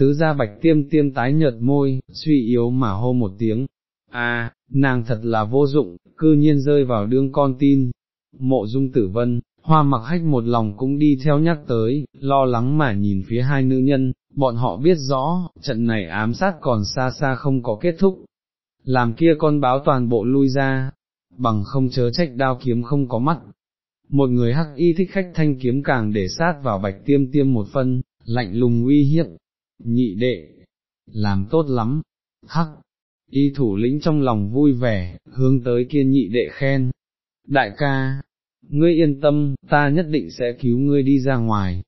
tứ ra bạch tiêm tiêm tái nhợt môi, suy yếu mà hô một tiếng, a nàng thật là vô dụng, cư nhiên rơi vào đương con tin, mộ dung tử vân, hoa mặc hách một lòng cũng đi theo nhắc tới, lo lắng mà nhìn phía hai nữ nhân, bọn họ biết rõ, trận này ám sát còn xa xa không có kết thúc, làm kia con báo toàn bộ lui ra, bằng không chớ trách đao kiếm không có mắt. Một người hắc y thích khách thanh kiếm càng để sát vào bạch tiêm tiêm một phân, lạnh lùng uy hiếp, nhị đệ, làm tốt lắm, hắc, y thủ lĩnh trong lòng vui vẻ, hướng tới kia nhị đệ khen, đại ca, ngươi yên tâm, ta nhất định sẽ cứu ngươi đi ra ngoài.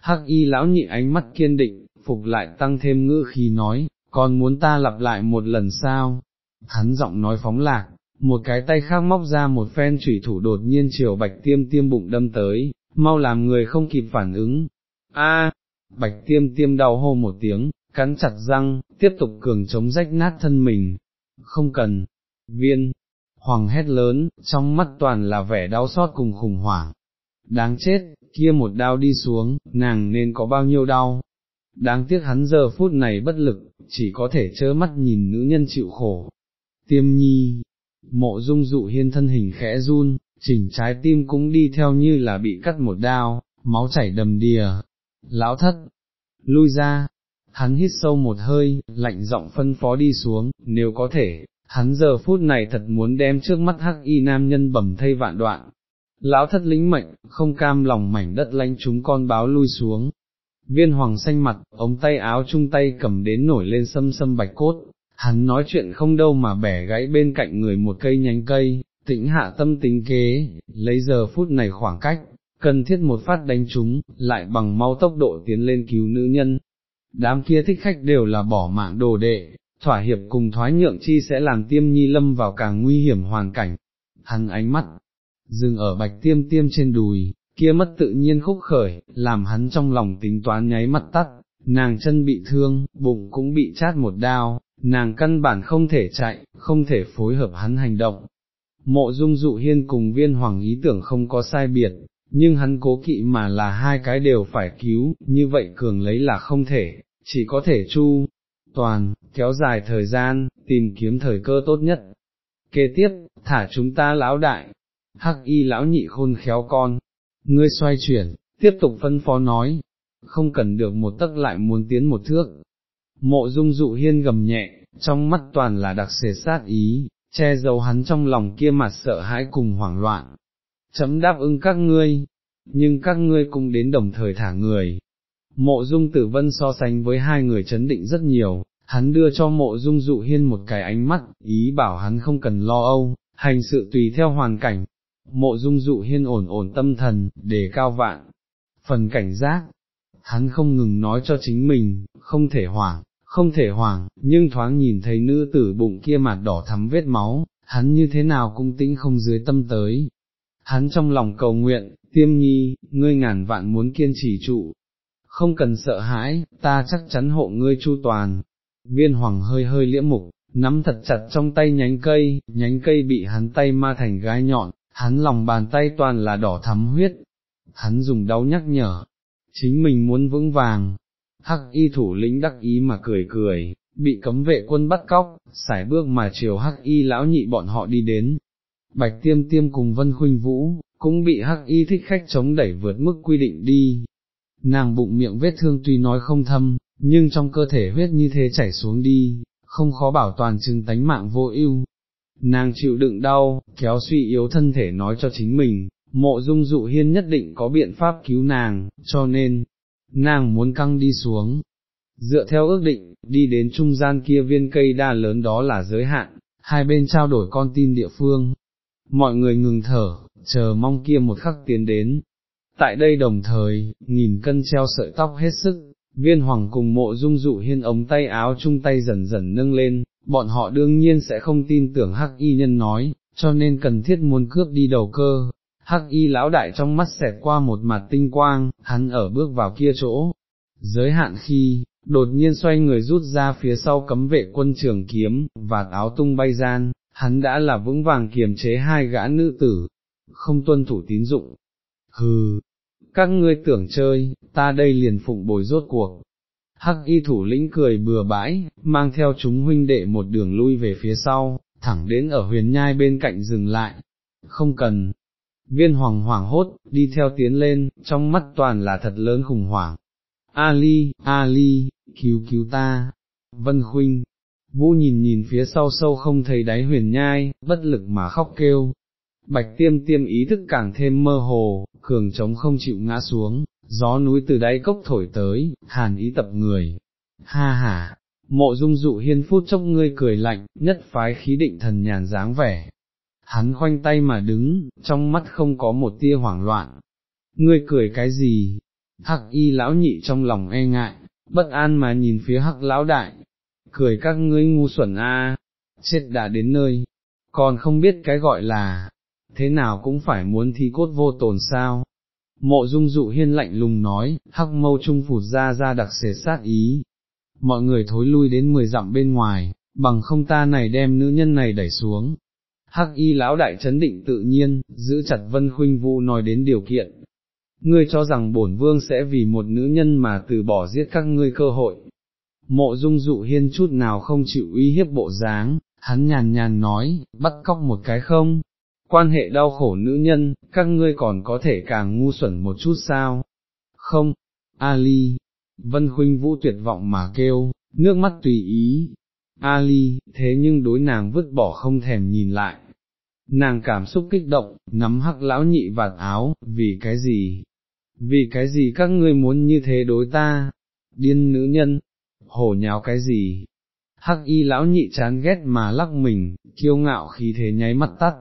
Hắc y lão nhị ánh mắt kiên định, phục lại tăng thêm ngữ khí nói, còn muốn ta lặp lại một lần sao? Hắn giọng nói phóng lạc, một cái tay khác móc ra một phen chủy thủ đột nhiên chiều bạch tiêm tiêm bụng đâm tới, mau làm người không kịp phản ứng. A, bạch tiêm tiêm đau hô một tiếng, cắn chặt răng, tiếp tục cường chống rách nát thân mình. Không cần, viên, hoàng hét lớn, trong mắt toàn là vẻ đau xót cùng khủng hoảng. Đáng chết, kia một đao đi xuống, nàng nên có bao nhiêu đau. Đáng tiếc hắn giờ phút này bất lực, chỉ có thể trơ mắt nhìn nữ nhân chịu khổ. Tiêm nhi, mộ dung dụ hiên thân hình khẽ run, chỉnh trái tim cũng đi theo như là bị cắt một đao, máu chảy đầm đìa. Lão thất, lui ra, hắn hít sâu một hơi, lạnh giọng phân phó đi xuống, nếu có thể, hắn giờ phút này thật muốn đem trước mắt hắc y nam nhân bẩm thây vạn đoạn. Lão thất lính mệnh, không cam lòng mảnh đất lanh chúng con báo lui xuống. Viên hoàng xanh mặt, ống tay áo chung tay cầm đến nổi lên sâm sâm bạch cốt, hắn nói chuyện không đâu mà bẻ gãy bên cạnh người một cây nhánh cây, tĩnh hạ tâm tính kế, lấy giờ phút này khoảng cách, cần thiết một phát đánh chúng, lại bằng mau tốc độ tiến lên cứu nữ nhân. Đám kia thích khách đều là bỏ mạng đồ đệ, thỏa hiệp cùng thoái nhượng chi sẽ làm tiêm nhi lâm vào càng nguy hiểm hoàn cảnh. Hắn ánh mắt, dừng ở bạch tiêm tiêm trên đùi, kia mất tự nhiên khúc khởi, làm hắn trong lòng tính toán nháy mắt tắt, nàng chân bị thương, bụng cũng bị chát một đao, nàng căn bản không thể chạy, không thể phối hợp hắn hành động. Mộ dung dụ hiên cùng viên hoàng ý tưởng không có sai biệt, nhưng hắn cố kỵ mà là hai cái đều phải cứu, như vậy cường lấy là không thể, chỉ có thể chu, toàn, kéo dài thời gian, tìm kiếm thời cơ tốt nhất. Kế tiếp, thả chúng ta lão đại, hắc y lão nhị khôn khéo con, ngươi xoay chuyển, tiếp tục phân phó nói, không cần được một tấc lại muốn tiến một thước. Mộ dung dụ hiên gầm nhẹ, trong mắt toàn là đặc sệt sát ý, che giấu hắn trong lòng kia mặt sợ hãi cùng hoảng loạn. Chấm đáp ứng các ngươi, nhưng các ngươi cũng đến đồng thời thả người. Mộ dung tử vân so sánh với hai người chấn định rất nhiều, hắn đưa cho mộ dung dụ hiên một cái ánh mắt, ý bảo hắn không cần lo âu, hành sự tùy theo hoàn cảnh. Mộ dung dụ hiên ổn ổn tâm thần, để cao vạn, phần cảnh giác, hắn không ngừng nói cho chính mình, không thể hoảng, không thể hoảng, nhưng thoáng nhìn thấy nữ tử bụng kia mặt đỏ thắm vết máu, hắn như thế nào cũng tĩnh không dưới tâm tới. Hắn trong lòng cầu nguyện, tiêm nhi, ngươi ngàn vạn muốn kiên trì trụ, không cần sợ hãi, ta chắc chắn hộ ngươi chu toàn. Viên hoàng hơi hơi liễm mục, nắm thật chặt trong tay nhánh cây, nhánh cây bị hắn tay ma thành gai nhọn, hắn lòng bàn tay toàn là đỏ thắm huyết. Hắn dùng đau nhắc nhở, chính mình muốn vững vàng. Hắc y thủ lĩnh đắc ý mà cười cười, bị cấm vệ quân bắt cóc, xài bước mà chiều hắc y lão nhị bọn họ đi đến. Bạch tiêm tiêm cùng vân khuynh vũ, cũng bị hắc y thích khách chống đẩy vượt mức quy định đi, nàng bụng miệng vết thương tuy nói không thâm, nhưng trong cơ thể huyết như thế chảy xuống đi, không khó bảo toàn chừng tánh mạng vô ưu. Nàng chịu đựng đau, kéo suy yếu thân thể nói cho chính mình, mộ dung dụ hiên nhất định có biện pháp cứu nàng, cho nên, nàng muốn căng đi xuống. Dựa theo ước định, đi đến trung gian kia viên cây đa lớn đó là giới hạn, hai bên trao đổi con tin địa phương. Mọi người ngừng thở, chờ mong kia một khắc tiến đến, Tại đây đồng thời, nghìn cân treo sợi tóc hết sức, viên hoàng cùng mộ dung dụ hiên ống tay áo chung tay dần dần nâng lên, bọn họ đương nhiên sẽ không tin tưởng hắc y nhân nói, cho nên cần thiết muốn cướp đi đầu cơ. Hắc y lão đại trong mắt xẹt qua một mặt tinh quang, hắn ở bước vào kia chỗ, giới hạn khi, đột nhiên xoay người rút ra phía sau cấm vệ quân trường kiếm, và áo tung bay gian, hắn đã là vững vàng kiềm chế hai gã nữ tử, không tuân thủ tín dụng, hừ, các ngươi tưởng chơi, ta đây liền phụng bồi rốt cuộc. hắc y thủ lĩnh cười bừa bãi, mang theo chúng huynh đệ một đường lui về phía sau, thẳng đến ở huyền nhai bên cạnh dừng lại, không cần. Viên hoàng hoàng hốt, đi theo tiến lên, trong mắt toàn là thật lớn khủng hoảng. Ali, Ali, cứu cứu ta, Vân Khuynh, Vũ nhìn nhìn phía sau sâu không thấy đáy huyền nhai, bất lực mà khóc kêu. Bạch tiêm tiêm ý thức càng thêm mơ hồ, cường trống không chịu ngã xuống, gió núi từ đáy cốc thổi tới, hàn ý tập người. Ha ha, mộ dung dụ hiên phút chốc ngươi cười lạnh, nhất phái khí định thần nhàn dáng vẻ. Hắn khoanh tay mà đứng, trong mắt không có một tia hoảng loạn. Ngươi cười cái gì? Hắc y lão nhị trong lòng e ngại, bất an mà nhìn phía hắc lão đại, cười các ngươi ngu xuẩn a, chết đã đến nơi, còn không biết cái gọi là, thế nào cũng phải muốn thi cốt vô tồn sao. Mộ dung dụ hiên lạnh lùng nói, hắc mâu trung phụt ra ra đặc xề sát ý. Mọi người thối lui đến mười dặm bên ngoài, bằng không ta này đem nữ nhân này đẩy xuống. Hắc y lão đại chấn định tự nhiên, giữ chặt vân khuynh vũ nói đến điều kiện. Ngươi cho rằng bổn vương sẽ vì một nữ nhân mà từ bỏ giết các ngươi cơ hội, Mộ dung dụ hiên chút nào không chịu uy hiếp bộ dáng, hắn nhàn nhàn nói, bắt cóc một cái không, quan hệ đau khổ nữ nhân, các ngươi còn có thể càng ngu xuẩn một chút sao? Không, Ali, Vân Khuynh Vũ tuyệt vọng mà kêu, nước mắt tùy ý, Ali, thế nhưng đối nàng vứt bỏ không thèm nhìn lại. Nàng cảm xúc kích động, nắm hắc lão nhị vạt áo, vì cái gì? Vì cái gì các ngươi muốn như thế đối ta? Điên nữ nhân, hổ nháo cái gì? Hắc y lão nhị chán ghét mà lắc mình, kiêu ngạo khí thế nháy mắt tắt.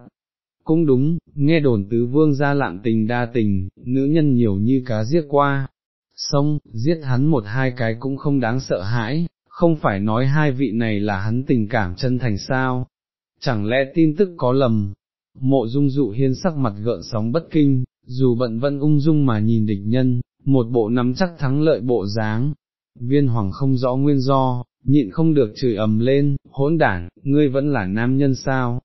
Cũng đúng, nghe đồn tứ vương ra lạn tình đa tình, nữ nhân nhiều như cá giết qua, xong, giết hắn một hai cái cũng không đáng sợ hãi, không phải nói hai vị này là hắn tình cảm chân thành sao, chẳng lẽ tin tức có lầm, mộ dung dụ hiên sắc mặt gợn sóng bất kinh, dù bận vẫn ung dung mà nhìn địch nhân, một bộ nắm chắc thắng lợi bộ dáng, viên hoàng không rõ nguyên do, nhịn không được chửi ầm lên, hỗn đản, ngươi vẫn là nam nhân sao?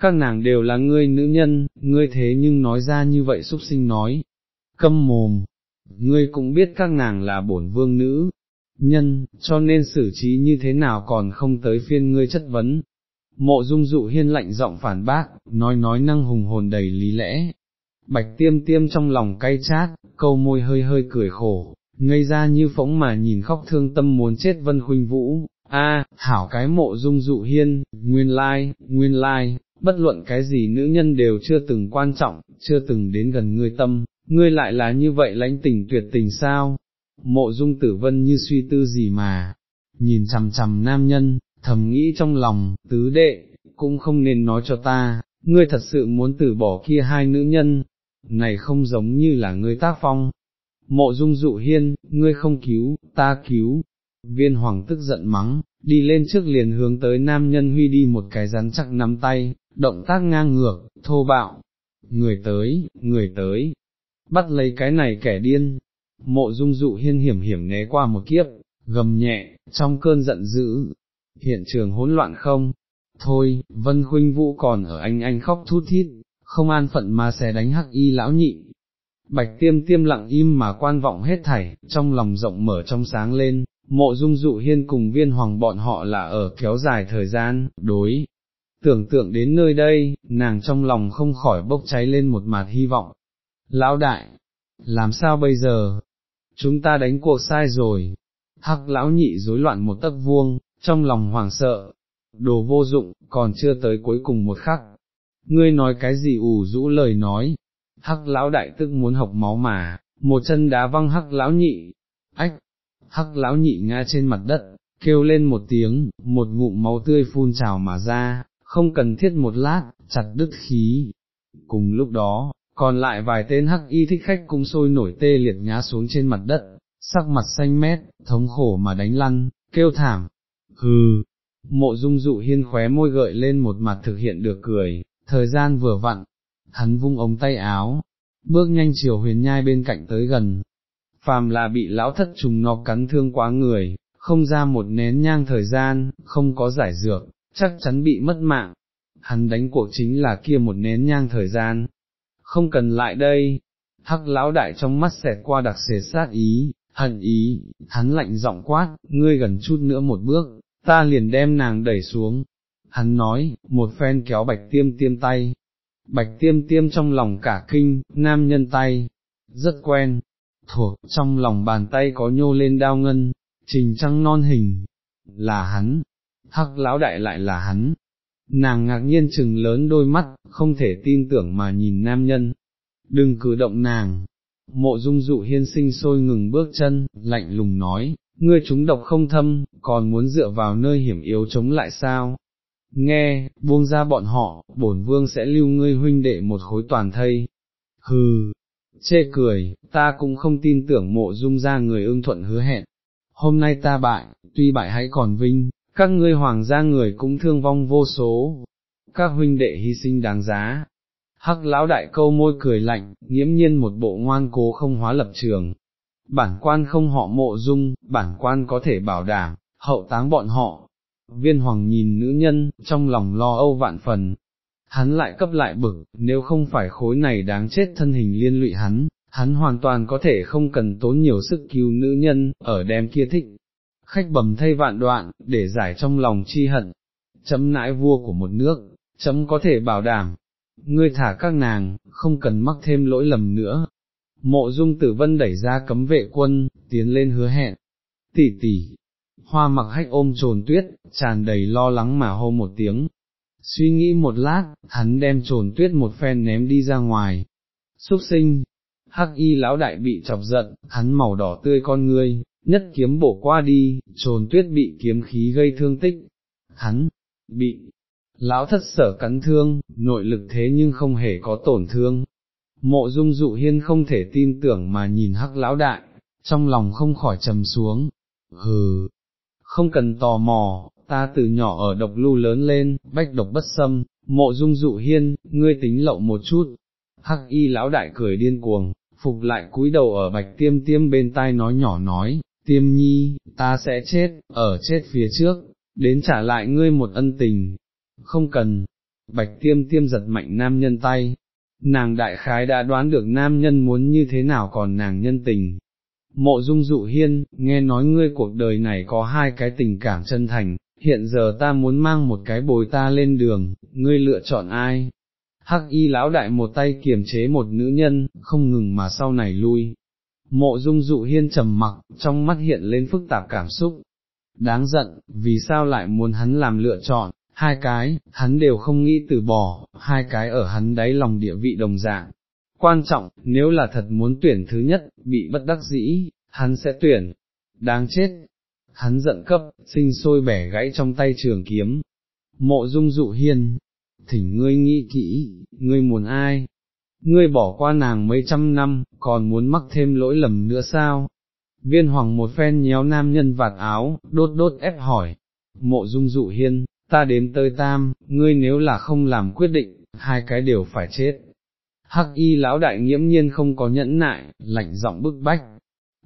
Các nàng đều là ngươi nữ nhân, ngươi thế nhưng nói ra như vậy xúc sinh nói, câm mồm, ngươi cũng biết các nàng là bổn vương nữ, nhân, cho nên xử trí như thế nào còn không tới phiên ngươi chất vấn. Mộ dung dụ hiên lạnh giọng phản bác, nói nói năng hùng hồn đầy lý lẽ. Bạch tiêm tiêm trong lòng cay chát, câu môi hơi hơi cười khổ, ngây ra như phóng mà nhìn khóc thương tâm muốn chết vân huynh vũ, a thảo cái mộ dung dụ hiên, nguyên lai, nguyên lai, bất luận cái gì nữ nhân đều chưa từng quan trọng, chưa từng đến gần ngươi tâm, ngươi lại là như vậy lãnh tình tuyệt tình sao, mộ dung tử vân như suy tư gì mà, nhìn chằm chằm nam nhân, thầm nghĩ trong lòng, tứ đệ, cũng không nên nói cho ta, ngươi thật sự muốn từ bỏ kia hai nữ nhân, này không giống như là ngươi tác phong, Mộ dung dụ hiên, ngươi không cứu, ta cứu. Viên hoàng tức giận mắng, đi lên trước liền hướng tới nam nhân huy đi một cái rắn chắc nắm tay, động tác ngang ngược, thô bạo. Người tới, người tới, bắt lấy cái này kẻ điên. Mộ dung dụ hiên hiểm hiểm né qua một kiếp, gầm nhẹ, trong cơn giận dữ. Hiện trường hỗn loạn không? Thôi, Vân Khuynh Vũ còn ở anh anh khóc thút thít, không an phận mà sẽ đánh hắc y lão nhị, Bạch tiêm tiêm lặng im mà quan vọng hết thảy, trong lòng rộng mở trong sáng lên, mộ dung dụ hiên cùng viên hoàng bọn họ là ở kéo dài thời gian, đối. Tưởng tượng đến nơi đây, nàng trong lòng không khỏi bốc cháy lên một mạt hy vọng. Lão đại, làm sao bây giờ? Chúng ta đánh cuộc sai rồi. Hắc lão nhị rối loạn một tấc vuông, trong lòng hoảng sợ. Đồ vô dụng, còn chưa tới cuối cùng một khắc. Ngươi nói cái gì ủ rũ lời nói, hắc lão đại tức muốn học máu mà, một chân đá văng hắc lão nhị, ách, hắc lão nhị ngã trên mặt đất, kêu lên một tiếng, một ngụm máu tươi phun trào mà ra, không cần thiết một lát, chặt đứt khí. Cùng lúc đó, còn lại vài tên hắc y thích khách cũng sôi nổi tê liệt ngã xuống trên mặt đất, sắc mặt xanh mét, thống khổ mà đánh lăn, kêu thảm, hừ, mộ dung dụ hiên khóe môi gợi lên một mặt thực hiện được cười, thời gian vừa vặn, hắn vung ống tay áo, bước nhanh chiều huyền nhai bên cạnh tới gần, phàm là bị lão thất trùng nó cắn thương quá người, không ra một nén nhang thời gian, không có giải dược, chắc chắn bị mất mạng, hắn đánh cuộc chính là kia một nén nhang thời gian, không cần lại đây, hắc lão đại trong mắt xẹt qua đặc xề sát ý, hận ý, hắn lạnh giọng quát, ngươi gần chút nữa một bước, ta liền đem nàng đẩy xuống. Hắn nói, một phen kéo bạch tiêm tiêm tay, bạch tiêm tiêm trong lòng cả kinh, nam nhân tay, rất quen, thuộc, trong lòng bàn tay có nhô lên đao ngân, trình trăng non hình, là hắn, hắc lão đại lại là hắn. Nàng ngạc nhiên chừng lớn đôi mắt, không thể tin tưởng mà nhìn nam nhân. Đừng cử động nàng. Mộ dung dụ hiên sinh sôi ngừng bước chân, lạnh lùng nói, ngươi chúng độc không thâm, còn muốn dựa vào nơi hiểm yếu chống lại sao? Nghe, buông ra bọn họ, bổn vương sẽ lưu ngươi huynh đệ một khối toàn thây. Hừ, chê cười, ta cũng không tin tưởng mộ dung ra người ưng thuận hứa hẹn. Hôm nay ta bại, tuy bại hãy còn vinh, các ngươi hoàng gia người cũng thương vong vô số, các huynh đệ hy sinh đáng giá. Hắc lão đại câu môi cười lạnh, nghiễm nhiên một bộ ngoan cố không hóa lập trường. Bản quan không họ mộ dung, bản quan có thể bảo đảm, hậu táng bọn họ. Viên hoàng nhìn nữ nhân, trong lòng lo âu vạn phần. Hắn lại cấp lại bực, nếu không phải khối này đáng chết thân hình liên lụy hắn, hắn hoàn toàn có thể không cần tốn nhiều sức cứu nữ nhân, ở đem kia thích, khách bầm thay vạn đoạn, để giải trong lòng chi hận, chấm nãi vua của một nước, chấm có thể bảo đảm, ngươi thả các nàng, không cần mắc thêm lỗi lầm nữa. Mộ dung tử vân đẩy ra cấm vệ quân, tiến lên hứa hẹn, tỷ tỷ, hoa mặc hách ôm trồn tuyết, tràn đầy lo lắng mà hô một tiếng. Suy nghĩ một lát, hắn đem trồn tuyết một phen ném đi ra ngoài. Xúc sinh, hắc y lão đại bị chọc giận, hắn màu đỏ tươi con ngươi, nhất kiếm bổ qua đi, trồn tuyết bị kiếm khí gây thương tích, hắn, bị, lão thất sở cắn thương, nội lực thế nhưng không hề có tổn thương. Mộ dung dụ hiên không thể tin tưởng mà nhìn hắc lão đại, trong lòng không khỏi trầm xuống, hừ, không cần tò mò, ta từ nhỏ ở độc lưu lớn lên, bách độc bất xâm, mộ dung dụ hiên, ngươi tính lậu một chút, hắc y lão đại cười điên cuồng, phục lại cúi đầu ở bạch tiêm tiêm bên tai nói nhỏ nói, tiêm nhi, ta sẽ chết, ở chết phía trước, đến trả lại ngươi một ân tình, không cần, bạch tiêm tiêm giật mạnh nam nhân tay, nàng đại khái đã đoán được nam nhân muốn như thế nào còn nàng nhân tình. Mộ dung dụ hiên, nghe nói ngươi cuộc đời này có hai cái tình cảm chân thành, hiện giờ ta muốn mang một cái bồi ta lên đường, ngươi lựa chọn ai? Hắc y lão đại một tay kiềm chế một nữ nhân, không ngừng mà sau này lui, Mộ dung dụ hiên trầm mặc, trong mắt hiện lên phức tạp cảm xúc. Đáng giận, vì sao lại muốn hắn làm lựa chọn, hai cái, hắn đều không nghĩ từ bỏ, hai cái ở hắn đáy lòng địa vị đồng dạng. Quan trọng, nếu là thật muốn tuyển thứ nhất, bị bất đắc dĩ, hắn sẽ tuyển. Đáng chết. Hắn giận cấp, sinh sôi bẻ gãy trong tay trường kiếm. Mộ dung dụ hiên, thỉnh ngươi nghĩ kỹ, ngươi muốn ai, ngươi bỏ qua nàng mấy trăm năm, còn muốn mắc thêm lỗi lầm nữa sao? Viên hoàng một phen nhéo nam nhân vạt áo, đốt đốt ép hỏi, mộ dung dụ hiên, ta đếm tới tam, ngươi nếu là không làm quyết định, hai cái đều phải chết. Hắc y lão đại nghiễm nhiên không có nhẫn nại, lạnh giọng bức bách,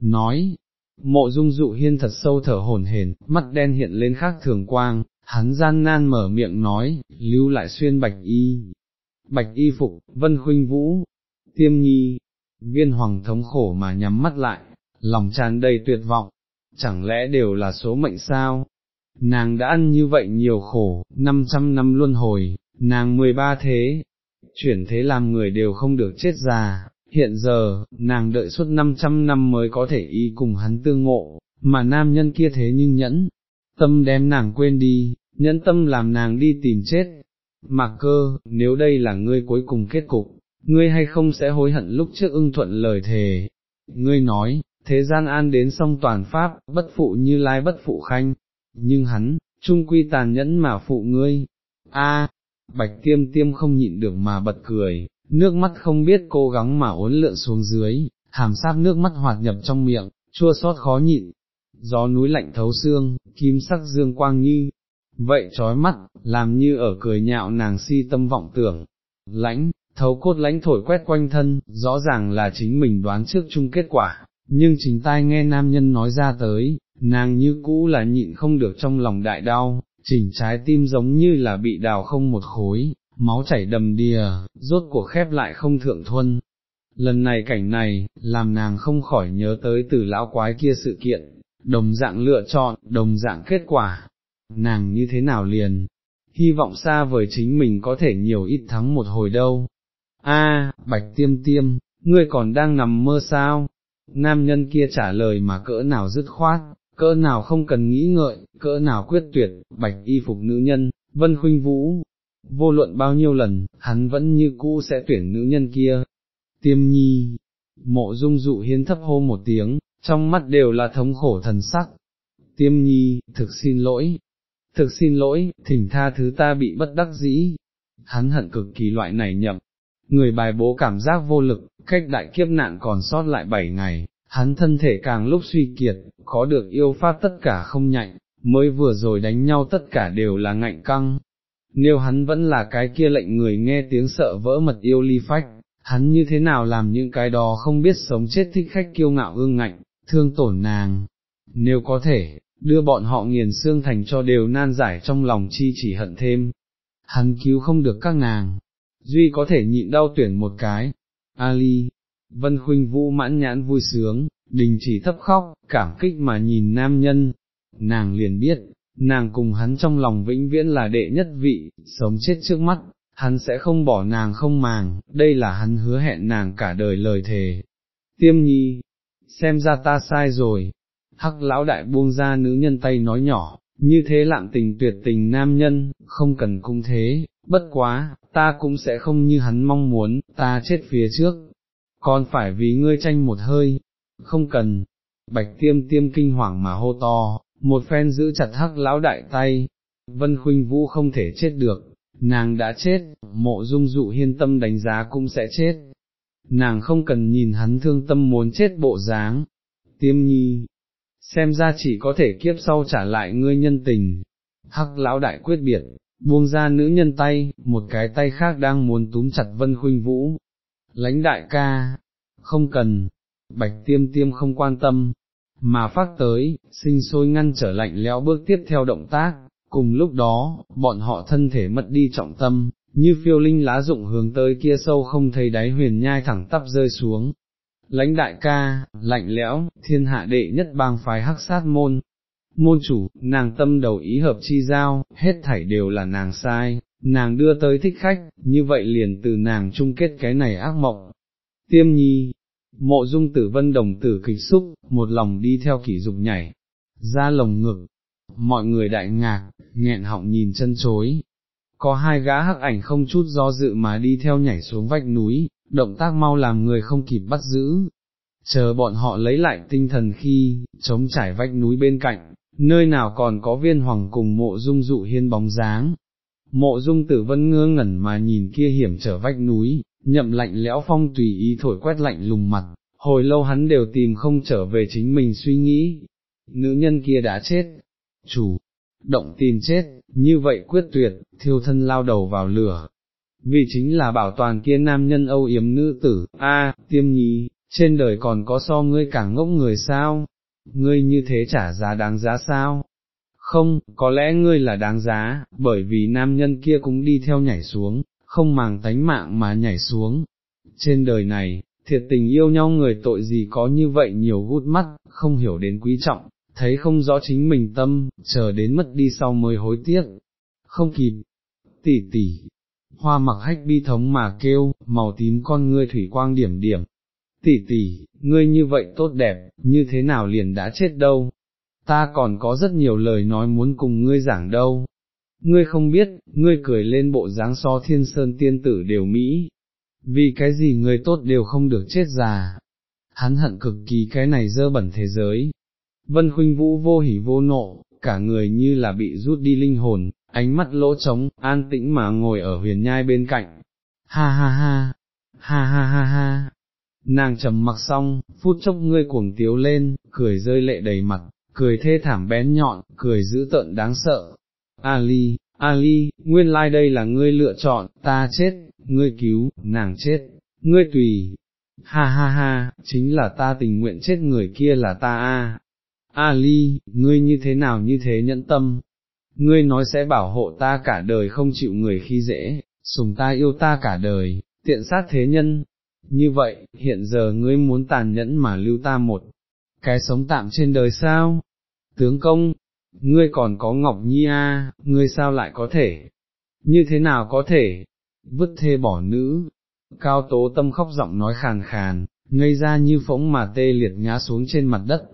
nói, mộ dung dụ hiên thật sâu thở hồn hển, mắt đen hiện lên khác thường quang, hắn gian nan mở miệng nói, lưu lại xuyên bạch y, bạch y phục, vân khuynh vũ, tiêm nhi, viên hoàng thống khổ mà nhắm mắt lại, lòng tràn đầy tuyệt vọng, chẳng lẽ đều là số mệnh sao? Nàng đã ăn như vậy nhiều khổ, 500 năm luân hồi, nàng 13 thế, chuyển thế làm người đều không được chết già, hiện giờ, nàng đợi suốt 500 năm mới có thể y cùng hắn tương ngộ, mà nam nhân kia thế nhưng nhẫn, tâm đem nàng quên đi, nhẫn tâm làm nàng đi tìm chết, Mạc cơ, nếu đây là ngươi cuối cùng kết cục, ngươi hay không sẽ hối hận lúc trước ưng thuận lời thề. Ngươi nói, thế gian an đến song toàn pháp, bất phụ như lai bất phụ khanh, nhưng hắn, trung quy tàn nhẫn mà phụ ngươi. A, bạch tiêm tiêm không nhịn được mà bật cười, nước mắt không biết cố gắng mà uốn lượn xuống dưới, hàm sáp nước mắt hoạt nhập trong miệng, chua xót khó nhịn. Gió núi lạnh thấu xương, kim sắc dương quang như, vậy trói mắt, làm như ở cười nhạo nàng si tâm vọng tưởng, lãnh, thấu cốt lãnh thổi quét quanh thân, rõ ràng là chính mình đoán trước chung kết quả, nhưng chính tai nghe nam nhân nói ra tới, nàng như cũ là nhịn không được trong lòng đại đau, chỉnh trái tim giống như là bị đào không một khối, máu chảy đầm đìa, rốt cuộc khép lại không thượng thuân. Lần này cảnh này, làm nàng không khỏi nhớ tới từ lão quái kia sự kiện, đồng dạng lựa chọn, đồng dạng kết quả, nàng như thế nào liền, hy vọng xa vời chính mình có thể nhiều ít thắng một hồi đâu. A, bạch tiêm tiêm, ngươi còn đang nằm mơ sao? Nam nhân kia trả lời mà cỡ nào dứt khoát, cỡ nào không cần nghĩ ngợi, cỡ nào quyết tuyệt, bạch y phục nữ nhân, vân khuynh vũ. Vô luận bao nhiêu lần, hắn vẫn như cũ sẽ tuyển nữ nhân kia. Tiêm nhi, mộ dung dụ hiến thấp hô một tiếng, trong mắt đều là thống khổ thần sắc. Tiêm nhi, thực xin lỗi, thực xin lỗi, thỉnh tha thứ ta bị bất đắc dĩ. Hắn hận cực kỳ loại này nhậm, người bài bố cảm giác vô lực, cách đại kiếp nạn còn sót lại bảy ngày, hắn thân thể càng lúc suy kiệt, có được yêu pháp tất cả không nhạnh, mới vừa rồi đánh nhau tất cả đều là ngạnh căng. Nếu hắn vẫn là cái kia lệnh người nghe tiếng sợ vỡ mật yêu ly phách, hắn như thế nào làm những cái đó không biết sống chết thích khách kiêu ngạo ương ngạnh, thương tổn nàng. Nếu có thể, đưa bọn họ nghiền xương thành cho đều nan giải trong lòng chi chỉ hận thêm. Hắn cứu không được các nàng, duy có thể nhịn đau tuyển một cái. Ali, Vân Khuynh Vũ mãn nhãn vui sướng, đình chỉ thấp khóc, cảm kích mà nhìn nam nhân, nàng liền biết, nàng cùng hắn trong lòng vĩnh viễn là đệ nhất vị, sống chết trước mắt, hắn sẽ không bỏ nàng không màng, đây là hắn hứa hẹn nàng cả đời lời thề. Tiêm nhi, xem ra ta sai rồi, hắc lão đại buông ra nữ nhân tay nói nhỏ, như thế lạng tình tuyệt tình nam nhân, không cần cung thế, bất quá, ta cũng sẽ không như hắn mong muốn, ta chết phía trước, còn phải vì ngươi tranh một hơi, không cần, bạch tiêm tiêm kinh hoàng mà hô to, một phen giữ chặt hắc lão đại tay, vân khuynh vũ không thể chết được, nàng đã chết, mộ dung dụ hiên tâm đánh giá cũng sẽ chết, nàng không cần nhìn hắn thương tâm muốn chết bộ dáng, tiêm nhi, xem ra chỉ có thể kiếp sau trả lại ngươi nhân tình, hắc lão đại quyết biệt, buông ra nữ nhân tay, một cái tay khác đang muốn túm chặt vân khuynh vũ, lãnh đại ca, không cần, bạch tiêm tiêm không quan tâm, mà phát tới, sinh sôi ngăn trở lạnh lẽo bước tiếp theo động tác, cùng lúc đó, bọn họ thân thể mất đi trọng tâm, như phiêu linh lá rụng hướng tới kia sâu không thấy đáy huyền nhai thẳng tắp rơi xuống. Lãnh đại ca, lạnh lẽo, thiên hạ đệ nhất bang phái hắc sát môn. Môn chủ, nàng tâm đầu ý hợp chi giao, hết thảy đều là nàng sai, nàng đưa tới thích khách, như vậy liền từ nàng chung kết cái này ác mộng. Tiêm nhi, mộ dung tử vân đồng tử kịch xúc, một lòng đi theo kỷ dục nhảy, ra lồng ngực, mọi người đại ngạc, nghẹn họng nhìn chân chối. Có hai gã hắc ảnh không chút do dự mà đi theo nhảy xuống vách núi, động tác mau làm người không kịp bắt giữ. Chờ bọn họ lấy lại tinh thần khi, chống trải vách núi bên cạnh, nơi nào còn có viên hoàng cùng mộ dung dụ hiên bóng dáng. Mộ dung tử vân ngơ ngẩn mà nhìn kia hiểm trở vách núi, nhậm lạnh lẽo phong tùy ý thổi quét lạnh lùng mặt, hồi lâu hắn đều tìm không trở về chính mình suy nghĩ, nữ nhân kia đã chết, chủ, động tìm chết, như vậy quyết tuyệt, thiêu thân lao đầu vào lửa, vì chính là bảo toàn kia nam nhân âu yếm nữ tử, a tiêm nhí, trên đời còn có so ngươi càng ngốc người sao, ngươi như thế trả giá đáng giá sao? Không, có lẽ ngươi là đáng giá, bởi vì nam nhân kia cũng đi theo nhảy xuống, không màng tánh mạng mà nhảy xuống. Trên đời này, thiệt tình yêu nhau người tội gì có như vậy nhiều gút mắt, không hiểu đến quý trọng, thấy không rõ chính mình tâm, chờ đến mất đi sau mới hối tiếc. Không kịp, tỷ tỷ, hoa mặc hách bi thống mà kêu, màu tím con ngươi thủy quang điểm điểm. Tỷ tỷ, ngươi như vậy tốt đẹp, như thế nào liền đã chết đâu? Ta còn có rất nhiều lời nói muốn cùng ngươi giảng đâu, ngươi không biết, ngươi cười lên bộ dáng so thiên sơn tiên tử đều Mỹ, vì cái gì người tốt đều không được chết già, hắn hận cực kỳ cái này dơ bẩn thế giới. Vân Khuynh Vũ vô hỉ vô nộ, cả người như là bị rút đi linh hồn, ánh mắt lỗ trống, an tĩnh mà ngồi ở huyền nhai bên cạnh. Ha ha ha, ha ha ha ha. Nàng trầm mặc xong, phút chốc ngươi cuồng tiếu lên, cười rơi lệ đầy mặt, cười thê thảm bén nhọn, cười dữ tợn đáng sợ, Ali, Ali, nguyên lai like đây là ngươi lựa chọn, ta chết, ngươi cứu, nàng chết, ngươi tùy, ha ha ha, chính là ta tình nguyện chết người kia là ta a. Ali, ngươi như thế nào như thế nhẫn tâm, ngươi nói sẽ bảo hộ ta cả đời không chịu người khi dễ, sùng ta yêu ta cả đời, tiện sát thế nhân, như vậy, hiện giờ ngươi muốn tàn nhẫn mà lưu ta một cái sống tạm trên đời sao? Tướng công, ngươi còn có Ngọc Nhi a, à, ngươi sao lại có thể? Như thế nào có thể? Vứt thê bỏ nữ. Cao tố tâm khóc giọng nói khàn khàn, ngây ra như phỗng mà tê liệt ngã xuống trên mặt đất.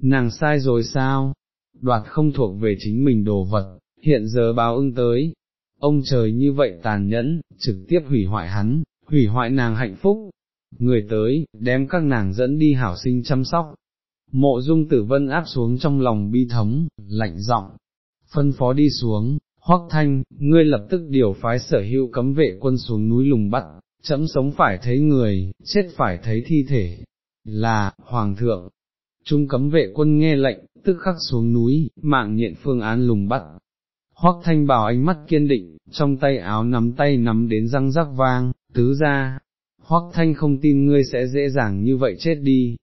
Nàng sai rồi sao? Đoạt không thuộc về chính mình đồ vật, hiện giờ báo ưng tới. Ông trời như vậy tàn nhẫn, trực tiếp hủy hoại hắn, hủy hoại nàng hạnh phúc. Người tới, đem các nàng dẫn đi hảo sinh chăm sóc, Mộ dung tử vân áp xuống trong lòng bi thống, lạnh giọng, phân phó đi xuống, hoắc thanh, ngươi lập tức điều phái sở hữu cấm vệ quân xuống núi lùng bắt, chấm sống phải thấy người, chết phải thấy thi thể, là, Hoàng thượng. Trung cấm vệ quân nghe lệnh, tức khắc xuống núi, mạng nhện phương án lùng bắt. Hoắc thanh bảo ánh mắt kiên định, trong tay áo nắm tay nắm đến răng rắc vang, tứ ra. Hoắc thanh không tin ngươi sẽ dễ dàng như vậy chết đi,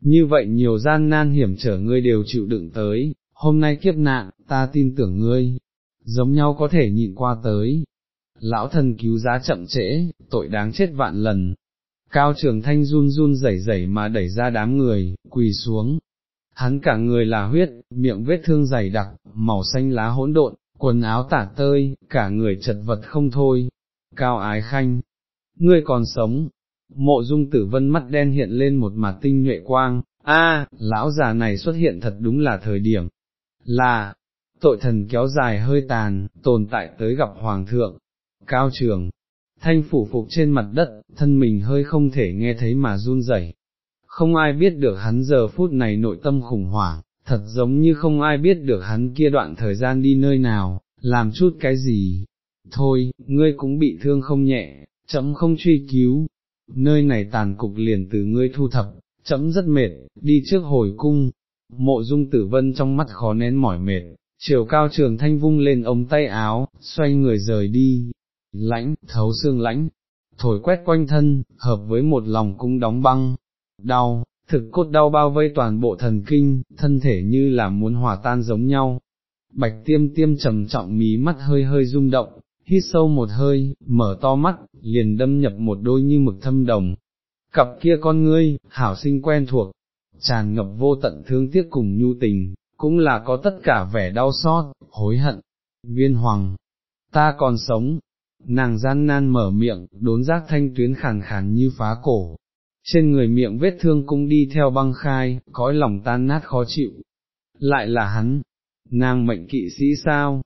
như vậy nhiều gian nan hiểm trở ngươi đều chịu đựng tới, hôm nay kiếp nạn, ta tin tưởng ngươi, giống nhau có thể nhịn qua tới. Lão thần cứu giá chậm trễ, tội đáng chết vạn lần. Cao trường thanh run run rẩy rẩy mà đẩy ra đám người, quỳ xuống. Hắn cả người là huyết, miệng vết thương dày đặc, màu xanh lá hỗn độn, quần áo tả tơi, cả người chật vật không thôi. Cao ái khanh, ngươi còn sống, Mộ dung tử vân mắt đen hiện lên một mặt tinh nhuệ quang, a, lão già này xuất hiện thật đúng là thời điểm, là, tội thần kéo dài hơi tàn, tồn tại tới gặp hoàng thượng, cao trường, thanh phủ phục trên mặt đất, thân mình hơi không thể nghe thấy mà run rẩy. Không ai biết được hắn giờ phút này nội tâm khủng hoảng, thật giống như không ai biết được hắn kia đoạn thời gian đi nơi nào, làm chút cái gì. Thôi, ngươi cũng bị thương không nhẹ, chấm không truy cứu, nơi này tàn cục liền từ ngươi thu thập, chấm rất mệt, đi trước hồi cung, mộ dung tử vân trong mắt khó nén mỏi mệt, chiều cao trường thanh vung lên ống tay áo, xoay người rời đi, lãnh, thấu xương lãnh, thổi quét quanh thân, hợp với một lòng cung đóng băng, đau, thực cốt đau bao vây toàn bộ thần kinh, thân thể như là muốn hòa tan giống nhau. Bạch tiêm tiêm trầm trọng mí mắt hơi hơi rung động, hít sâu một hơi, mở to mắt, liền đâm nhập một đôi như mực thâm đồng. Cặp kia con ngươi, hảo sinh quen thuộc, tràn ngập vô tận thương tiếc cùng nhu tình, cũng là có tất cả vẻ đau xót, hối hận. Viên hoàng, ta còn sống, nàng gian nan mở miệng, đốn giác thanh tuyến khàn khàn như phá cổ. Trên người miệng vết thương cũng đi theo băng khai, cõi lòng tan nát khó chịu. Lại là hắn, nàng mệnh kỵ sĩ sao?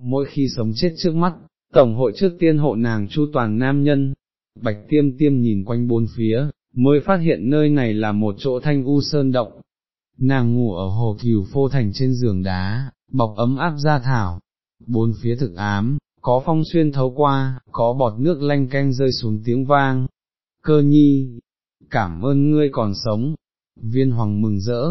Mỗi khi sống chết trước mắt, Tổng hội trước tiên hộ nàng chu toàn nam nhân, bạch tiêm tiêm nhìn quanh bốn phía, mới phát hiện nơi này là một chỗ thanh u sơn động. Nàng ngủ ở hồ cửu phô thành trên giường đá, bọc ấm áp ra thảo, bốn phía thực ám, có phong xuyên thấu qua, có bọt nước lanh canh rơi xuống tiếng vang. Cơ nhi, cảm ơn ngươi còn sống, viên hoàng mừng rỡ,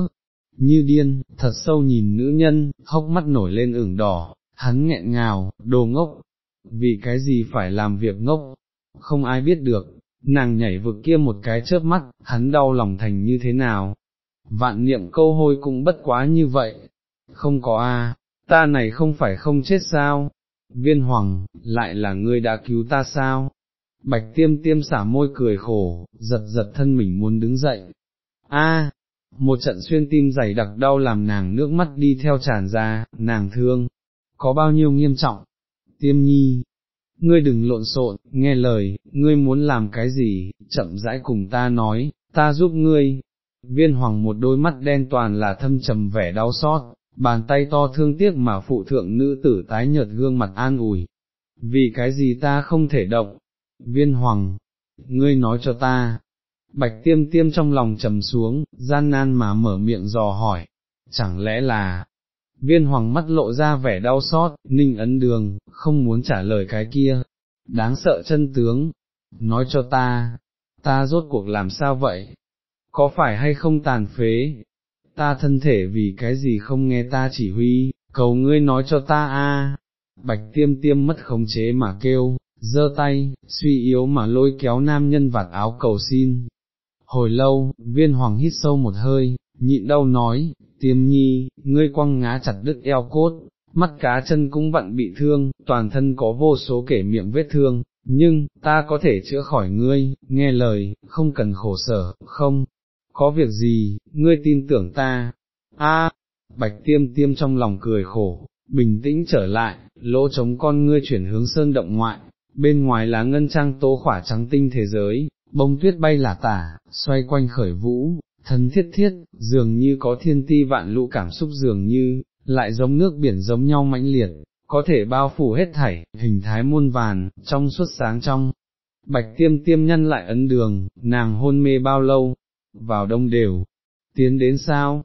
như điên, thật sâu nhìn nữ nhân, hốc mắt nổi lên ửng đỏ, hắn nghẹn ngào, đồ ngốc, vì cái gì phải làm việc ngốc, không ai biết được, nàng nhảy vực kia một cái chớp mắt, hắn đau lòng thành như thế nào, vạn niệm câu hôi cũng bất quá như vậy, không có a, ta này không phải không chết sao, viên hoàng, lại là ngươi đã cứu ta sao, bạch tiêm tiêm xả môi cười khổ, giật giật thân mình muốn đứng dậy, a. một trận xuyên tim dày đặc đau làm nàng nước mắt đi theo tràn ra, nàng thương, có bao nhiêu nghiêm trọng, tiêm nhi, ngươi đừng lộn xộn, nghe lời, ngươi muốn làm cái gì, chậm rãi cùng ta nói, ta giúp ngươi. Viên hoàng một đôi mắt đen toàn là thâm trầm vẻ đau xót, bàn tay to thương tiếc mà phụ thượng nữ tử tái nhợt gương mặt an ủi. Vì cái gì ta không thể động? Viên hoàng, ngươi nói cho ta. Bạch tiêm tiêm trong lòng trầm xuống, gian nan mà mở miệng dò hỏi, chẳng lẽ là, viên hoàng mắt lộ ra vẻ đau xót, ninh ấn đường, không muốn trả lời cái kia, đáng sợ chân tướng, nói cho ta, ta rốt cuộc làm sao vậy, có phải hay không tàn phế, ta thân thể vì cái gì không nghe ta chỉ huy, cầu ngươi nói cho ta a. bạch tiêm tiêm mất khống chế mà kêu, giơ tay, suy yếu mà lôi kéo nam nhân vạt áo cầu xin. Hồi lâu, viên hoàng hít sâu một hơi, nhịn đau nói, tiêm nhi, ngươi quăng ngá chặt đứt eo cốt, mắt cá chân cũng vặn bị thương, toàn thân có vô số kể miệng vết thương, nhưng, ta có thể chữa khỏi ngươi, nghe lời, không cần khổ sở, không, có việc gì, ngươi tin tưởng ta, a bạch tiêm tiêm trong lòng cười khổ, bình tĩnh trở lại, lỗ trống con ngươi chuyển hướng sơn động ngoại, bên ngoài là ngân trang tố khỏa trắng tinh thế giới, bông tuyết bay lả tả, xoay quanh khởi vũ, thân thiết thiết, dường như có thiên ti vạn lũ cảm xúc dường như, lại giống nước biển giống nhau mãnh liệt, có thể bao phủ hết thảy, hình thái muôn vàn, trong suốt sáng trong. Bạch tiêm tiêm nhân lại ấn đường, nàng hôn mê bao lâu, vào đông đều, tiến đến sao?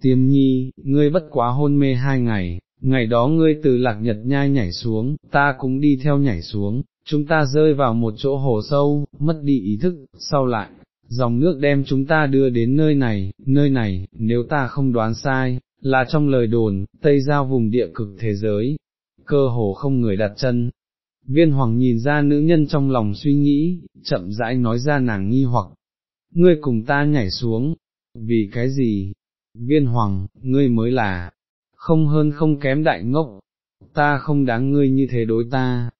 Tiêm nhi, ngươi bất quá hôn mê hai ngày, ngày đó ngươi từ lạc nhật nhai nhảy xuống, ta cũng đi theo nhảy xuống, chúng ta rơi vào một chỗ hồ sâu, mất đi ý thức, sau lại, dòng nước đem chúng ta đưa đến nơi này, nơi này, nếu ta không đoán sai, là trong lời đồn, Tây Giao vùng địa cực thế giới, cơ hồ không người đặt chân. Viên hoàng nhìn ra nữ nhân trong lòng suy nghĩ, chậm rãi nói ra nàng nghi hoặc, ngươi cùng ta nhảy xuống, vì cái gì? Viên hoàng, ngươi mới là, không hơn không kém đại ngốc, ta không đáng ngươi như thế đối ta.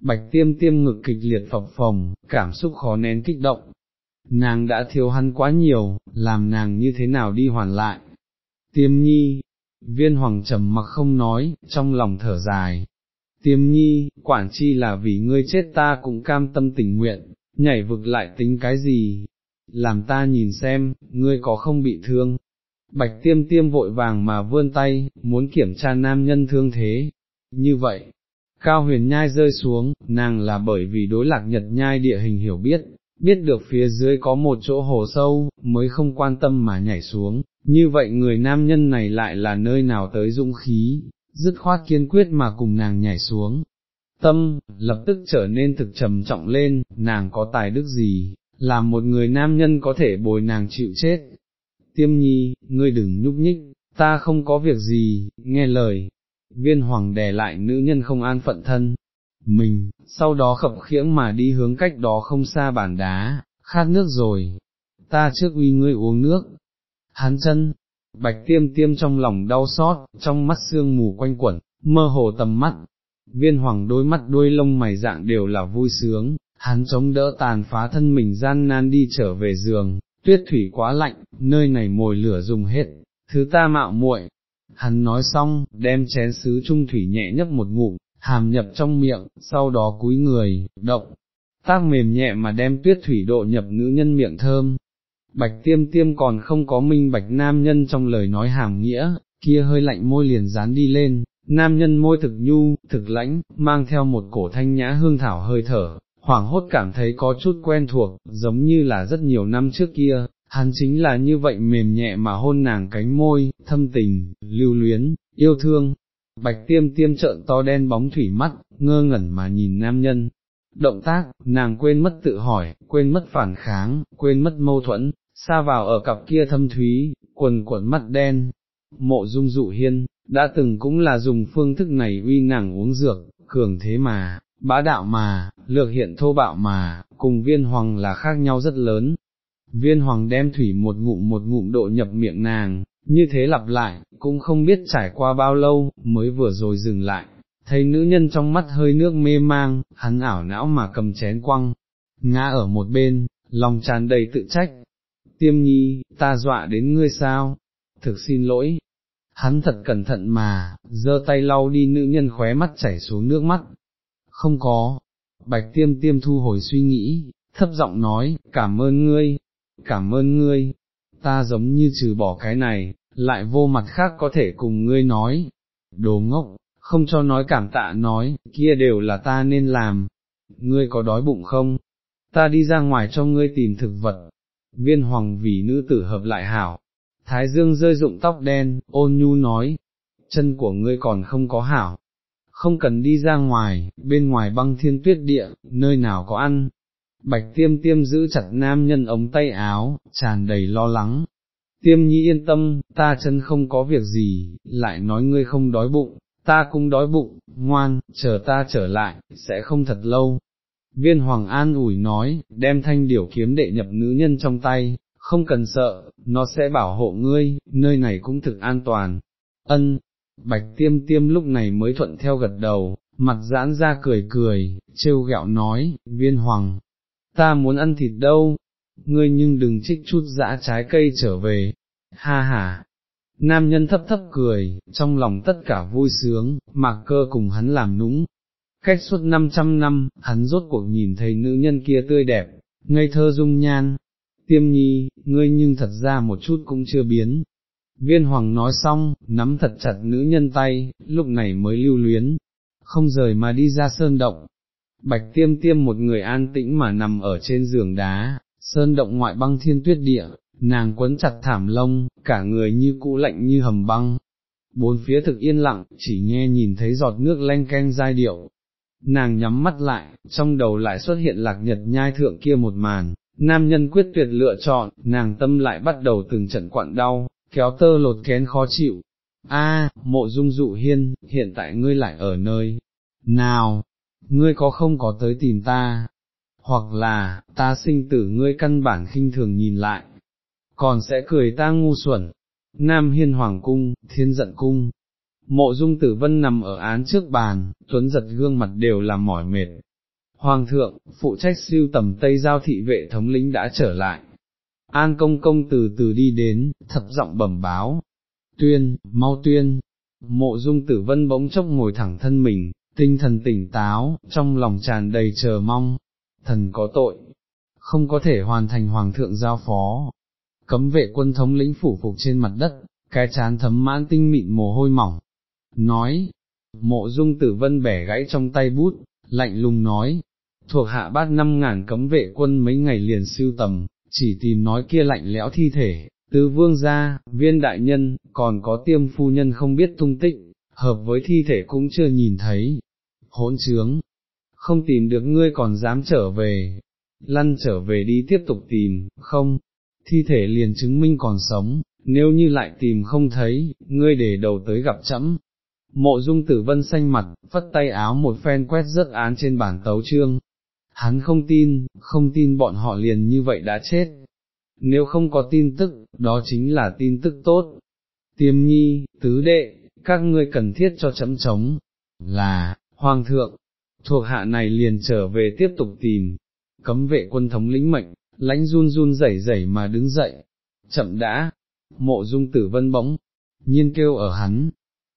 Bạch tiêm tiêm ngực kịch liệt phập phồng, cảm xúc khó nén kích động. Nàng đã thiếu hắn quá nhiều, làm nàng như thế nào đi hoàn lại. Tiêm nhi, viên hoàng trầm mặc không nói, trong lòng thở dài. Tiêm nhi, quản chi là vì ngươi chết ta cũng cam tâm tình nguyện, nhảy vực lại tính cái gì, làm ta nhìn xem, ngươi có không bị thương. Bạch tiêm tiêm vội vàng mà vươn tay, muốn kiểm tra nam nhân thương thế. Như vậy, cao huyền nhai rơi xuống, nàng là bởi vì đối lạc nhật nhai địa hình hiểu biết, biết được phía dưới có một chỗ hồ sâu, mới không quan tâm mà nhảy xuống, như vậy người nam nhân này lại là nơi nào tới dũng khí, dứt khoát kiên quyết mà cùng nàng nhảy xuống. Tâm, lập tức trở nên thực trầm trọng lên, nàng có tài đức gì, làm một người nam nhân có thể bồi nàng chịu chết. Tiêm nhi, ngươi đừng nhúc nhích, ta không có việc gì, nghe lời. Viên hoàng đè lại nữ nhân không an phận thân, mình, sau đó khập khiễng mà đi hướng cách đó không xa bản đá, khát nước rồi, ta trước uy ngươi uống nước, hắn chân, bạch tiêm tiêm trong lòng đau xót, trong mắt sương mù quanh quẩn, mơ hồ tầm mắt, viên hoàng đôi mắt đuôi lông mày dạng đều là vui sướng, hắn chống đỡ tàn phá thân mình gian nan đi trở về giường, tuyết thủy quá lạnh, nơi này mồi lửa dùng hết, thứ ta mạo muội. Hắn nói xong, đem chén sứ trung thủy nhẹ nhấp một ngụm, hàm nhập trong miệng, sau đó cúi người, động, tác mềm nhẹ mà đem tuyết thủy độ nhập nữ nhân miệng thơm. Bạch tiêm tiêm còn không có minh bạch nam nhân trong lời nói hàm nghĩa, kia hơi lạnh môi liền dán đi lên, nam nhân môi thực nhu, thực lãnh, mang theo một cổ thanh nhã hương thảo hơi thở, hoảng hốt cảm thấy có chút quen thuộc, giống như là rất nhiều năm trước kia, hắn chính là như vậy mềm nhẹ mà hôn nàng cánh môi, thâm tình, lưu luyến, yêu thương, Bạch tiêm tiêm trợn to đen bóng thủy mắt, ngơ ngẩn mà nhìn nam nhân. Động tác, nàng quên mất tự hỏi, quên mất phản kháng, quên mất mâu thuẫn, xa vào ở cặp kia thâm thúy, quần quần mắt đen. Mộ dung dụ hiên, đã từng cũng là dùng phương thức này uy nàng uống dược, cường thế mà, bá đạo mà, lược hiện thô bạo mà, cùng viên hoàng là khác nhau rất lớn. Viên hoàng đem thủy một ngụm một ngụm độ nhập miệng nàng, như thế lặp lại, cũng không biết trải qua bao lâu, mới vừa rồi dừng lại, thấy nữ nhân trong mắt hơi nước mê mang, hắn ảo não mà cầm chén quăng, ngã ở một bên, lòng tràn đầy tự trách. Tiêm nhi, ta dọa đến ngươi sao? Thực xin lỗi. Hắn thật cẩn thận mà, giơ tay lau đi nữ nhân khóe mắt chảy xuống nước mắt. Không có. Bạch tiêm tiêm thu hồi suy nghĩ, thấp giọng nói, cảm ơn ngươi, cảm ơn ngươi, ta giống như trừ bỏ cái này, lại vô mặt khác có thể cùng ngươi nói, đồ ngốc, không cho nói cảm tạ nói, kia đều là ta nên làm, ngươi có đói bụng không, ta đi ra ngoài cho ngươi tìm thực vật, viên hoàng vì nữ tử hợp lại hảo, thái dương rơi rụng tóc đen, ôn nhu nói, chân của ngươi còn không có hảo, không cần đi ra ngoài, bên ngoài băng thiên tuyết địa, nơi nào có ăn. Bạch tiêm tiêm giữ chặt nam nhân ống tay áo, tràn đầy lo lắng, tiêm nhi yên tâm, ta chân không có việc gì, lại nói ngươi không đói bụng, ta cũng đói bụng, ngoan, chờ ta trở lại, sẽ không thật lâu. Viên Hoàng An ủi nói, đem thanh điểu kiếm đệ nhập nữ nhân trong tay, không cần sợ, nó sẽ bảo hộ ngươi, nơi này cũng thực an toàn. Ân, bạch tiêm tiêm lúc này mới thuận theo gật đầu, mặt giãn ra cười cười, trêu ghẹo nói, viên hoàng, ta muốn ăn thịt đâu, ngươi nhưng đừng trích chút dã trái cây trở về, ha ha. Nam nhân thấp thấp cười, trong lòng tất cả vui sướng, mạc cơ cùng hắn làm nũng. Cách suốt 500 năm, hắn rốt cuộc nhìn thấy nữ nhân kia tươi đẹp, ngây thơ dung nhan. Tiêm nhi, ngươi nhưng thật ra một chút cũng chưa biến. Viên hoàng nói xong, nắm thật chặt nữ nhân tay, lúc này mới lưu luyến, không rời mà đi ra sơn động. Bạch tiêm tiêm một người an tĩnh mà nằm ở trên giường đá, sơn động ngoại băng thiên tuyết địa, nàng quấn chặt thảm lông, cả người như cũ lạnh như hầm băng. Bốn phía thực yên lặng, chỉ nghe nhìn thấy giọt nước len canh giai điệu. Nàng nhắm mắt lại, trong đầu lại xuất hiện lạc nhật nhai thượng kia một màn, nam nhân quyết tuyệt lựa chọn, nàng tâm lại bắt đầu từng trận quặn đau, kéo tơ lột kén khó chịu. A, mộ dung dụ hiên, hiện tại ngươi lại ở nơi, nào, ngươi có không có tới tìm ta, hoặc là, ta sinh tử ngươi căn bản khinh thường nhìn lại, còn sẽ cười ta ngu xuẩn. Nam Hiên Hoàng Cung, Thiên Giận Cung, mộ dung tử vân nằm ở án trước bàn, tuấn giật gương mặt đều là mỏi mệt. Hoàng thượng, phụ trách siêu tầm Tây Giao thị vệ thống lĩnh đã trở lại. An công công từ từ đi đến, thập giọng bẩm báo. Tuyên, mau tuyên. Mộ dung tử vân bỗng chốc ngồi thẳng thân mình, tinh thần tỉnh táo, trong lòng tràn đầy chờ mong. Thần có tội, không có thể hoàn thành hoàng thượng giao phó, cấm vệ quân thống lĩnh phủ phục trên mặt đất, cái chán thấm mãn tinh mịn mồ hôi mỏng, nói, mộ dung tử vân bẻ gãy trong tay bút, lạnh lùng nói, thuộc hạ bát năm ngàn cấm vệ quân mấy ngày liền siêu tầm, chỉ tìm nói kia lạnh lẽo thi thể, tứ vương gia, viên đại nhân, còn có tiêm phu nhân không biết tung tích, hợp với thi thể cũng chưa nhìn thấy, hỗn trướng, không tìm được ngươi còn dám trở về, lăn trở về đi tiếp tục tìm, không, thi thể liền chứng minh còn sống, nếu như lại tìm không thấy, ngươi để đầu tới gặp chấm. Mộ dung tử vân xanh mặt, phất tay áo một phen quét rớt án trên bản tấu trương. Hắn không tin, không tin bọn họ liền như vậy đã chết. Nếu không có tin tức, đó chính là tin tức tốt. Tiêm nhi, tứ đệ, các ngươi cần thiết cho chấm chống, là, hoàng thượng, thuộc hạ này liền trở về tiếp tục tìm, cấm vệ quân thống lĩnh mệnh, lãnh run run rẩy rẩy mà đứng dậy, chậm đã, mộ dung tử vân bóng nhiên kêu ở hắn,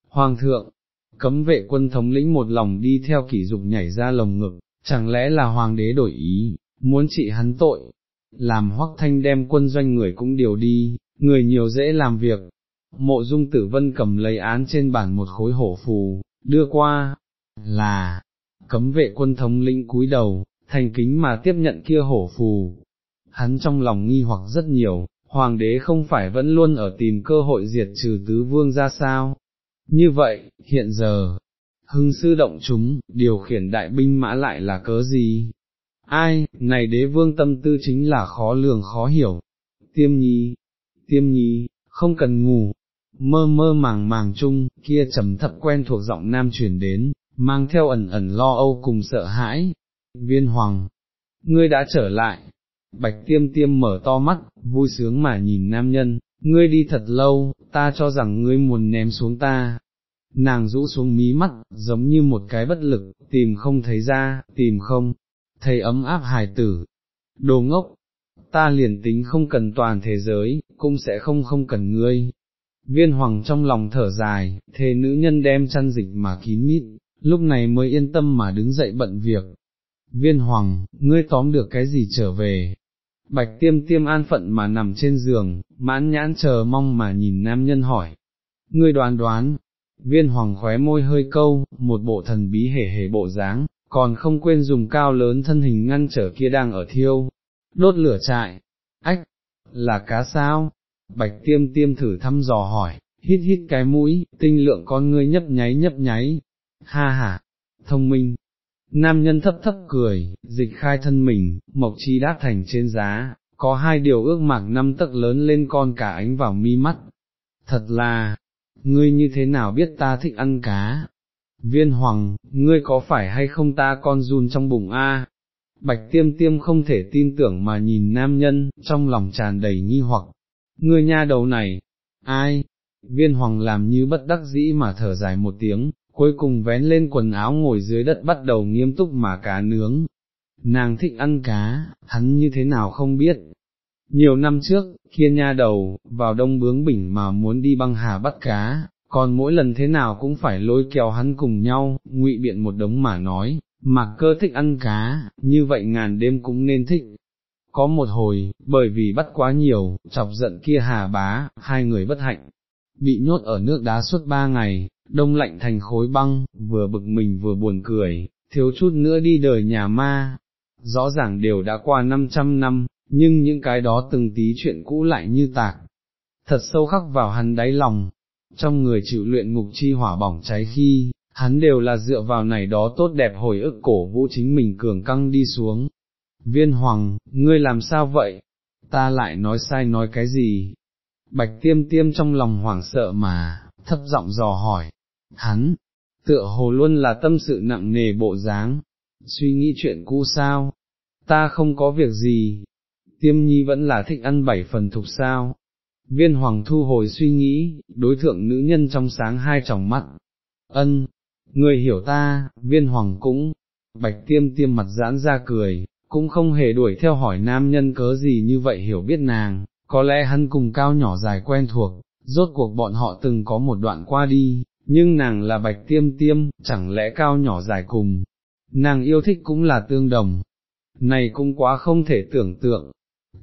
hoàng thượng, cấm vệ quân thống lĩnh một lòng đi theo kỷ dục nhảy ra lồng ngực, chẳng lẽ là hoàng đế đổi ý, muốn trị hắn tội, làm hoắc thanh đem quân doanh người cũng điều đi, người nhiều dễ làm việc, mộ dung tử vân cầm lấy án trên bàn một khối hổ phù, đưa qua, là, cấm vệ quân thống lĩnh cúi đầu, thành kính mà tiếp nhận kia hổ phù, hắn trong lòng nghi hoặc rất nhiều, hoàng đế không phải vẫn luôn ở tìm cơ hội diệt trừ tứ vương ra sao. Như vậy, hiện giờ, hưng sư động chúng, điều khiển đại binh mã lại là cớ gì? Ai, này đế vương tâm tư chính là khó lường khó hiểu. Tiêm nhi, tiêm nhi, không cần ngủ, mơ mơ màng màng chung, kia trầm thấp quen thuộc giọng nam chuyển đến, mang theo ẩn ẩn lo âu cùng sợ hãi. Viên hoàng, ngươi đã trở lại, Bạch tiêm tiêm mở to mắt, vui sướng mà nhìn nam nhân, ngươi đi thật lâu, ta cho rằng ngươi muốn ném xuống ta. Nàng rũ xuống mí mắt, giống như một cái bất lực, tìm không thấy ra, tìm không, thấy ấm áp hài tử. Đồ ngốc, ta liền tính không cần toàn thế giới, cũng sẽ không không cần ngươi. Viên hoàng trong lòng thở dài, thế nữ nhân đem chăn dịch mà kín mít, lúc này mới yên tâm mà đứng dậy bận việc. Viên hoàng, ngươi tóm được cái gì trở về, Bạch tiêm tiêm an phận mà nằm trên giường, mãn nhãn chờ mong mà nhìn nam nhân hỏi. Ngươi đoán đoán, viên hoàng khóe môi hơi câu, một bộ thần bí hề hề bộ dáng, còn không quên dùng cao lớn thân hình ngăn trở kia đang ở thiêu, đốt lửa trại, ách, là cá sao? Bạch tiêm tiêm thử thăm dò hỏi, hít hít cái mũi, tinh lượng con ngươi nhấp nháy nhấp nháy, ha ha, thông minh, Nam nhân thấp thấp cười, dịch khai thân mình, mộc chi đáp thành trên giá, có hai điều ước mạc năm tấc lớn lên con cả ánh vào mi mắt. Thật là, ngươi như thế nào biết ta thích ăn cá? Viên hoàng, ngươi có phải hay không ta con run trong bụng a? Bạch tiêm tiêm không thể tin tưởng mà nhìn nam nhân, trong lòng tràn đầy nghi hoặc. Ngươi nha đầu này, ai? Viên hoàng làm như bất đắc dĩ mà thở dài một tiếng, cuối cùng vén lên quần áo ngồi dưới đất bắt đầu nghiêm túc mà cá nướng. Nàng thích ăn cá, hắn như thế nào không biết. Nhiều năm trước, kia nha đầu, vào đông bướng bỉnh mà muốn đi băng hà bắt cá, còn mỗi lần thế nào cũng phải lôi kéo hắn cùng nhau, ngụy biện một đống mà nói, mặc cơ thích ăn cá, như vậy ngàn đêm cũng nên thích. Có một hồi, bởi vì bắt quá nhiều, chọc giận kia hà bá, hai người bất hạnh, bị nhốt ở nước đá suốt ba ngày, đông lạnh thành khối băng, vừa bực mình vừa buồn cười, thiếu chút nữa đi đời nhà ma. Rõ ràng đều đã qua 500 năm, nhưng những cái đó từng tí chuyện cũ lại như tạc. Thật sâu khắc vào hắn đáy lòng, trong người chịu luyện ngục chi hỏa bỏng cháy khi, hắn đều là dựa vào này đó tốt đẹp hồi ức cổ vũ chính mình cường căng đi xuống. Viên hoàng, ngươi làm sao vậy? Ta lại nói sai nói cái gì? Bạch tiêm tiêm trong lòng hoảng sợ mà, thấp giọng dò hỏi. Hắn, tựa hồ luôn là tâm sự nặng nề bộ dáng, suy nghĩ chuyện cũ sao? Ta không có việc gì. Tiêm nhi vẫn là thích ăn bảy phần thục sao? Viên hoàng thu hồi suy nghĩ, đối thượng nữ nhân trong sáng hai tròng mắt. Ân, người hiểu ta, viên hoàng cũng, bạch tiêm tiêm mặt giãn ra cười, cũng không hề đuổi theo hỏi nam nhân cớ gì như vậy hiểu biết nàng, có lẽ hắn cùng cao nhỏ dài quen thuộc, rốt cuộc bọn họ từng có một đoạn qua đi, nhưng nàng là bạch tiêm tiêm, chẳng lẽ cao nhỏ dài cùng, nàng yêu thích cũng là tương đồng, này cũng quá không thể tưởng tượng,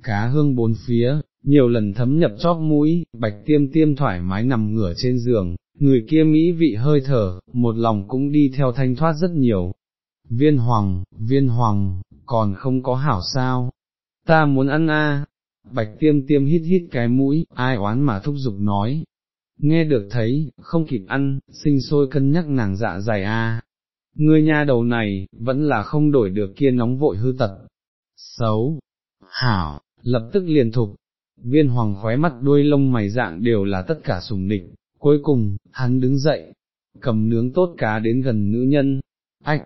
cá hương bốn phía, nhiều lần thấm nhập chóp mũi, bạch tiêm tiêm thoải mái nằm ngửa trên giường, người kia mỹ vị hơi thở, một lòng cũng đi theo thanh thoát rất nhiều. Viên hoàng, viên hoàng, còn không có hảo sao, ta muốn ăn a. Bạch tiêm tiêm hít hít cái mũi, ai oán mà thúc giục nói, nghe được thấy, không kịp ăn, sinh sôi cân nhắc nàng dạ dày a. Ngươi nha đầu này, vẫn là không đổi được kia nóng vội hư tật. Xấu, hảo, lập tức liền thục, viên hoàng khóe mắt đuôi lông mày dạng đều là tất cả sùng nịch, cuối cùng, hắn đứng dậy, cầm nướng tốt cá đến gần nữ nhân, ách,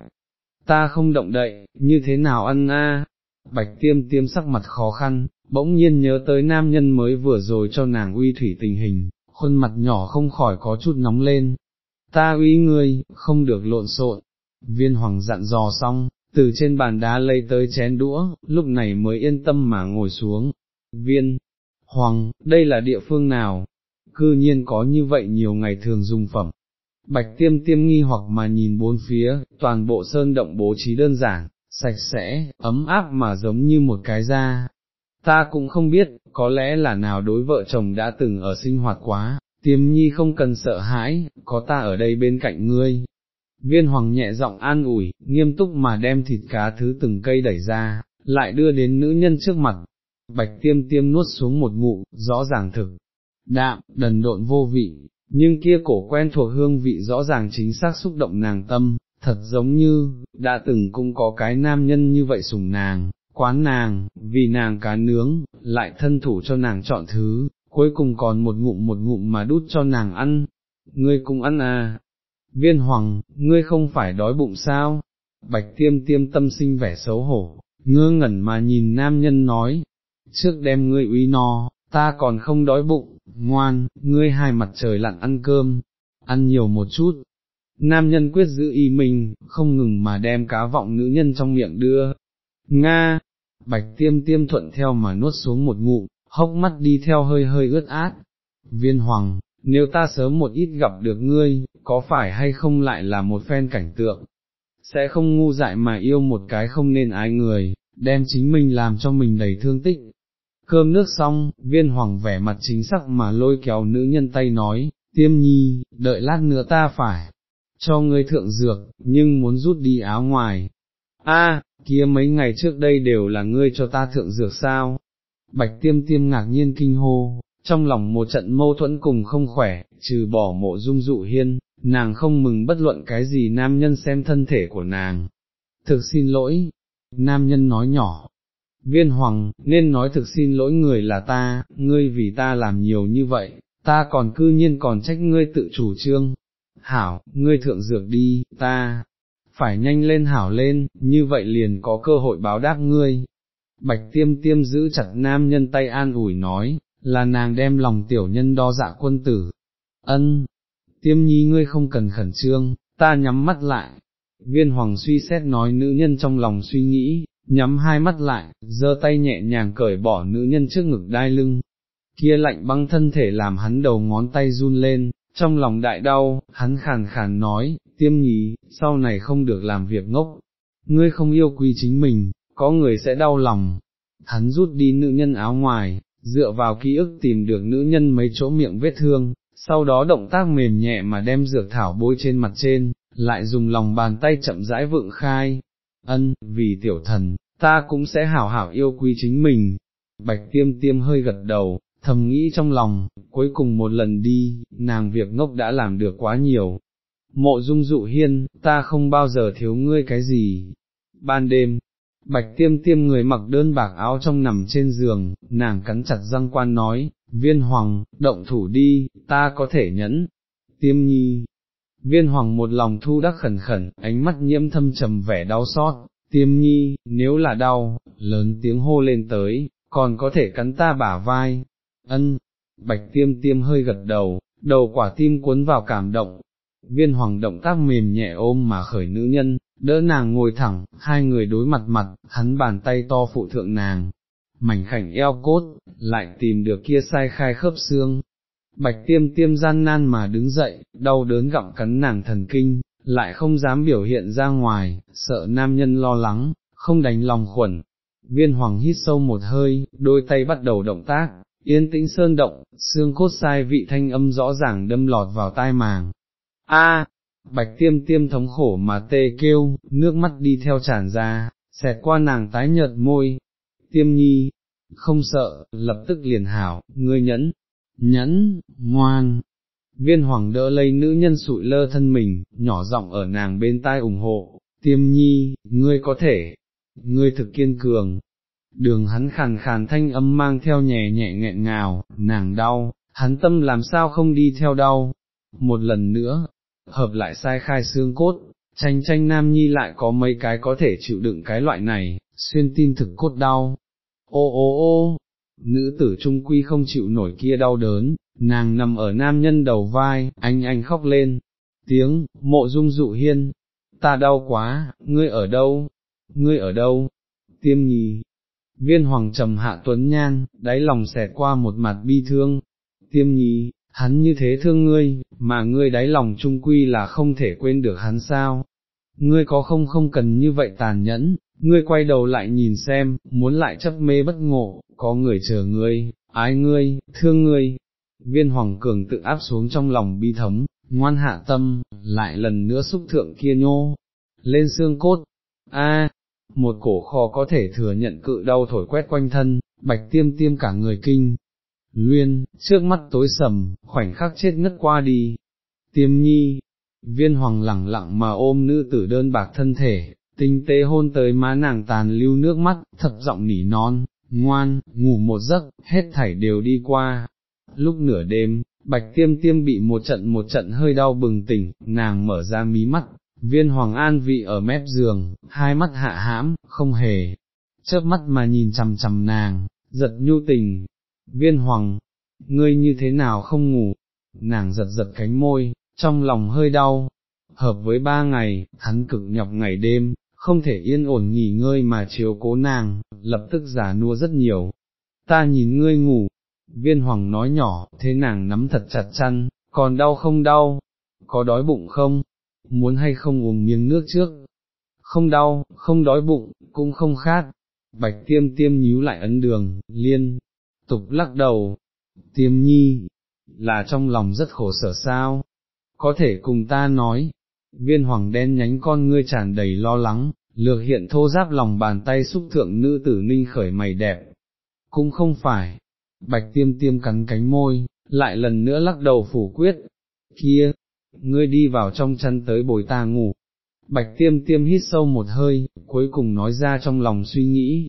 ta không động đậy, như thế nào ăn a? Bạch tiêm tiêm sắc mặt khó khăn, bỗng nhiên nhớ tới nam nhân mới vừa rồi cho nàng uy thủy tình hình, khuôn mặt nhỏ không khỏi có chút nóng lên. Ta uy ngươi, không được lộn xộn. Viên hoàng dặn dò xong, từ trên bàn đá lấy tới chén đũa, lúc này mới yên tâm mà ngồi xuống. Viên, Hoàng, đây là địa phương nào? Cư nhiên có như vậy nhiều ngày thường dùng phẩm. Bạch tiêm tiêm nghi hoặc mà nhìn bốn phía, toàn bộ sơn động bố trí đơn giản, sạch sẽ, ấm áp mà giống như một cái da. Ta cũng không biết, có lẽ là nào đối vợ chồng đã từng ở sinh hoạt quá, tiêm nhi không cần sợ hãi, có ta ở đây bên cạnh ngươi. Viên hoàng nhẹ giọng an ủi, nghiêm túc mà đem thịt cá thứ từng cây đẩy ra, lại đưa đến nữ nhân trước mặt, bạch tiêm tiêm nuốt xuống một ngụ, rõ ràng thực, đạm, đần độn vô vị, nhưng kia cổ quen thuộc hương vị rõ ràng chính xác xúc động nàng tâm, thật giống như, đã từng cũng có cái nam nhân như vậy sủng nàng, quán nàng, vì nàng cá nướng, lại thân thủ cho nàng chọn thứ, cuối cùng còn một ngụm một ngụm mà đút cho nàng ăn, ngươi cũng ăn à, viên hoàng, ngươi không phải đói bụng sao, bạch tiêm tiêm tâm sinh vẻ xấu hổ, ngơ ngẩn mà nhìn nam nhân nói, trước đem ngươi uy no, ta còn không đói bụng, ngoan, ngươi hai mặt trời lặn ăn cơm, ăn nhiều một chút. Nam nhân quyết giữ y mình, không ngừng mà đem cá vọng nữ nhân trong miệng đưa. Nga, bạch tiêm tiêm thuận theo mà nuốt xuống một ngụm, hốc mắt đi theo hơi hơi ướt át. Viên hoàng, nếu ta sớm một ít gặp được ngươi, có phải hay không lại là một phen cảnh tượng, sẽ không ngu dại mà yêu một cái không nên ái người, đem chính mình làm cho mình đầy thương tích, Cơm nước xong, viên hoàng vẻ mặt chính sắc mà lôi kéo nữ nhân tay nói, tiêm nhi, đợi lát nữa ta phải, cho ngươi thượng dược, nhưng muốn rút đi áo ngoài. A, kia mấy ngày trước đây đều là ngươi cho ta thượng dược sao? Bạch tiêm tiêm ngạc nhiên kinh hô, trong lòng một trận mâu thuẫn cùng không khỏe, trừ bỏ mộ dung dụ hiên, nàng không mừng bất luận cái gì nam nhân xem thân thể của nàng. Thực xin lỗi, nam nhân nói nhỏ, Viên hoàng, nên nói thực xin lỗi người là ta, ngươi vì ta làm nhiều như vậy, ta còn cư nhiên còn trách ngươi tự chủ trương. Hảo, ngươi thượng dược đi, ta, phải nhanh lên hảo lên, như vậy liền có cơ hội báo đáp ngươi. Bạch tiêm tiêm giữ chặt nam nhân tay an ủi nói, là nàng đem lòng tiểu nhân đo dạ quân tử. Ân, tiêm nhi ngươi không cần khẩn trương, ta nhắm mắt lại. Viên hoàng suy xét nói nữ nhân trong lòng suy nghĩ, nhắm hai mắt lại, giơ tay nhẹ nhàng cởi bỏ nữ nhân trước ngực đai lưng. Kia lạnh băng thân thể làm hắn đầu ngón tay run lên, trong lòng đại đau, hắn khàn khàn nói, tiêm nhí, sau này không được làm việc ngốc, ngươi không yêu quý chính mình, có người sẽ đau lòng. Hắn rút đi nữ nhân áo ngoài, dựa vào ký ức tìm được nữ nhân mấy chỗ miệng vết thương, sau đó động tác mềm nhẹ mà đem dược thảo bôi trên mặt trên, lại dùng lòng bàn tay chậm rãi vượng khai. Ân, vì tiểu thần, ta cũng sẽ hảo hảo yêu quý chính mình. Bạch tiêm tiêm hơi gật đầu, thầm nghĩ trong lòng, cuối cùng một lần đi, nàng việc ngốc đã làm được quá nhiều. Mộ dung dụ hiên, ta không bao giờ thiếu ngươi cái gì. Ban đêm, bạch tiêm tiêm người mặc đơn bạc áo trong nằm trên giường, nàng cắn chặt răng quan nói, viên hoàng, động thủ đi, ta có thể nhẫn. Tiêm nhi, viên hoàng một lòng thu đắc khẩn khẩn, ánh mắt nhiễm thâm trầm vẻ đau xót, tiêm nhi, nếu là đau, lớn tiếng hô lên tới, còn có thể cắn ta bả vai, ân, bạch tiêm tiêm hơi gật đầu, đầu quả tim cuốn vào cảm động, viên hoàng động tác mềm nhẹ ôm mà khởi nữ nhân, đỡ nàng ngồi thẳng, hai người đối mặt mặt, hắn bàn tay to phụ thượng nàng, mảnh khảnh eo cốt, lại tìm được kia sai khai khớp xương. Bạch tiêm tiêm gian nan mà đứng dậy, đau đớn gặm cắn nàng thần kinh, lại không dám biểu hiện ra ngoài, sợ nam nhân lo lắng, không đánh lòng khuẩn. Viên hoàng hít sâu một hơi, đôi tay bắt đầu động tác, yên tĩnh sơn động, xương cốt sai vị thanh âm rõ ràng đâm lọt vào tai màng. A, bạch tiêm tiêm thống khổ mà tê kêu, nước mắt đi theo tràn ra, xẹt qua nàng tái nhợt môi. Tiêm nhi, không sợ, lập tức liền hảo, ngươi nhẫn, nhẫn, ngoan. Viên hoàng đỡ lấy nữ nhân sụi lơ thân mình, nhỏ giọng ở nàng bên tai ủng hộ, tiêm nhi, ngươi có thể, ngươi thực kiên cường, đường hắn khàn khàn thanh âm mang theo nhẹ nhẹ nghẹn ngào, nàng đau, hắn tâm làm sao không đi theo đau, một lần nữa, hợp lại sai khai xương cốt, tranh tranh nam nhi lại có mấy cái có thể chịu đựng cái loại này, xuyên tim thực cốt đau, ô ô ô, nữ tử trung quy không chịu nổi kia đau đớn, nàng nằm ở nam nhân đầu vai, anh anh khóc lên, tiếng, mộ dung dụ hiên, ta đau quá, ngươi ở đâu, ngươi ở đâu, tiêm nhì, viên hoàng trầm hạ tuấn nhan, đáy lòng xẹt qua một mặt bi thương, tiêm nhí, hắn như thế thương ngươi, mà ngươi đáy lòng trung quy là không thể quên được hắn sao, ngươi có không không cần như vậy tàn nhẫn, ngươi quay đầu lại nhìn xem, muốn lại chấp mê bất ngộ, có người chờ ngươi, ái ngươi, thương ngươi. Viên hoàng cường tự áp xuống trong lòng bi thống, ngoan hạ tâm, lại lần nữa xúc thượng kia nhô, lên xương cốt, a, một cổ kho có thể thừa nhận cự đau thổi quét quanh thân, bạch tiêm tiêm cả người kinh. Luyên, trước mắt tối sầm, khoảnh khắc chết ngất qua đi. Tiêm nhi, viên hoàng lẳng lặng mà ôm nữ tử đơn bạc thân thể, tinh tế hôn tới má nàng tàn lưu nước mắt, thật giọng nỉ non, ngoan, ngủ một giấc, hết thảy đều đi qua. Lúc nửa đêm, bạch tiêm tiêm bị một trận một trận hơi đau bừng tỉnh, nàng mở ra mí mắt, viên hoàng an vị ở mép giường, hai mắt hạ hãm, không hề, chớp mắt mà nhìn chằm chằm nàng, giật nhu tình, viên hoàng, ngươi như thế nào không ngủ, nàng giật giật cánh môi, trong lòng hơi đau, hợp với ba ngày, hắn cực nhọc ngày đêm, không thể yên ổn nghỉ ngơi mà chiếu cố nàng, lập tức giả nua rất nhiều. Ta nhìn ngươi ngủ, viên hoàng nói nhỏ, thế nàng nắm thật chặt chăn, còn đau không đau, có đói bụng không, muốn hay không uống miếng nước trước, không đau, không đói bụng, cũng không khát, bạch tiêm tiêm nhíu lại ấn đường, liên, tục lắc đầu, tiêm nhi, là trong lòng rất khổ sở sao, có thể cùng ta nói, viên hoàng đen nhánh con ngươi tràn đầy lo lắng, lược hiện thô giáp lòng bàn tay xúc thượng nữ tử ninh khởi mày đẹp, cũng không phải, bạch tiêm tiêm cắn cánh môi, lại lần nữa lắc đầu phủ quyết, kia, ngươi đi vào trong chân tới bồi ta ngủ. Bạch tiêm tiêm hít sâu một hơi, cuối cùng nói ra trong lòng suy nghĩ,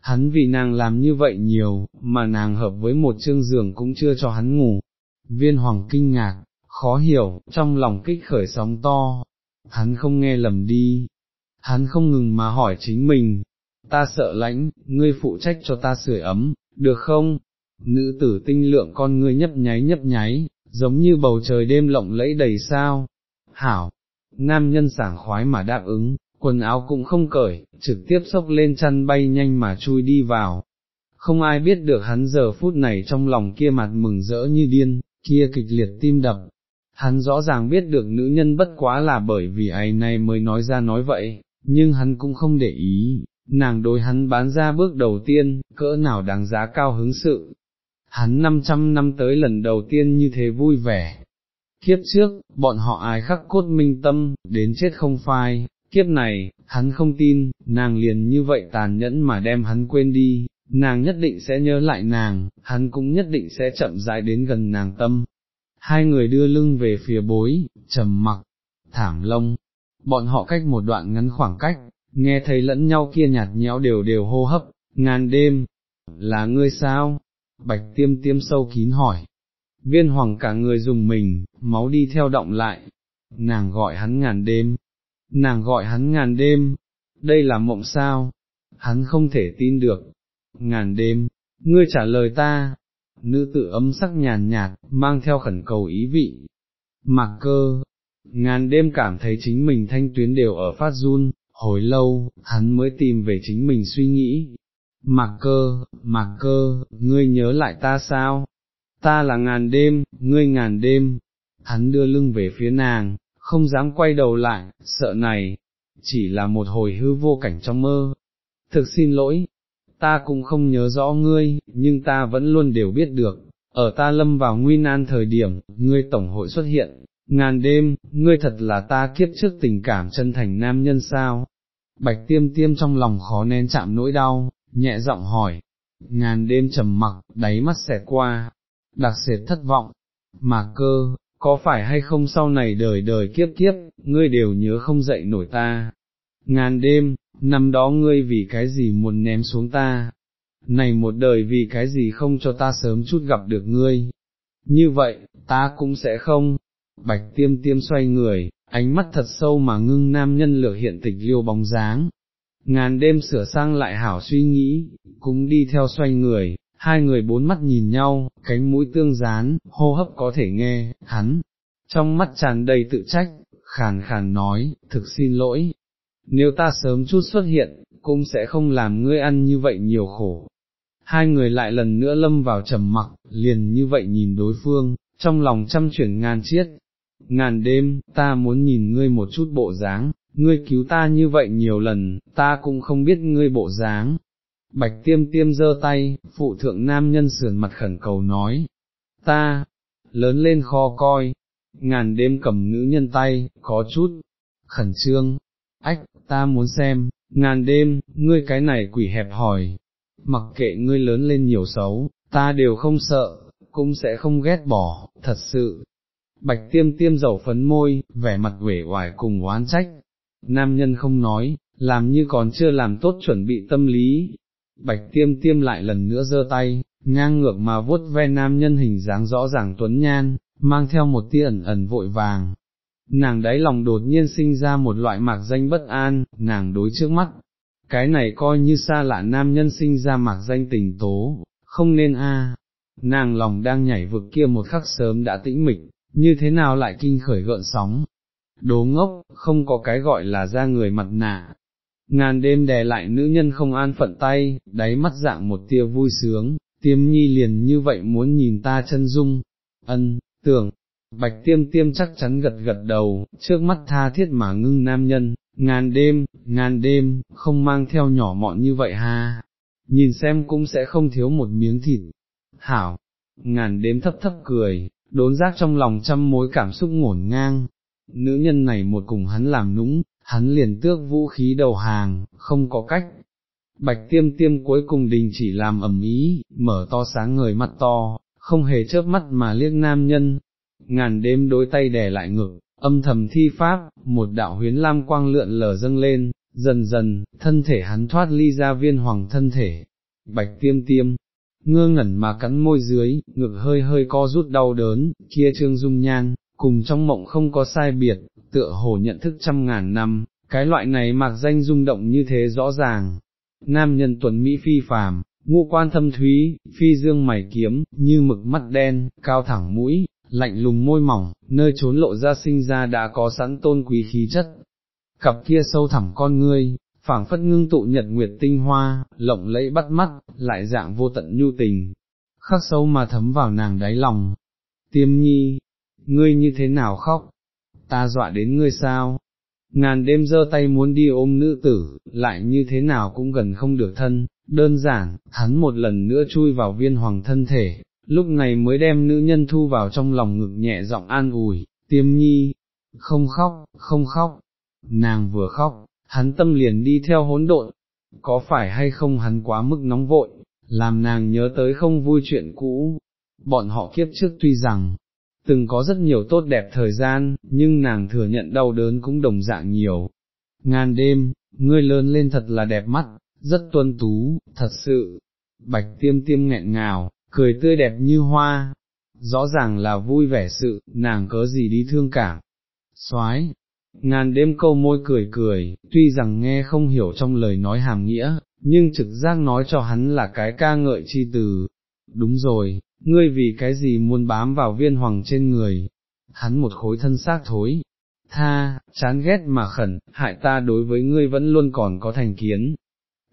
hắn vì nàng làm như vậy nhiều, mà nàng hợp với một chương giường cũng chưa cho hắn ngủ. Viên hoàng kinh ngạc, khó hiểu, trong lòng kích khởi sóng to, hắn không nghe lầm đi, hắn không ngừng mà hỏi chính mình, ta sợ lãnh, ngươi phụ trách cho ta sưởi ấm, được không? Nữ tử tinh lượng con ngươi nhấp nháy nhấp nháy, giống như bầu trời đêm lộng lẫy đầy sao. Hảo, nam nhân sảng khoái mà đáp ứng, quần áo cũng không cởi, trực tiếp xốc lên chăn bay nhanh mà chui đi vào. Không ai biết được hắn giờ phút này trong lòng kia mặt mừng rỡ như điên, kia kịch liệt tim đập. Hắn rõ ràng biết được nữ nhân bất quá là bởi vì ấy này mới nói ra nói vậy, nhưng hắn cũng không để ý, nàng đối hắn bán ra bước đầu tiên, cỡ nào đáng giá cao hứng sự. Hắn 500 năm tới lần đầu tiên như thế vui vẻ. Kiếp trước, bọn họ ai khắc cốt minh tâm, đến chết không phai, kiếp này, hắn không tin, nàng liền như vậy tàn nhẫn mà đem hắn quên đi, nàng nhất định sẽ nhớ lại nàng, hắn cũng nhất định sẽ chậm rãi đến gần nàng tâm. Hai người đưa lưng về phía bối, trầm mặc, thảm lông, bọn họ cách một đoạn ngắn khoảng cách, nghe thấy lẫn nhau kia nhạt nhẽo đều đều hô hấp, ngàn đêm, là ngươi sao? Bạch tiêm tiêm sâu kín hỏi. Viên hoàng cả người dùng mình, máu đi theo động lại, nàng gọi hắn ngàn đêm, nàng gọi hắn ngàn đêm, đây là mộng sao, hắn không thể tin được, ngàn đêm, ngươi trả lời ta, nữ tự ấm sắc nhàn nhạt, mang theo khẩn cầu ý vị, mặc cơ, ngàn đêm cảm thấy chính mình thanh tuyến đều ở phát run, hồi lâu, hắn mới tìm về chính mình suy nghĩ, mặc cơ, mặc cơ, ngươi nhớ lại ta sao, ta là ngàn đêm, ngươi ngàn đêm, hắn đưa lưng về phía nàng, không dám quay đầu lại, sợ này, chỉ là một hồi hư vô cảnh trong mơ. Thực xin lỗi, ta cũng không nhớ rõ ngươi, nhưng ta vẫn luôn đều biết được, ở ta lâm vào nguy nan thời điểm, ngươi tổng hội xuất hiện, ngàn đêm, ngươi thật là ta kiếp trước tình cảm chân thành nam nhân sao? Bạch tiêm tiêm trong lòng khó nén chạm nỗi đau, nhẹ giọng hỏi, ngàn đêm trầm mặc, đáy mắt xẹt qua, đặc sệt thất vọng, mà cơ, có phải hay không sau này đời đời kiếp kiếp, ngươi đều nhớ không dậy nổi ta. Ngàn đêm, năm đó ngươi vì cái gì muốn ném xuống ta, này một đời vì cái gì không cho ta sớm chút gặp được ngươi. Như vậy, ta cũng sẽ không. Bạch tiêm tiêm xoay người, ánh mắt thật sâu mà ngưng nam nhân lửa hiện tịch liêu bóng dáng. Ngàn đêm sửa sang lại hảo suy nghĩ, cũng đi theo xoay người, hai người bốn mắt nhìn nhau, cánh mũi tương dán, hô hấp có thể nghe, hắn, trong mắt tràn đầy tự trách, khàn khàn nói, thực xin lỗi, nếu ta sớm chút xuất hiện, cũng sẽ không làm ngươi ăn như vậy nhiều khổ. Hai người lại lần nữa lâm vào trầm mặc, liền như vậy nhìn đối phương, trong lòng trăm chuyển ngàn chiết. Ngàn đêm, ta muốn nhìn ngươi một chút bộ dáng, ngươi cứu ta như vậy nhiều lần, ta cũng không biết ngươi bộ dáng, Bạch tiêm tiêm giơ tay, phụ thượng nam nhân sườn mặt khẩn cầu nói, ta, lớn lên kho coi, ngàn đêm cầm nữ nhân tay, có chút, khẩn trương, ách, ta muốn xem, ngàn đêm, ngươi cái này quỷ hẹp hỏi, mặc kệ ngươi lớn lên nhiều xấu, ta đều không sợ, cũng sẽ không ghét bỏ, thật sự. Bạch tiêm tiêm dầu phấn môi, vẻ mặt quể oải cùng oán trách, nam nhân không nói, làm như còn chưa làm tốt chuẩn bị tâm lý, bạch tiêm tiêm lại lần nữa giơ tay, ngang ngược mà vuốt ve nam nhân hình dáng rõ ràng tuấn nhan, mang theo một tia ẩn ẩn vội vàng. Nàng đáy lòng đột nhiên sinh ra một loại mạc danh bất an, nàng đối trước mắt, cái này coi như xa lạ nam nhân sinh ra mạc danh tình tố, không nên a. Nàng lòng đang nhảy vực kia một khắc sớm đã tĩnh mịch, như thế nào lại kinh khởi gợn sóng. Đố ngốc, không có cái gọi là ra người mặt nạ, ngàn đêm đè lại nữ nhân không an phận tay, đáy mắt dạng một tia vui sướng, tiêm nhi liền như vậy muốn nhìn ta chân dung, ân, tưởng, bạch tiêm tiêm chắc chắn gật gật đầu, trước mắt tha thiết mà ngưng nam nhân, ngàn đêm, ngàn đêm, không mang theo nhỏ mọn như vậy ha, nhìn xem cũng sẽ không thiếu một miếng thịt, hảo, ngàn đêm thấp thấp cười, đốn giác trong lòng trăm mối cảm xúc ngổn ngang, nữ nhân này một cùng hắn làm nũng, hắn liền tước vũ khí đầu hàng, không có cách. Bạch tiêm tiêm cuối cùng đình chỉ làm ẩm ý, mở to sáng người mắt to, không hề chớp mắt mà liếc nam nhân, ngàn đêm đôi tay đè lại ngực, âm thầm thi pháp, một đạo huyến lam quang lượn lờ dâng lên, dần dần, thân thể hắn thoát ly ra viên hoàng thân thể, bạch tiêm tiêm, ngơ ngẩn mà cắn môi dưới, ngực hơi hơi co rút đau đớn, kia trương dung nhan, cùng trong mộng không có sai biệt, tựa hồ nhận thức trăm ngàn năm, cái loại này mặc danh rung động như thế rõ ràng. Nam nhân tuần Mỹ phi phàm, ngũ quan thâm thúy, phi dương mày kiếm, như mực mắt đen, cao thẳng mũi, lạnh lùng môi mỏng, nơi trốn lộ ra sinh ra đã có sẵn tôn quý khí chất. Cặp kia sâu thẳm con ngươi, phảng phất ngưng tụ nhật nguyệt tinh hoa, lộng lẫy bắt mắt, lại dạng vô tận nhu tình, khắc sâu mà thấm vào nàng đáy lòng. Tiêm nhi, ngươi như thế nào khóc? Ta dọa đến ngươi sao? Ngàn đêm giơ tay muốn đi ôm nữ tử, lại như thế nào cũng gần không được thân, đơn giản, hắn một lần nữa chui vào viên hoàng thân thể, lúc này mới đem nữ nhân thu vào trong lòng ngực nhẹ giọng an ủi, tiêm nhi, không khóc, không khóc, nàng vừa khóc, hắn tâm liền đi theo hỗn độn, có phải hay không hắn quá mức nóng vội, làm nàng nhớ tới không vui chuyện cũ, bọn họ kiếp trước tuy rằng, từng có rất nhiều tốt đẹp thời gian, nhưng nàng thừa nhận đau đớn cũng đồng dạng nhiều. Ngàn đêm, ngươi lớn lên thật là đẹp mắt, rất tuân tú, thật sự, bạch tiêm tiêm nghẹn ngào, cười tươi đẹp như hoa, rõ ràng là vui vẻ sự, nàng cớ gì đi thương cảm. Soái, ngàn đêm câu môi cười cười, tuy rằng nghe không hiểu trong lời nói hàm nghĩa, nhưng trực giác nói cho hắn là cái ca ngợi chi từ. Đúng rồi, ngươi vì cái gì muốn bám vào viên hoàng trên người, hắn một khối thân xác thối, tha, chán ghét mà khẩn, hại ta đối với ngươi vẫn luôn còn có thành kiến.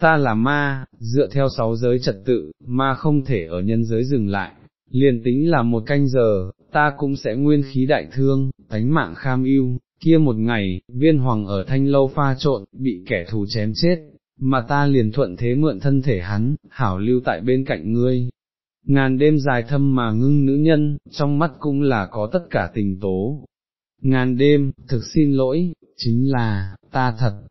Ta là ma, dựa theo sáu giới trật tự, ma không thể ở nhân giới dừng lại, liền tính là một canh giờ, ta cũng sẽ nguyên khí đại thương, tánh mạng kham yêu. Kia một ngày, viên hoàng ở thanh lâu pha trộn, bị kẻ thù chém chết, mà ta liền thuận thế mượn thân thể hắn, hảo lưu tại bên cạnh ngươi, ngàn đêm dài thâm mà ngưng nữ nhân, trong mắt cũng là có tất cả tình tố. Ngàn đêm, thực xin lỗi, chính là, ta thật,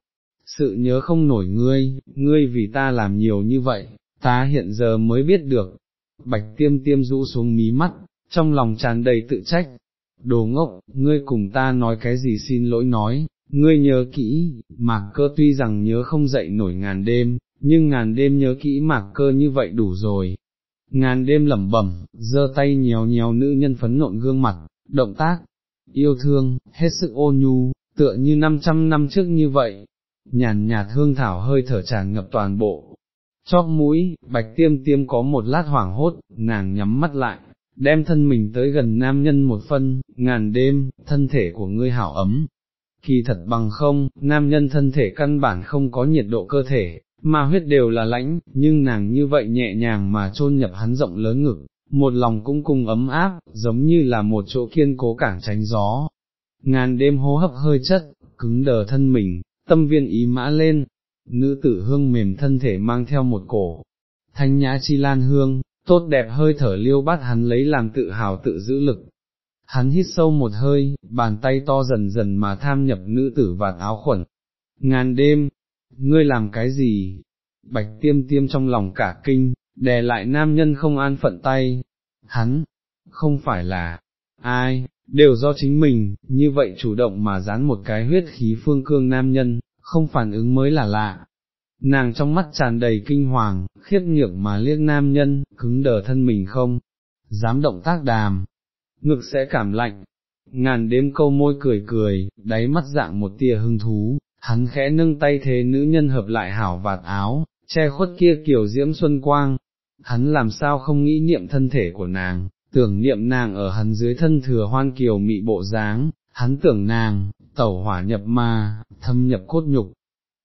sự nhớ không nổi ngươi, ngươi vì ta làm nhiều như vậy, ta hiện giờ mới biết được. Bạch tiêm tiêm rũ xuống mí mắt, trong lòng tràn đầy tự trách. Đồ ngốc, ngươi cùng ta nói cái gì xin lỗi nói, ngươi nhớ kỹ, mạc cơ tuy rằng nhớ không dậy nổi ngàn đêm, nhưng ngàn đêm nhớ kỹ mạc cơ như vậy đủ rồi, ngàn đêm lẩm bẩm, giơ tay nhéo nhéo nữ nhân phấn nộn gương mặt, động tác, yêu thương, hết sức ôn nhu, tựa như 500 năm trước như vậy, nhàn nhạt hương thảo hơi thở tràn ngập toàn bộ. Chóp mũi, bạch tiêm tiêm có một lát hoảng hốt, nàng nhắm mắt lại, đem thân mình tới gần nam nhân một phân, ngàn đêm, thân thể của ngươi hảo ấm. Kỳ thật bằng không, nam nhân thân thể căn bản không có nhiệt độ cơ thể, mà huyết đều là lãnh, nhưng nàng như vậy nhẹ nhàng mà chôn nhập hắn rộng lớn ngực, một lòng cũng cùng ấm áp, giống như là một chỗ kiên cố cảng tránh gió. Ngàn đêm hô hấp hơi chất, cứng đờ thân mình, tâm viên ý mã lên, nữ tử hương mềm thân thể mang theo một cổ, thanh nhã chi lan hương, tốt đẹp hơi thở liêu bắt hắn lấy làm tự hào tự giữ lực. Hắn hít sâu một hơi, bàn tay to dần dần mà tham nhập nữ tử vạt áo khuẩn. Ngàn đêm, ngươi làm cái gì? Bạch tiêm tiêm trong lòng cả kinh, đè lại nam nhân không an phận tay, hắn, không phải là, ai, đều do chính mình, như vậy chủ động mà dán một cái huyết khí phương cương nam nhân, không phản ứng mới là lạ. Nàng trong mắt tràn đầy kinh hoàng, khiếp nhược mà liếc nam nhân, cứng đờ thân mình không, dám động tác đàm, ngực sẽ cảm lạnh, ngàn đêm câu môi cười cười, đáy mắt dạng một tia hưng thú, hắn khẽ nâng tay thế nữ nhân hợp lại hảo vạt áo, che khuất kia kiểu diễm xuân quang, hắn làm sao không nghĩ niệm thân thể của nàng, tưởng niệm nàng ở hắn dưới thân thừa hoan kiều mị bộ dáng, hắn tưởng nàng, tẩu hỏa nhập ma, thâm nhập cốt nhục,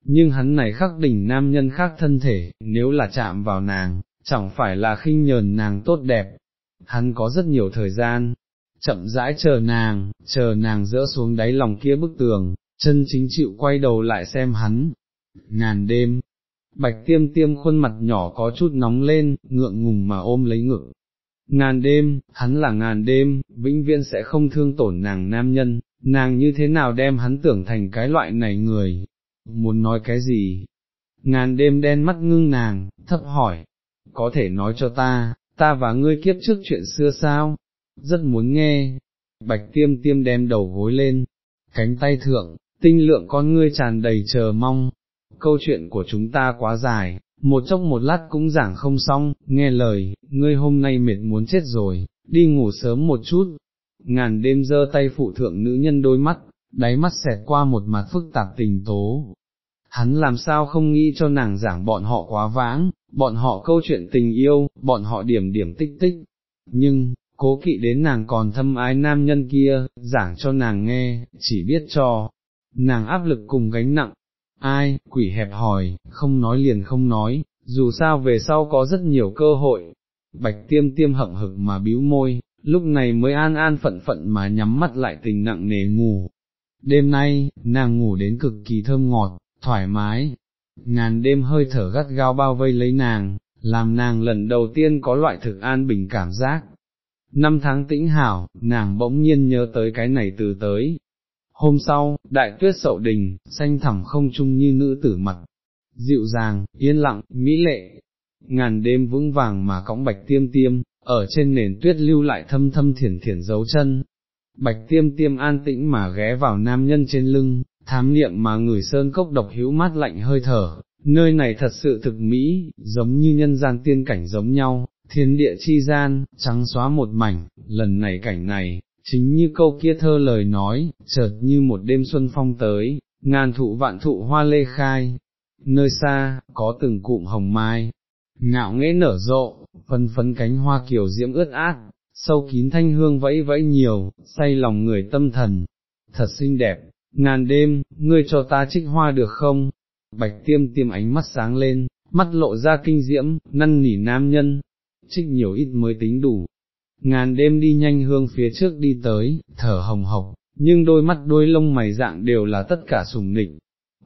nhưng hắn này khắc đỉnh nam nhân khác thân thể, nếu là chạm vào nàng, chẳng phải là khinh nhờn nàng tốt đẹp, hắn có rất nhiều thời gian, chậm rãi chờ nàng, chờ nàng dỡ xuống đáy lòng kia bức tường, chân chính chịu quay đầu lại xem hắn. Ngàn đêm, bạch tiêm tiêm khuôn mặt nhỏ có chút nóng lên, ngượng ngùng mà ôm lấy ngực. Ngàn đêm, hắn là ngàn đêm, vĩnh viễn sẽ không thương tổn nàng nam nhân, nàng như thế nào đem hắn tưởng thành cái loại này người, muốn nói cái gì? Ngàn đêm đen mắt ngưng nàng, thấp hỏi, có thể nói cho ta, ta và ngươi kiếp trước chuyện xưa sao? Rất muốn nghe, bạch tiêm tiêm đem đầu gối lên, cánh tay thượng, tinh lượng con ngươi tràn đầy chờ mong, câu chuyện của chúng ta quá dài, một chốc một lát cũng giảng không xong, nghe lời, ngươi hôm nay mệt muốn chết rồi, đi ngủ sớm một chút, ngàn đêm giơ tay phụ thượng nữ nhân đôi mắt, đáy mắt xẹt qua một mặt phức tạp tình tố. Hắn làm sao không nghĩ cho nàng giảng bọn họ quá vãng, bọn họ câu chuyện tình yêu, bọn họ điểm điểm tích tích, nhưng, cố kỵ đến nàng còn thâm ái nam nhân kia, giảng cho nàng nghe, chỉ biết cho, nàng áp lực cùng gánh nặng, ai, quỷ hẹp hòi, không nói liền không nói, dù sao về sau có rất nhiều cơ hội, bạch tiêm tiêm hậm hực mà bĩu môi, lúc này mới an an phận phận mà nhắm mắt lại tình nặng nề ngủ. Đêm nay, nàng ngủ đến cực kỳ thơm ngọt, thoải mái, ngàn đêm hơi thở gắt gao bao vây lấy nàng, làm nàng lần đầu tiên có loại thực an bình cảm giác. Năm tháng tĩnh hảo, nàng bỗng nhiên nhớ tới cái này từ tới. Hôm sau, đại tuyết sậu đình, xanh thẳm không chung như nữ tử mặt, dịu dàng, yên lặng, mỹ lệ, ngàn đêm vững vàng mà cõng bạch tiêm tiêm, ở trên nền tuyết lưu lại thâm thâm thiển thiển dấu chân. Bạch tiêm tiêm an tĩnh mà ghé vào nam nhân trên lưng, thám niệm mà người sơn cốc độc hữu mát lạnh hơi thở, nơi này thật sự thực mỹ, giống như nhân gian tiên cảnh giống nhau, thiên địa chi gian, trắng xóa một mảnh, lần này cảnh này, chính như câu kia thơ lời nói, chợt như một đêm xuân phong tới, ngàn thụ vạn thụ hoa lê khai, nơi xa, có từng cụm hồng mai, ngạo nghễ nở rộ, phân phấn cánh hoa kiều diễm ướt át, sâu kín thanh hương vẫy vẫy nhiều, say lòng người tâm thần, thật xinh đẹp, ngàn đêm, ngươi cho ta trích hoa được không? Bạch tiêm tiêm ánh mắt sáng lên, mắt lộ ra kinh diễm, năn nỉ nam nhân, trích nhiều ít mới tính đủ. Ngàn đêm đi nhanh hương phía trước đi tới, thở hồng hộc, nhưng đôi mắt đôi lông mày dạng đều là tất cả sùng nịnh.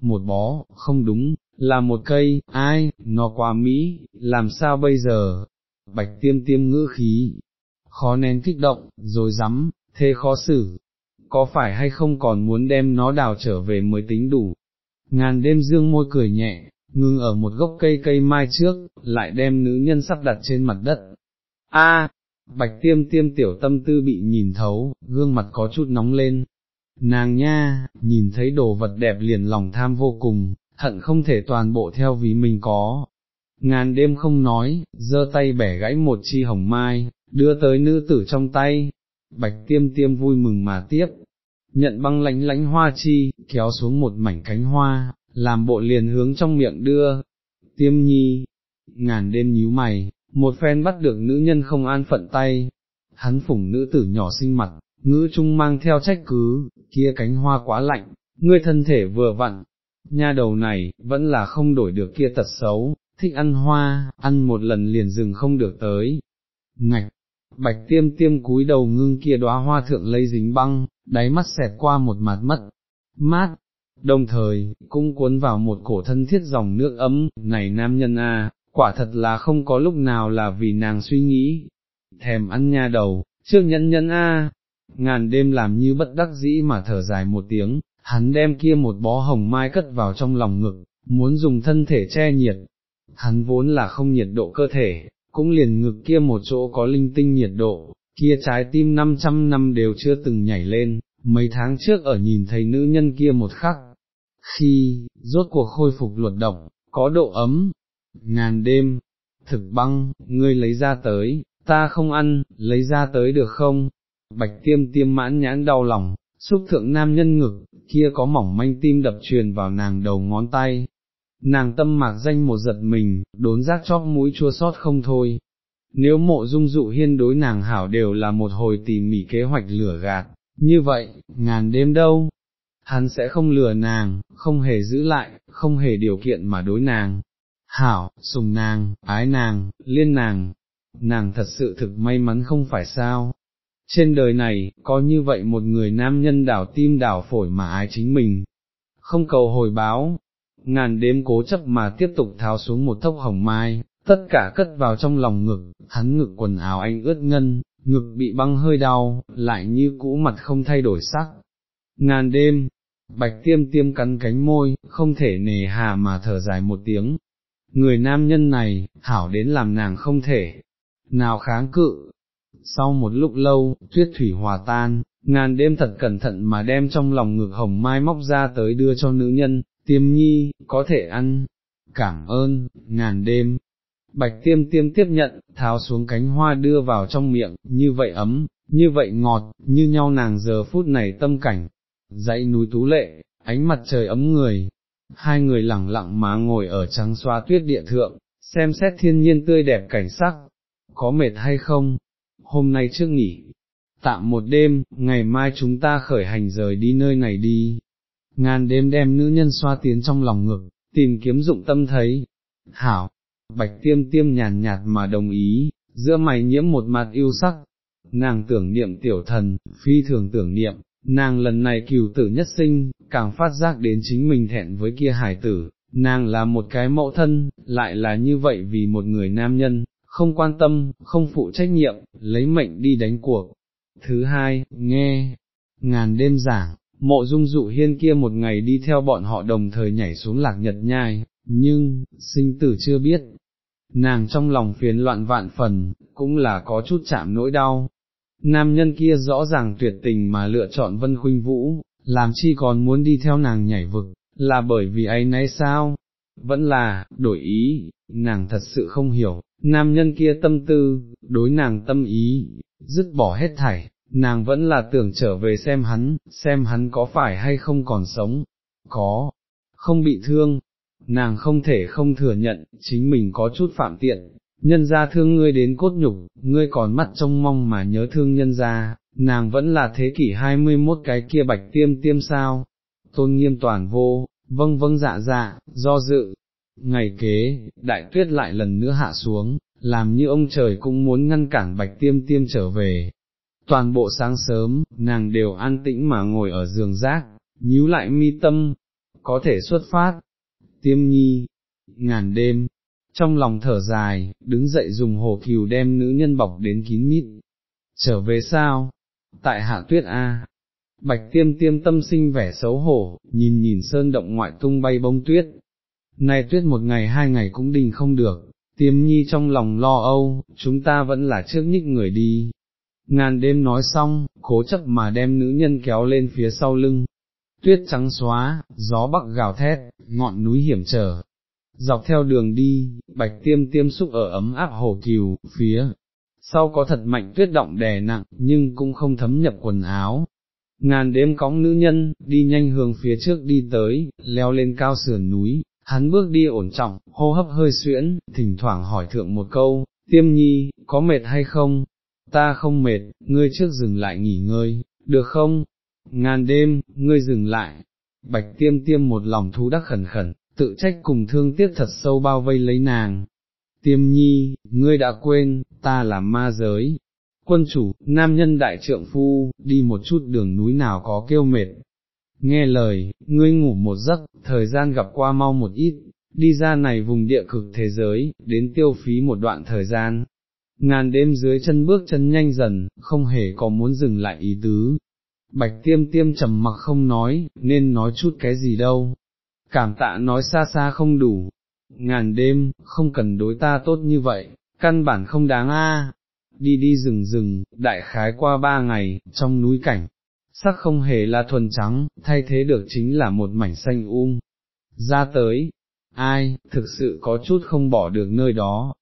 Một bó, không đúng, là một cây, ai, nó quá Mỹ, làm sao bây giờ? Bạch tiêm tiêm ngữ khí, khó nén kích động, rồi rắm, thế khó xử, có phải hay không còn muốn đem nó đào trở về mới tính đủ. Ngàn đêm dương môi cười nhẹ, ngưng ở một gốc cây cây mai trước, lại đem nữ nhân sắp đặt trên mặt đất. A, bạch tiêm tiêm tiểu tâm tư bị nhìn thấu, gương mặt có chút nóng lên. Nàng nha, nhìn thấy đồ vật đẹp liền lòng tham vô cùng, hận không thể toàn bộ theo vì mình có. Ngàn đêm không nói, giơ tay bẻ gãy một chi hồng mai, đưa tới nữ tử trong tay, bạch tiêm tiêm vui mừng mà tiếp, nhận băng lánh lánh hoa chi, kéo xuống một mảnh cánh hoa, làm bộ liền hướng trong miệng đưa, tiêm nhi, ngàn đêm nhíu mày, một phen bắt được nữ nhân không an phận tay, hắn phủng nữ tử nhỏ xinh mặt, ngữ trung mang theo trách cứ, kia cánh hoa quá lạnh, ngươi thân thể vừa vặn, nha đầu này, vẫn là không đổi được kia tật xấu, thích ăn hoa, ăn một lần liền dừng không được tới. Ngạch, bạch tiêm tiêm cúi đầu ngưng kia đóa hoa thượng lấy dính băng, đáy mắt xẹt qua một mặt mất, mát, đồng thời, cũng cuốn vào một cổ thân thiết dòng nước ấm, này nam nhân a, quả thật là không có lúc nào là vì nàng suy nghĩ, thèm ăn nha đầu, trước nhân nhân a, ngàn đêm làm như bất đắc dĩ mà thở dài một tiếng, hắn đem kia một bó hồng mai cất vào trong lòng ngực, muốn dùng thân thể che nhiệt, hắn vốn là không nhiệt độ cơ thể, cũng liền ngực kia một chỗ có linh tinh nhiệt độ, kia trái tim 500 năm đều chưa từng nhảy lên, mấy tháng trước ở nhìn thấy nữ nhân kia một khắc, khi, rốt cuộc khôi phục luật động, có độ ấm, ngàn đêm, thực băng, ngươi lấy ra tới, ta không ăn, lấy ra tới được không? Bạch tiêm tiêm mãn nhãn đau lòng, xúc thượng nam nhân ngực, kia có mỏng manh tim đập truyền vào nàng đầu ngón tay. Nàng tâm mạc danh một giật mình, đốn giác chóp mũi chua sót không thôi. Nếu mộ dung dụ hiên đối nàng hảo đều là một hồi tỉ mỉ kế hoạch lửa gạt, như vậy, ngàn đêm đâu, hắn sẽ không lừa nàng, không hề giữ lại, không hề điều kiện mà đối nàng. Hảo, sùng nàng, ái nàng, liên nàng, nàng thật sự thực may mắn không phải sao, trên đời này, có như vậy một người nam nhân đảo tim đảo phổi mà ái chính mình, không cầu hồi báo, ngàn đêm cố chấp mà tiếp tục tháo xuống một thốc hồng mai, tất cả cất vào trong lòng ngực, hắn ngực quần áo anh ướt ngân, ngực bị băng hơi đau, lại như cũ mặt không thay đổi sắc. Ngàn đêm, bạch tiêm tiêm cắn cánh môi, không thể nề hà mà thở dài một tiếng. Người nam nhân này, hảo đến làm nàng không thể, nào kháng cự, sau một lúc lâu, tuyết thủy hòa tan, ngàn đêm thật cẩn thận mà đem trong lòng ngực hồng mai móc ra tới đưa cho nữ nhân, tiêm nhi, có thể ăn, cảm ơn, ngàn đêm. Bạch tiêm tiêm tiếp nhận, tháo xuống cánh hoa đưa vào trong miệng, như vậy ấm, như vậy ngọt, như nhau nàng giờ phút này tâm cảnh, dãy núi tú lệ, ánh mặt trời ấm người, hai người lẳng lặng mà ngồi ở trắng xóa tuyết địa thượng, xem xét thiên nhiên tươi đẹp cảnh sắc, có mệt hay không, hôm nay trước nghỉ, tạm một đêm, ngày mai chúng ta khởi hành rời đi nơi này đi. Ngàn đêm đem nữ nhân xoa tiến trong lòng ngực, tìm kiếm dụng tâm thấy. Hảo, bạch tiêm tiêm nhàn nhạt mà đồng ý, giữa mày nhiễm một mặt yêu sắc. Nàng tưởng niệm tiểu thần, phi thường tưởng niệm, nàng lần này cửu tử nhất sinh, càng phát giác đến chính mình thẹn với kia hải tử, nàng là một cái mẫu thân, lại là như vậy vì một người nam nhân, không quan tâm, không phụ trách nhiệm, lấy mệnh đi đánh cuộc. Thứ hai, nghe, ngàn đêm giảng, mộ dung dụ hiên kia một ngày đi theo bọn họ đồng thời nhảy xuống lạc nhật nhai, nhưng, sinh tử chưa biết. Nàng trong lòng phiền loạn vạn phần, cũng là có chút chạm nỗi đau. Nam nhân kia rõ ràng tuyệt tình mà lựa chọn vân khuynh vũ, làm chi còn muốn đi theo nàng nhảy vực, là bởi vì ấy nấy sao? Vẫn là, đổi ý, nàng thật sự không hiểu, nam nhân kia tâm tư, đối nàng tâm ý, dứt bỏ hết thảy, nàng vẫn là tưởng trở về xem hắn, xem hắn có phải hay không còn sống, có, không bị thương, nàng không thể không thừa nhận, chính mình có chút phạm tiện, nhân ra thương ngươi đến cốt nhục, ngươi còn mắt trông mong mà nhớ thương nhân ra, nàng vẫn là thế kỷ 21 cái kia bạch tiêm tiêm sao, tôn nghiêm toàn vô, vâng vâng dạ dạ, do dự. Ngày kế, đại tuyết lại lần nữa hạ xuống, làm như ông trời cũng muốn ngăn cản bạch tiêm tiêm trở về. Toàn bộ sáng sớm, nàng đều an tĩnh mà ngồi ở giường rác, nhíu lại mi tâm, có thể xuất phát. Tiêm nhi, ngàn đêm, trong lòng thở dài, đứng dậy dùng hồ kiều đem nữ nhân bọc đến kín mít. Trở về sao? Tại hạ tuyết A, Bạch tiêm tiêm tâm sinh vẻ xấu hổ, nhìn nhìn sơn động ngoại tung bay bông tuyết. Này tuyết một ngày hai ngày cũng đình không được, tiêm nhi trong lòng lo âu, chúng ta vẫn là trước nhích người đi. Ngàn đêm nói xong, cố chấp mà đem nữ nhân kéo lên phía sau lưng. Tuyết trắng xóa, gió bắc gào thét, ngọn núi hiểm trở. Dọc theo đường đi, bạch tiêm tiêm xúc ở ấm áp hồ kiều, phía, sau có thật mạnh tuyết động đè nặng, nhưng cũng không thấm nhập quần áo, ngàn đêm cõng nữ nhân, đi nhanh hướng phía trước đi tới, leo lên cao sườn núi, hắn bước đi ổn trọng, hô hấp hơi xuyễn, thỉnh thoảng hỏi thượng một câu, tiêm nhi, có mệt hay không? Ta không mệt, ngươi trước dừng lại nghỉ ngơi, được không? Ngàn đêm, ngươi dừng lại, bạch tiêm tiêm một lòng thú đắc khẩn khẩn, tự trách cùng thương tiếc thật sâu bao vây lấy nàng. Tiêm nhi, ngươi đã quên, ta là ma giới, quân chủ, nam nhân đại trượng phu, đi một chút đường núi nào có kêu mệt. Nghe lời, ngươi ngủ một giấc, thời gian gặp qua mau một ít, đi ra này vùng địa cực thế giới, đến tiêu phí một đoạn thời gian. Ngàn đêm dưới chân bước chân nhanh dần, không hề có muốn dừng lại ý tứ. Bạch tiêm tiêm trầm mặc không nói, nên nói chút cái gì đâu. Cảm tạ nói xa xa không đủ. Ngàn đêm, không cần đối ta tốt như vậy, căn bản không đáng a đi đi rừng rừng, đại khái qua ba ngày, trong núi cảnh, sắc không hề là thuần trắng, thay thế được chính là một mảnh xanh um. Ra tới, ai, thực sự có chút không bỏ được nơi đó.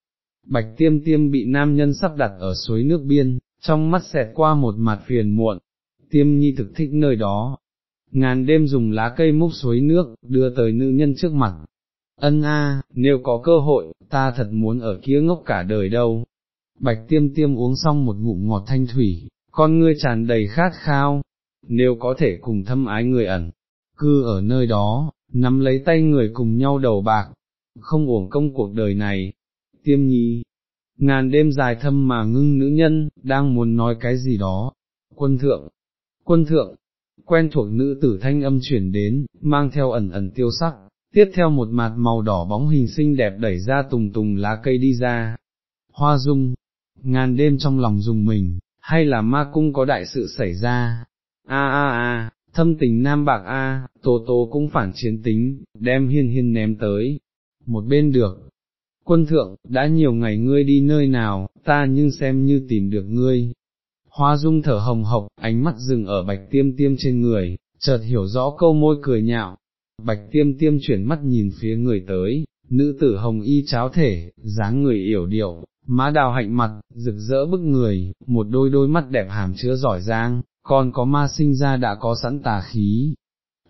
Bạch tiêm tiêm bị nam nhân sắp đặt ở suối nước biên, trong mắt xẹt qua một mặt phiền muộn, tiêm nhi thực thích nơi đó. Ngàn đêm dùng lá cây múc suối nước, đưa tới nữ nhân trước mặt. Ân a, nếu có cơ hội, ta thật muốn ở kia ngốc cả đời đâu. Bạch tiêm tiêm uống xong một ngụm ngọt thanh thủy, con ngươi tràn đầy khát khao, nếu có thể cùng thâm ái người ẩn, cư ở nơi đó, nắm lấy tay người cùng nhau đầu bạc, không uổng công cuộc đời này. Tiêm nhi, ngàn đêm dài thâm mà ngưng nữ nhân, đang muốn nói cái gì đó. Quân thượng, quân thượng, quen thuộc nữ tử thanh âm chuyển đến, mang theo ẩn ẩn tiêu sắc, tiếp theo một mặt màu đỏ bóng hình xinh đẹp đẩy ra tùng tùng lá cây đi ra. Hoa dung, ngàn đêm trong lòng dùng mình, hay là ma cung có đại sự xảy ra, a a a, thâm tình nam bạc a, à, tố tố cũng phản chiến tính, đem hiên hiên ném tới, một bên được. Quân thượng, đã nhiều ngày ngươi đi nơi nào, ta nhưng xem như tìm được ngươi. Hoa dung thở hồng hộc, ánh mắt dừng ở bạch tiêm tiêm trên người, chợt hiểu rõ câu môi cười nhạo. Bạch tiêm tiêm chuyển mắt nhìn phía người tới, nữ tử hồng y cháo thể, dáng người yểu điệu, má đào hạnh mặt, rực rỡ bức người, một đôi đôi mắt đẹp hàm chứa giỏi giang, còn có ma sinh ra đã có sẵn tà khí.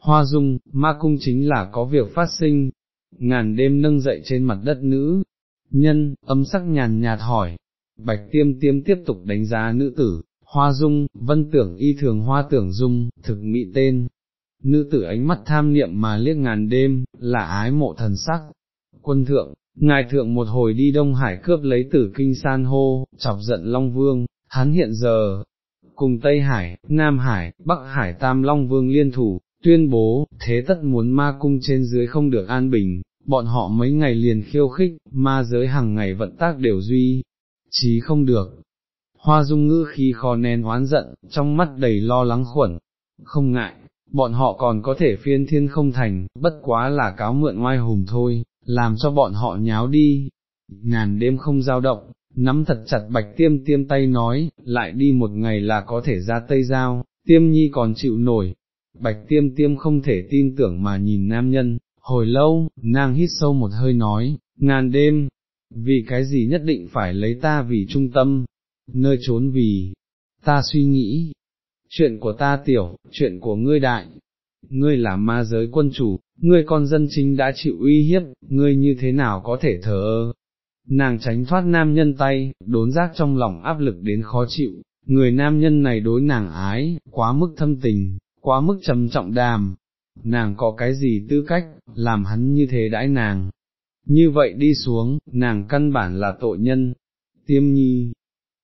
Hoa dung, ma cung chính là có việc phát sinh, ngàn đêm nâng dậy trên mặt đất nữ, nhân, âm sắc nhàn nhạt hỏi, Bạch tiêm tiêm tiếp tục đánh giá nữ tử, hoa dung, vân tưởng y thường hoa tưởng dung, thực mỹ tên. Nữ tử ánh mắt tham niệm mà liếc ngàn đêm, là ái mộ thần sắc. Quân thượng, ngài thượng một hồi đi Đông Hải cướp lấy tử kinh san hô, chọc giận Long Vương, hắn hiện giờ, cùng Tây Hải, Nam Hải, Bắc Hải Tam Long Vương liên thủ, tuyên bố, thế tất muốn ma cung trên dưới không được an bình, bọn họ mấy ngày liền khiêu khích, ma giới hàng ngày vận tác đều duy, chí không được. Hoa dung ngữ khi khó nén oán giận, trong mắt đầy lo lắng khuẩn, không ngại, bọn họ còn có thể phiên thiên không thành, bất quá là cáo mượn oai hùng thôi, làm cho bọn họ nháo đi. Ngàn đêm không giao động, nắm thật chặt bạch tiêm tiêm tay nói, lại đi một ngày là có thể ra tây giao, tiêm nhi còn chịu nổi. Bạch tiêm tiêm không thể tin tưởng mà nhìn nam nhân, hồi lâu, nàng hít sâu một hơi nói, ngàn đêm, vì cái gì nhất định phải lấy ta vì trung tâm, nơi trốn vì, ta suy nghĩ, chuyện của ta tiểu, chuyện của ngươi đại, ngươi là ma giới quân chủ, ngươi con dân chính đã chịu uy hiếp, ngươi như thế nào có thể thờ ơ. Nàng tránh thoát nam nhân tay, đốn giác trong lòng áp lực đến khó chịu, người nam nhân này đối nàng ái, quá mức thâm tình, quá mức trầm trọng đàm, nàng có cái gì tư cách, làm hắn như thế đãi nàng. Như vậy đi xuống, nàng căn bản là tội nhân. Tiêm nhi,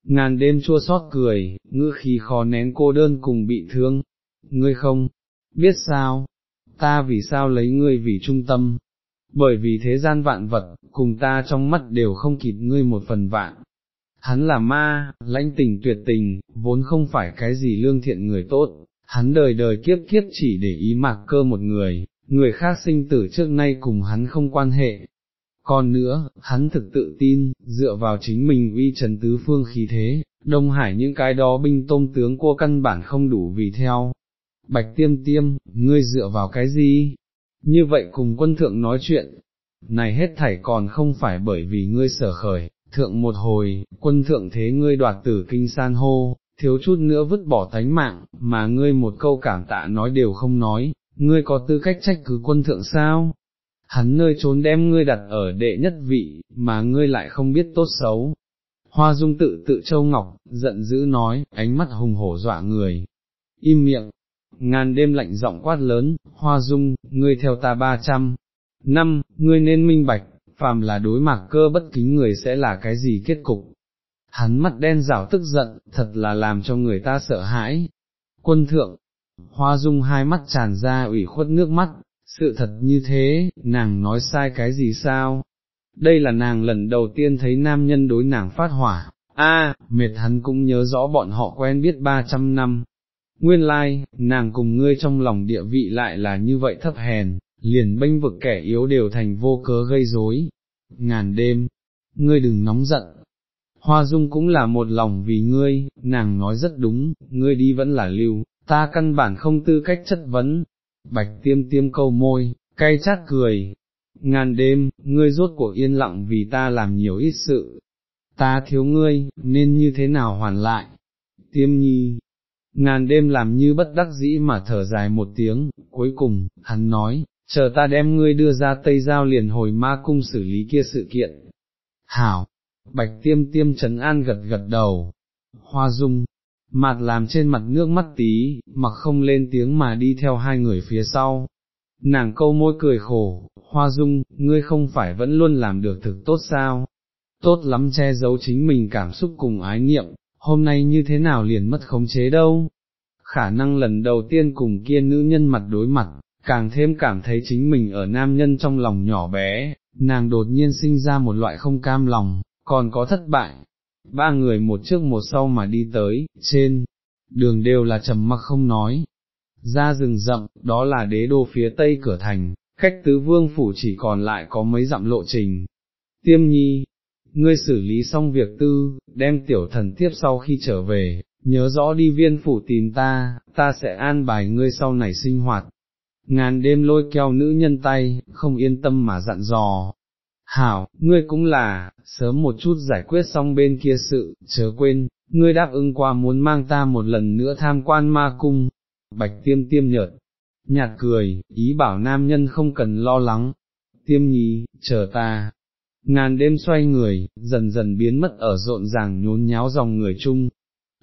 ngàn đêm chua xót cười, ngữ khí khó nén cô đơn cùng bị thương. Ngươi không, biết sao, ta vì sao lấy ngươi vì trung tâm, bởi vì thế gian vạn vật, cùng ta trong mắt đều không kịp ngươi một phần vạn. Hắn là ma, lãnh tình tuyệt tình, vốn không phải cái gì lương thiện người tốt, hắn đời đời kiếp kiếp chỉ để ý mạc cơ một người, người khác sinh tử trước nay cùng hắn không quan hệ. Còn nữa, hắn thực tự tin, dựa vào chính mình uy trần tứ phương khí thế, Đông Hải những cái đó binh tôm tướng cua căn bản không đủ vì theo. Bạch tiêm tiêm, ngươi dựa vào cái gì? Như vậy cùng quân thượng nói chuyện, này hết thảy còn không phải bởi vì ngươi sở khởi, thượng một hồi, quân thượng thế ngươi đoạt tử kinh san hô, thiếu chút nữa vứt bỏ tánh mạng, mà ngươi một câu cảm tạ nói đều không nói, ngươi có tư cách trách cứ quân thượng sao? Hắn nơi trốn đem ngươi đặt ở đệ nhất vị, mà ngươi lại không biết tốt xấu. Hoa dung tự tự châu ngọc, giận dữ nói, ánh mắt hùng hổ dọa người. Im miệng, ngàn đêm lạnh giọng quát lớn, hoa dung, ngươi theo ta ba trăm. Năm, ngươi nên minh bạch, phàm là đối mặt cơ bất kính người sẽ là cái gì kết cục, hắn mặt đen rảo tức giận, thật là làm cho người ta sợ hãi. Quân thượng, hoa dung hai mắt tràn ra ủy khuất nước mắt, sự thật như thế, nàng nói sai cái gì sao? Đây là nàng lần đầu tiên thấy nam nhân đối nàng phát hỏa, a mệt hắn cũng nhớ rõ bọn họ quen biết ba trăm năm. Nguyên lai, like, nàng cùng ngươi trong lòng địa vị lại là như vậy thấp hèn, liền bênh vực kẻ yếu đều thành vô cớ gây rối. Ngàn đêm, ngươi đừng nóng giận, Hoa Dung cũng là một lòng vì ngươi, nàng nói rất đúng, ngươi đi vẫn là lưu, ta căn bản không tư cách chất vấn. Bạch tiêm tiêm câu môi, cay chát cười. Ngàn đêm, ngươi rốt cuộc yên lặng vì ta làm nhiều ít sự. Ta thiếu ngươi, nên như thế nào hoàn lại? Tiêm nhi. Ngàn đêm làm như bất đắc dĩ mà thở dài một tiếng, cuối cùng, hắn nói, chờ ta đem ngươi đưa ra Tây Giao liền hồi ma cung xử lý kia sự kiện. Hảo, Bạch tiêm tiêm trấn an gật gật đầu, hoa dung, mặt làm trên mặt nước mắt tí, mặc không lên tiếng mà đi theo hai người phía sau. Nàng câu môi cười khổ, hoa dung, ngươi không phải vẫn luôn làm được thực tốt sao? Tốt lắm che giấu chính mình cảm xúc cùng ái niệm, hôm nay như thế nào liền mất khống chế đâu? Khả năng lần đầu tiên cùng kia nữ nhân mặt đối mặt, càng thêm cảm thấy chính mình ở nam nhân trong lòng nhỏ bé, nàng đột nhiên sinh ra một loại không cam lòng, còn có thất bại. Ba người một trước một sau mà đi tới, trên, đường đều là trầm mặc không nói. Ra rừng rậm, đó là đế đô phía tây cửa thành, cách tứ vương phủ chỉ còn lại có mấy dặm lộ trình. Tiêm nhi, ngươi xử lý xong việc tư, đem tiểu thần tiếp sau khi trở về, nhớ rõ đi viên phủ tìm ta, ta sẽ an bài ngươi sau này sinh hoạt. Ngàn đêm lôi keo nữ nhân tay, không yên tâm mà dặn dò, Hảo, ngươi cũng là, sớm một chút giải quyết xong bên kia sự, chớ quên, ngươi đáp ứng qua muốn mang ta một lần nữa tham quan ma cung, bạch tiêm tiêm nhợt, nhạt cười, ý bảo nam nhân không cần lo lắng, tiêm nhí, chờ ta, ngàn đêm xoay người, dần dần biến mất ở rộn ràng nhốn nháo dòng người chung.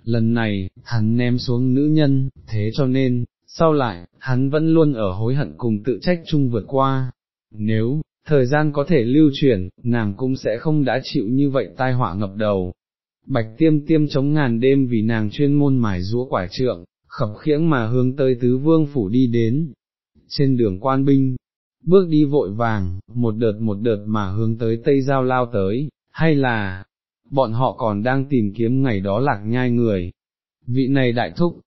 Lần này, hắn ném xuống nữ nhân, thế cho nên, sau lại, hắn vẫn luôn ở hối hận cùng tự trách chung vượt qua. Nếu, thời gian có thể lưu chuyển, nàng cũng sẽ không đã chịu như vậy tai họa ngập đầu. Bạch tiêm tiêm chống ngàn đêm vì nàng chuyên môn mài rũa quả trượng, khập khiễng mà hướng tới tứ vương phủ đi đến. Trên đường quan binh, bước đi vội vàng, một đợt một đợt mà hướng tới tây giao lao tới, hay là, bọn họ còn đang tìm kiếm ngày đó lạc nhai người. Vị này đại thúc,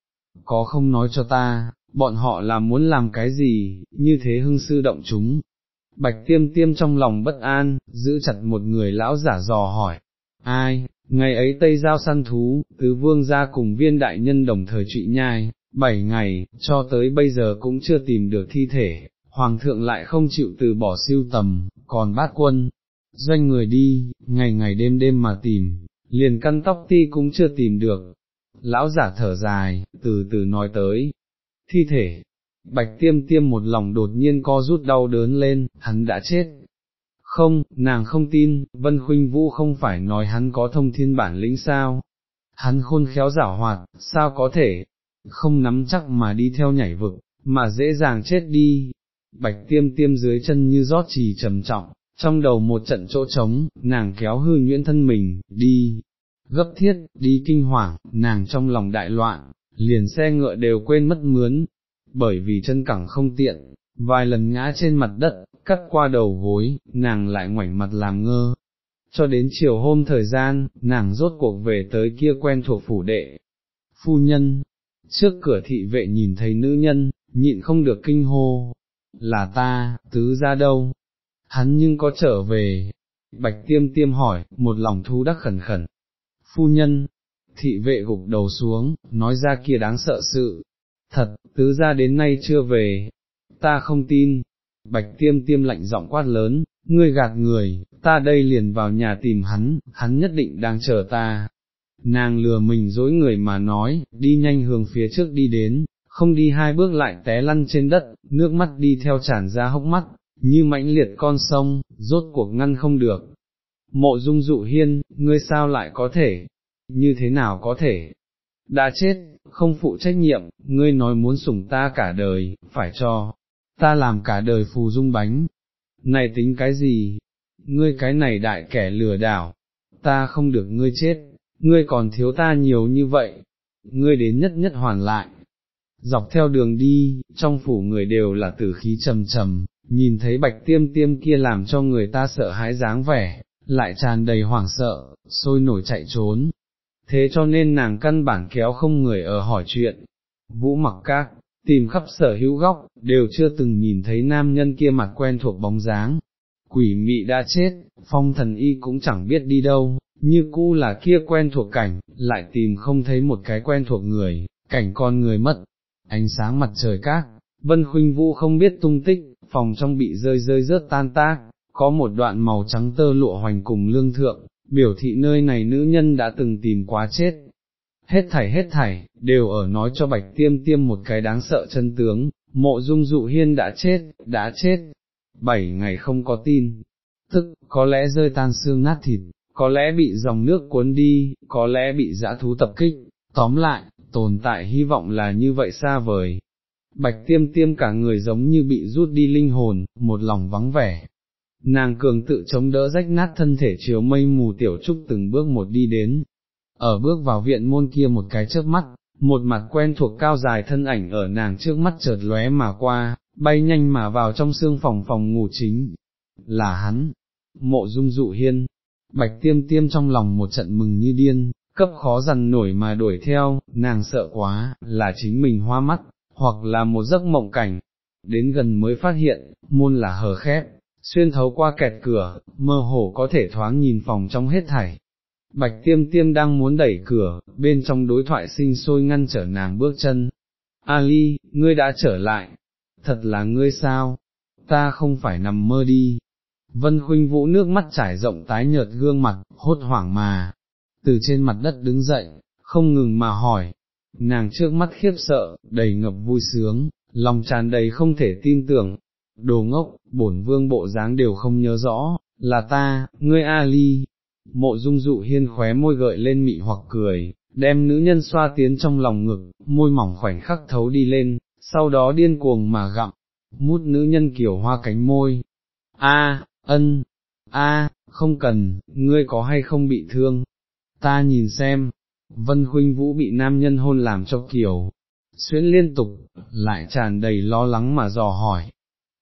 có không nói cho ta, bọn họ là muốn làm cái gì, như thế hưng sư động chúng. Bạch tiêm tiêm trong lòng bất an, giữ chặt một người lão giả dò hỏi, ai, ngày ấy Tây Giao săn thú, tứ vương ra cùng viên đại nhân đồng thời trụy nhai, bảy ngày, cho tới bây giờ cũng chưa tìm được thi thể, hoàng thượng lại không chịu từ bỏ siêu tầm, còn bát quân, doanh người đi, ngày ngày đêm đêm mà tìm, liền căn tóc ti cũng chưa tìm được. Lão giả thở dài, từ từ nói tới, thi thể, bạch tiêm tiêm một lòng đột nhiên co rút đau đớn lên, hắn đã chết. Không, nàng không tin, Vân Khuynh Vũ không phải nói hắn có thông thiên bản lĩnh sao. Hắn khôn khéo giả hoạt, sao có thể, không nắm chắc mà đi theo nhảy vực, mà dễ dàng chết đi. Bạch tiêm tiêm dưới chân như rót trì trầm trọng, trong đầu một trận chỗ trống, nàng kéo hư nhuyễn thân mình, đi, gấp thiết, đi kinh hoàng, nàng trong lòng đại loạn, liền xe ngựa đều quên mất mướn, bởi vì chân cẳng không tiện, vài lần ngã trên mặt đất, cắt qua đầu gối, nàng lại ngoảnh mặt làm ngơ. Cho đến chiều hôm thời gian, nàng rốt cuộc về tới kia quen thuộc phủ đệ. Phu nhân, trước cửa thị vệ nhìn thấy nữ nhân, nhịn không được kinh hô, là ta, tứ ra đâu, hắn nhưng có trở về, bạch tiêm tiêm hỏi, một lòng thu đắc khẩn khẩn, phu nhân, thị vệ gục đầu xuống, nói ra kia đáng sợ sự, thật, tứ ra đến nay chưa về, ta không tin, bạch tiêm tiêm lạnh giọng quát lớn, ngươi gạt người, ta đây liền vào nhà tìm hắn, hắn nhất định đang chờ ta. Nàng lừa mình dối người mà nói, đi nhanh hướng phía trước đi đến, không đi hai bước lại té lăn trên đất, nước mắt đi theo tràn ra hốc mắt, như mãnh liệt con sông, rốt cuộc ngăn không được. Mộ dung dụ hiên, ngươi sao lại có thể, như thế nào có thể, đã chết, không phụ trách nhiệm, ngươi nói muốn sủng ta cả đời, phải cho, ta làm cả đời phù dung bánh, này tính cái gì, ngươi cái này đại kẻ lừa đảo, ta không được ngươi chết, ngươi còn thiếu ta nhiều như vậy, ngươi đến nhất nhất hoàn lại. Dọc theo đường đi, trong phủ người đều là tử khí trầm trầm, nhìn thấy bạch tiêm tiêm kia làm cho người ta sợ hãi dáng vẻ, lại tràn đầy hoảng sợ, sôi nổi chạy trốn. Thế cho nên nàng căn bản kéo không người ở hỏi chuyện. Vũ mặc các, tìm khắp sở hữu góc, đều chưa từng nhìn thấy nam nhân kia mặt quen thuộc bóng dáng. Quỷ mị đã chết, phong thần y cũng chẳng biết đi đâu, như cũ là kia quen thuộc cảnh, lại tìm không thấy một cái quen thuộc người, cảnh con người mất, ánh sáng mặt trời các, vân khuynh vũ không biết tung tích, phòng trong bị rơi rơi rớt tan tác, có một đoạn màu trắng tơ lụa hoành cùng lương thượng, biểu thị nơi này nữ nhân đã từng tìm quá chết. Hết thảy hết thảy, đều ở nói cho bạch tiêm tiêm một cái đáng sợ chân tướng, mộ dung dụ hiên đã chết, đã chết, bảy ngày không có tin, tức, có lẽ rơi tan xương nát thịt, có lẽ bị dòng nước cuốn đi, có lẽ bị dã thú tập kích, tóm lại, tồn tại hy vọng là như vậy xa vời. Bạch tiêm tiêm cả người giống như bị rút đi linh hồn, một lòng vắng vẻ. Nàng cường tự chống đỡ rách nát thân thể chiếu mây mù tiểu trúc từng bước một đi đến. Ở bước vào viện môn kia một cái trước mắt, một mặt quen thuộc cao dài thân ảnh ở nàng trước mắt chợt lóe mà qua, bay nhanh mà vào trong xương phòng phòng ngủ chính. Là hắn, mộ dung dụ hiên, bạch tiêm tiêm trong lòng một trận mừng như điên, cấp khó dằn nổi mà đuổi theo, nàng sợ quá, là chính mình hoa mắt, hoặc là một giấc mộng cảnh, đến gần mới phát hiện, môn là hờ khép, xuyên thấu qua kẹt cửa, mơ hồ có thể thoáng nhìn phòng trong hết thảy. Bạch tiêm tiêm đang muốn đẩy cửa, bên trong đối thoại sinh sôi ngăn trở nàng bước chân. Ali, ngươi đã trở lại, thật là ngươi sao, ta không phải nằm mơ đi. Vân khuynh vũ nước mắt trải rộng tái nhợt gương mặt, hốt hoảng mà, từ trên mặt đất đứng dậy, không ngừng mà hỏi, nàng trước mắt khiếp sợ, đầy ngập vui sướng, lòng tràn đầy không thể tin tưởng, đồ ngốc, bổn vương bộ dáng đều không nhớ rõ, là ta, ngươi Ali. Mộ dung dụ hiên khóe môi gợi lên mị hoặc cười, đem nữ nhân xoa tiến trong lòng ngực, môi mỏng khoảnh khắc thấu đi lên, sau đó điên cuồng mà gặm, mút nữ nhân kiểu hoa cánh môi. A, ân, a, không cần, ngươi có hay không bị thương? Ta nhìn xem, Vân Huynh Vũ bị nam nhân hôn làm cho kiểu, xuyến liên tục, lại tràn đầy lo lắng mà dò hỏi.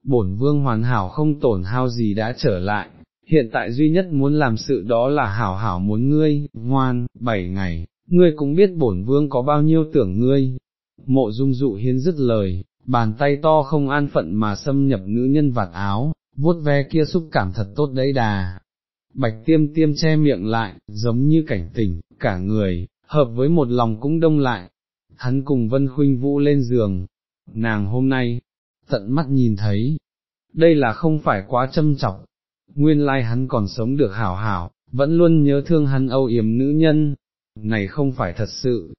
Bổn vương hoàn hảo không tổn hao gì đã trở lại, hiện tại duy nhất muốn làm sự đó là hảo hảo muốn ngươi, ngoan, bảy ngày, ngươi cũng biết bổn vương có bao nhiêu tưởng ngươi. Mộ dung dụ hiến dứt lời, bàn tay to không an phận mà xâm nhập nữ nhân vạt áo, vuốt ve kia xúc cảm thật tốt đấy đà. Bạch tiêm tiêm che miệng lại, giống như cảnh tỉnh, cả người, hợp với một lòng cũng đông lại. Hắn cùng Vân Khuynh Vũ lên giường, nàng hôm nay, tận mắt nhìn thấy, đây là không phải quá châm chọc, nguyên lai hắn còn sống được hảo hảo, vẫn luôn nhớ thương hắn âu yếm nữ nhân, này không phải thật sự.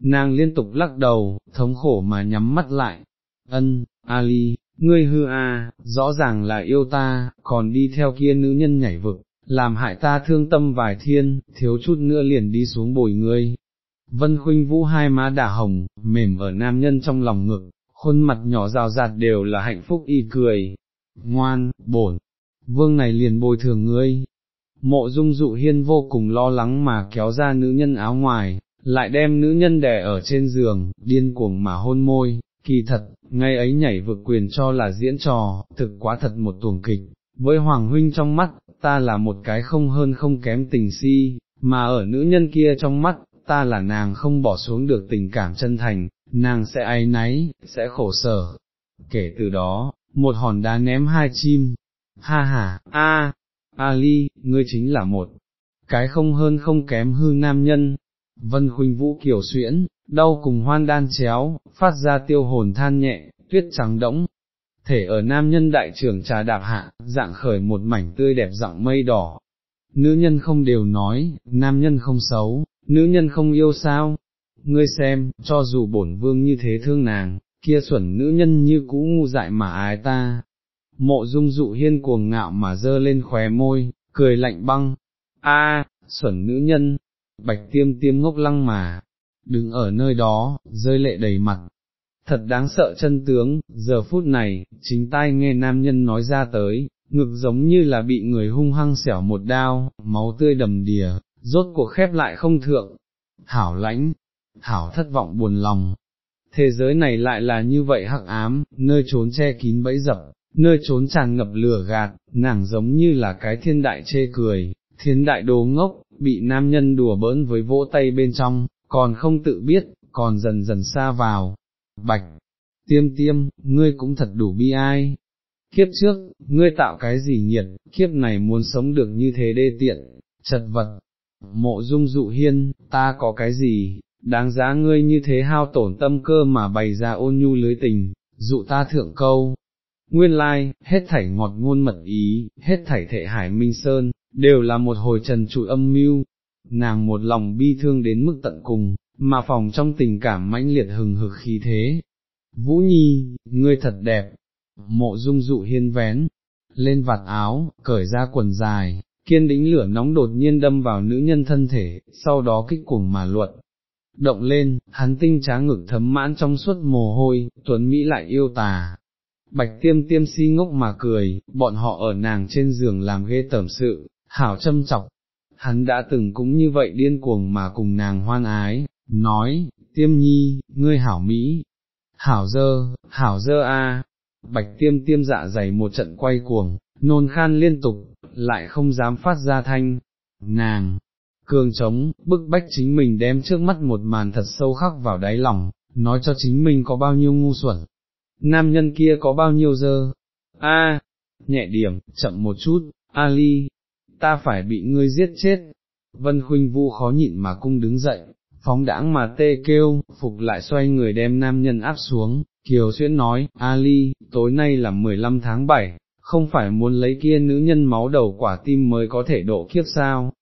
Nàng liên tục lắc đầu, thống khổ mà nhắm mắt lại, ân, Ali, ngươi hư a, rõ ràng là yêu ta, còn đi theo kia nữ nhân nhảy vực, làm hại ta thương tâm vài thiên, thiếu chút nữa liền đi xuống bồi ngươi. Vân khuynh vũ hai má đả hồng, mềm ở nam nhân trong lòng ngực, khuôn mặt nhỏ rào rạt đều là hạnh phúc y cười. Ngoan, bổn, vương này liền bồi thường ngươi. Mộ dung dụ hiên vô cùng lo lắng mà kéo ra nữ nhân áo ngoài, lại đem nữ nhân đè ở trên giường, điên cuồng mà hôn môi, kỳ thật, ngay ấy nhảy vực quyền cho là diễn trò, thực quá thật một tuồng kịch, với Hoàng Huynh trong mắt, ta là một cái không hơn không kém tình si, mà ở nữ nhân kia trong mắt, ta là nàng không bỏ xuống được tình cảm chân thành, nàng sẽ áy náy, sẽ khổ sở. Kể từ đó, một hòn đá ném hai chim, ha ha, a, Ali, ngươi chính là một cái không hơn không kém hư nam nhân. Vân Khuynh Vũ kiều xuyễn, đau cùng hoan đan chéo, phát ra tiêu hồn than nhẹ, tuyết trắng đỗng, thể ở nam nhân đại trưởng trà đạp hạ, dạng khởi một mảnh tươi đẹp dạng mây đỏ. Nữ nhân không đều nói, nam nhân không xấu, nữ nhân không yêu sao, ngươi xem, cho dù bổn vương như thế thương nàng, kia xuẩn nữ nhân như cũ ngu dại mà ái ta. Mộ dung dụ hiên cuồng ngạo mà dơ lên khóe môi, cười lạnh băng, a, xuẩn nữ nhân, bạch tiêm tiêm ngốc lăng mà, đứng ở nơi đó, rơi lệ đầy mặt. Thật đáng sợ chân tướng, giờ phút này, chính tai nghe nam nhân nói ra tới, ngực giống như là bị người hung hăng xẻo một đao, máu tươi đầm đìa, rốt cuộc khép lại không thượng. Hảo lãnh, hảo thất vọng buồn lòng. Thế giới này lại là như vậy hắc ám, nơi trốn che kín bẫy dập, nơi trốn tràn ngập lửa gạt, nàng giống như là cái thiên đại chê cười, thiên đại đồ ngốc, bị nam nhân đùa bỡn với vỗ tay bên trong, còn không tự biết, còn dần dần xa vào. Bạch, tiêm tiêm, ngươi cũng thật đủ bi ai. Kiếp trước, ngươi tạo cái gì nhiệt, kiếp này muốn sống được như thế đê tiện, chật vật. Mộ dung dụ hiên, ta có cái gì, đáng giá ngươi như thế hao tổn tâm cơ mà bày ra ôn nhu lưới tình, dụ ta thượng câu. Nguyên lai, like, hết thảy ngọt ngôn mật ý, hết thảy thệ hải minh sơn, đều là một hồi trần trụi âm mưu, nàng một lòng bi thương đến mức tận cùng, mà phòng trong tình cảm mãnh liệt hừng hực khí thế. Vũ Nhi, ngươi thật đẹp, mộ dung dụ hiên vén, lên vạt áo, cởi ra quần dài, kiên đĩnh lửa nóng đột nhiên đâm vào nữ nhân thân thể, sau đó kích cuồng mà luận. Động lên, hắn tinh trá ngực thấm mãn trong suốt mồ hôi, tuấn Mỹ lại yêu tà. Bạch tiêm tiêm si ngốc mà cười, bọn họ ở nàng trên giường làm ghê tởm sự, hảo châm chọc, hắn đã từng cũng như vậy điên cuồng mà cùng nàng hoan ái, nói, tiêm nhi, ngươi hảo Mỹ, hảo dơ, hảo dơ a. bạch tiêm tiêm dạ dày một trận quay cuồng, nôn khan liên tục, lại không dám phát ra thanh, nàng, cường trống, bức bách chính mình đem trước mắt một màn thật sâu khắc vào đáy lòng, nói cho chính mình có bao nhiêu ngu xuẩn, nam nhân kia có bao nhiêu dơ, a, nhẹ điểm, chậm một chút, Ali, ta phải bị ngươi giết chết. Vân Khuynh Vũ khó nhịn mà cung đứng dậy, phóng đãng mà tê kêu, phục lại xoay người đem nam nhân áp xuống, Kiều Xuyên nói, Ali, tối nay là 15 tháng 7, không phải muốn lấy kia nữ nhân máu đầu quả tim mới có thể độ kiếp sao?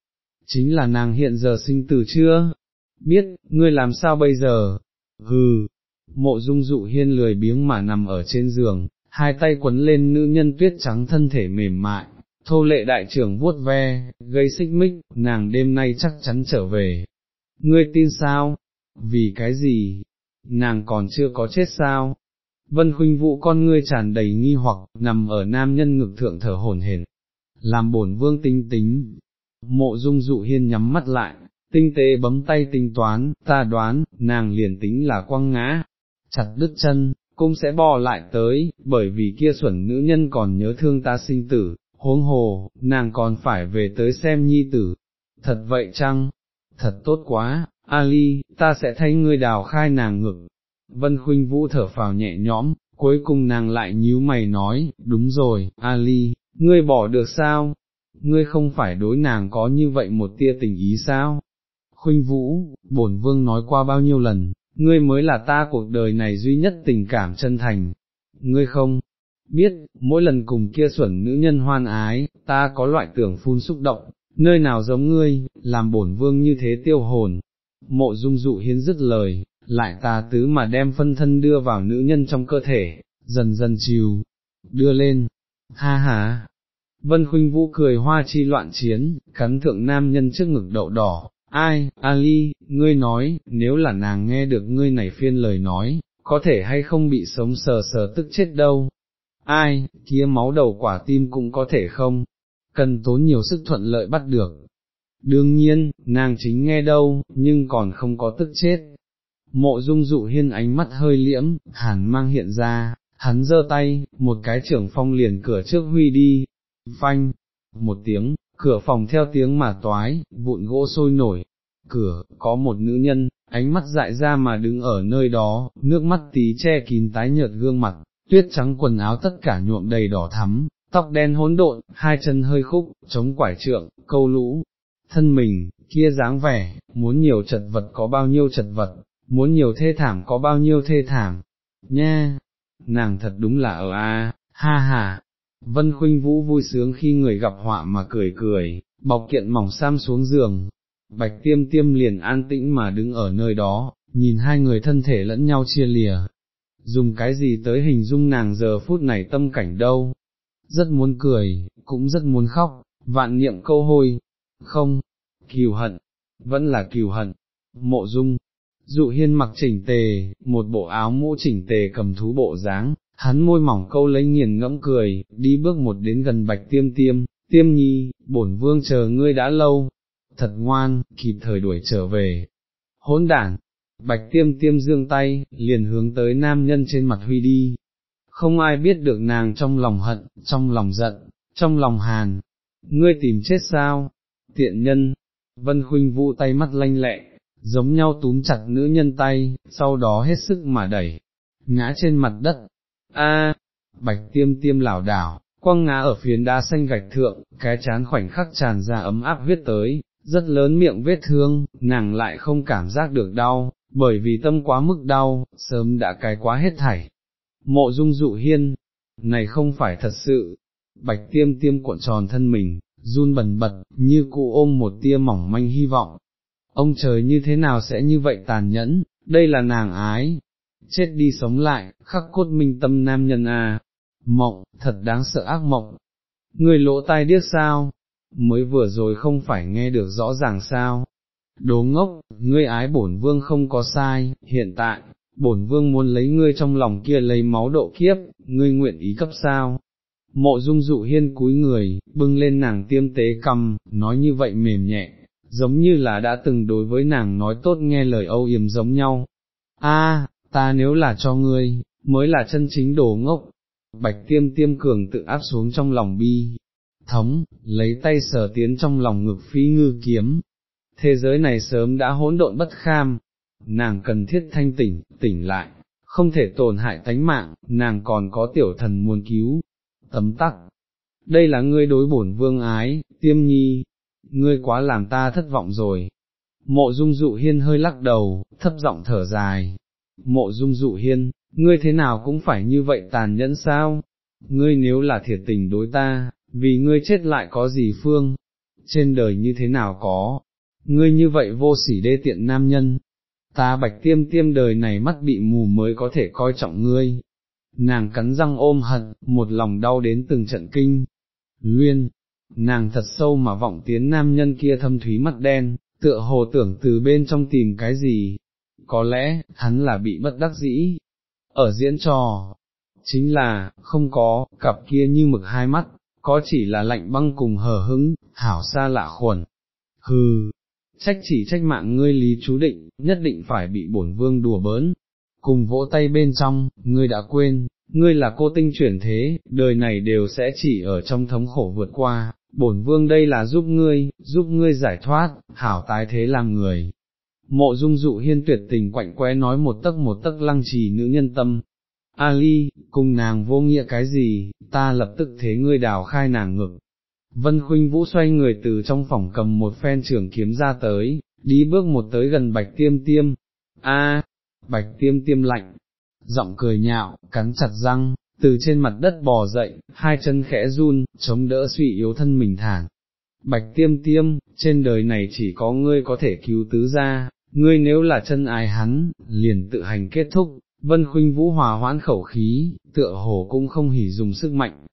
Chính là nàng hiện giờ sinh tử chưa? Biết, ngươi làm sao bây giờ? Hừ, mộ dung dụ hiên lười biếng mà nằm ở trên giường, hai tay quấn lên nữ nhân tuyết trắng thân thể mềm mại, thô lệ đại trưởng vuốt ve, gây xích mích, nàng đêm nay chắc chắn trở về. Ngươi tin sao? Vì cái gì? Nàng còn chưa có chết sao? Vân khuynh vũ con ngươi tràn đầy nghi hoặc, nằm ở nam nhân ngực thượng thở hổn hển, làm bổn vương tinh tính. Mộ dung dụ hiên nhắm mắt lại, tinh tế bấm tay tính toán, ta đoán, nàng liền tính là quăng ngã, chặt đứt chân, cũng sẽ bò lại tới, bởi vì kia xuẩn nữ nhân còn nhớ thương ta sinh tử, huống hồ, nàng còn phải về tới xem nhi tử. Thật vậy chăng? Thật tốt quá, Ali, ta sẽ thay ngươi đào khai nàng ngực. Vân Khuynh Vũ thở phào nhẹ nhõm, cuối cùng nàng lại nhíu mày nói, đúng rồi, Ali, ngươi bỏ được sao? Ngươi không phải đối nàng có như vậy một tia tình ý sao? Khuynh Vũ, bổn vương nói qua bao nhiêu lần, ngươi mới là ta cuộc đời này duy nhất tình cảm chân thành. Ngươi không, biết, mỗi lần cùng kia xuẩn nữ nhân hoan ái, ta có loại tưởng phun xúc động, nơi nào giống ngươi, làm bổn vương như thế tiêu hồn. Mộ dung dụ hiến dứt lời, lại tà tứ mà đem phân thân đưa vào nữ nhân trong cơ thể, dần dần chiều, đưa lên, ha ha. Vân Khuynh Vũ cười hoa chi loạn chiến, cắn thượng nam nhân trước ngực đậu đỏ, ai, Ali, ngươi nói, nếu là nàng nghe được ngươi này phiên lời nói, có thể hay không bị sống sờ sờ tức chết đâu, ai, kia máu đầu quả tim cũng có thể không, cần tốn nhiều sức thuận lợi bắt được. Đương nhiên, nàng chính nghe đâu, nhưng còn không có tức chết. Mộ dung dụ hiên ánh mắt hơi liễm, hàn mang hiện ra, hắn giơ tay, một cái trưởng phong liền cửa trước huy đi, phanh, một tiếng, cửa phòng theo tiếng mà toái, vụn gỗ sôi nổi, cửa, có một nữ nhân, ánh mắt dại ra mà đứng ở nơi đó, nước mắt tí che kín tái nhợt gương mặt, tuyết trắng quần áo tất cả nhuộm đầy đỏ thắm, tóc đen hỗn độn, hai chân hơi khúc, chống quải trượng, câu lũ, thân mình, kia dáng vẻ, muốn nhiều chật vật có bao nhiêu chật vật, muốn nhiều thê thảm có bao nhiêu thê thảm, nha, nàng thật đúng là ở a, ha ha. Vân Khuynh Vũ vui sướng khi người gặp họa mà cười cười, bọc kiện mỏng sam xuống giường, bạch tiêm tiêm liền an tĩnh mà đứng ở nơi đó, nhìn hai người thân thể lẫn nhau chia lìa, dùng cái gì tới hình dung nàng giờ phút này tâm cảnh đâu, rất muốn cười, cũng rất muốn khóc, vạn niệm câu hôi, không, kiều hận, vẫn là kiều hận, mộ dung, dụ hiên mặc chỉnh tề, một bộ áo mũ chỉnh tề cầm thú bộ dáng, hắn môi mỏng câu lấy nghiền ngẫm cười, đi bước một đến gần bạch tiêm tiêm, tiêm nhi, bổn vương chờ ngươi đã lâu, thật ngoan, kịp thời đuổi trở về, hỗn đảng bạch tiêm tiêm dương tay, liền hướng tới nam nhân trên mặt huy đi, không ai biết được nàng trong lòng hận, trong lòng giận, trong lòng hàn, ngươi tìm chết sao, tiện nhân, vân khuynh vụ tay mắt lanh lẹ, giống nhau túm chặt nữ nhân tay, sau đó hết sức mà đẩy, ngã trên mặt đất, a bạch tiêm tiêm lảo đảo, quăng ngã ở phiến đá xanh gạch thượng, cái chán khoảnh khắc tràn ra ấm áp huyết tới, rất lớn miệng vết thương, nàng lại không cảm giác được đau, bởi vì tâm quá mức đau, sớm đã cái quá hết thảy. Mộ dung dụ hiên, này không phải thật sự, bạch tiêm tiêm cuộn tròn thân mình, run bần bật, như cụ ôm một tia mỏng manh hy vọng. Ông trời như thế nào sẽ như vậy tàn nhẫn, đây là nàng ái, chết đi sống lại, khắc cốt minh tâm nam nhân à, mộng, thật đáng sợ ác mộng. Người lỗ tai điếc sao, mới vừa rồi không phải nghe được rõ ràng sao, Đố ngốc, ngươi ái bổn vương không có sai, hiện tại, bổn vương muốn lấy ngươi trong lòng kia lấy máu độ kiếp, ngươi nguyện ý cấp sao. Mộ dung dụ hiên cúi người, bưng lên nàng tiêm tế cầm, nói như vậy mềm nhẹ, giống như là đã từng đối với nàng nói tốt nghe lời âu yếm giống nhau. A, ta nếu là cho ngươi, mới là chân chính đồ ngốc. Bạch tiêm tiêm cường tự áp xuống trong lòng bi, thống, lấy tay sờ tiến trong lòng ngực phí ngư kiếm, thế giới này sớm đã hỗn độn bất kham, nàng cần thiết thanh tỉnh, tỉnh lại, không thể tổn hại tánh mạng, nàng còn có tiểu thần muốn cứu, tấm tắc. Đây là ngươi đối bổn vương ái, tiêm nhi, ngươi quá làm ta thất vọng rồi. Mộ dung dụ hiên hơi lắc đầu, thấp giọng thở dài. Mộ dung dụ hiên, ngươi thế nào cũng phải như vậy tàn nhẫn sao? Ngươi nếu là thiệt tình đối ta, vì ngươi chết lại có gì phương? Trên đời như thế nào có, ngươi như vậy vô sỉ đê tiện nam nhân, ta bạch tiêm tiêm đời này mắt bị mù mới có thể coi trọng ngươi. Nàng cắn răng ôm hận, một lòng đau đến từng trận kinh. Luyên, nàng thật sâu mà vọng tiến nam nhân kia thâm thúy mắt đen, tựa hồ tưởng từ bên trong tìm cái gì, có lẽ, hắn là bị bất đắc dĩ, ở diễn trò, chính là, không có, cặp kia như mực hai mắt, có chỉ là lạnh băng cùng hờ hững, hảo xa lạ khuẩn, hừ, trách chỉ trách mạng ngươi lý chú định, nhất định phải bị bổn vương đùa bỡn, cùng vỗ tay bên trong, ngươi đã quên, ngươi là cô tinh chuyển thế, đời này đều sẽ chỉ ở trong thống khổ vượt qua, bổn vương đây là giúp ngươi, giúp ngươi giải thoát, hảo tái thế làm người. Mộ dung dụ hiên tuyệt tình quạnh quẽ nói một tấc một tấc lăng trì nữ nhân tâm. Ali, cùng nàng vô nghĩa cái gì, ta lập tức thế ngươi đào khai nàng ngực. Vân Khuynh Vũ xoay người từ trong phòng cầm một phen trưởng kiếm ra tới, đi bước một tới gần bạch tiêm tiêm. A, bạch tiêm tiêm lạnh, giọng cười nhạo, cắn chặt răng, từ trên mặt đất bò dậy, hai chân khẽ run, chống đỡ suy yếu thân mình thẳng. Bạch tiêm tiêm, trên đời này chỉ có ngươi có thể cứu tứ ra, ngươi nếu là chân ai hắn, liền tự hành kết thúc, vân khuynh vũ hòa hoãn khẩu khí, tựa hồ cũng không hỉ dùng sức mạnh.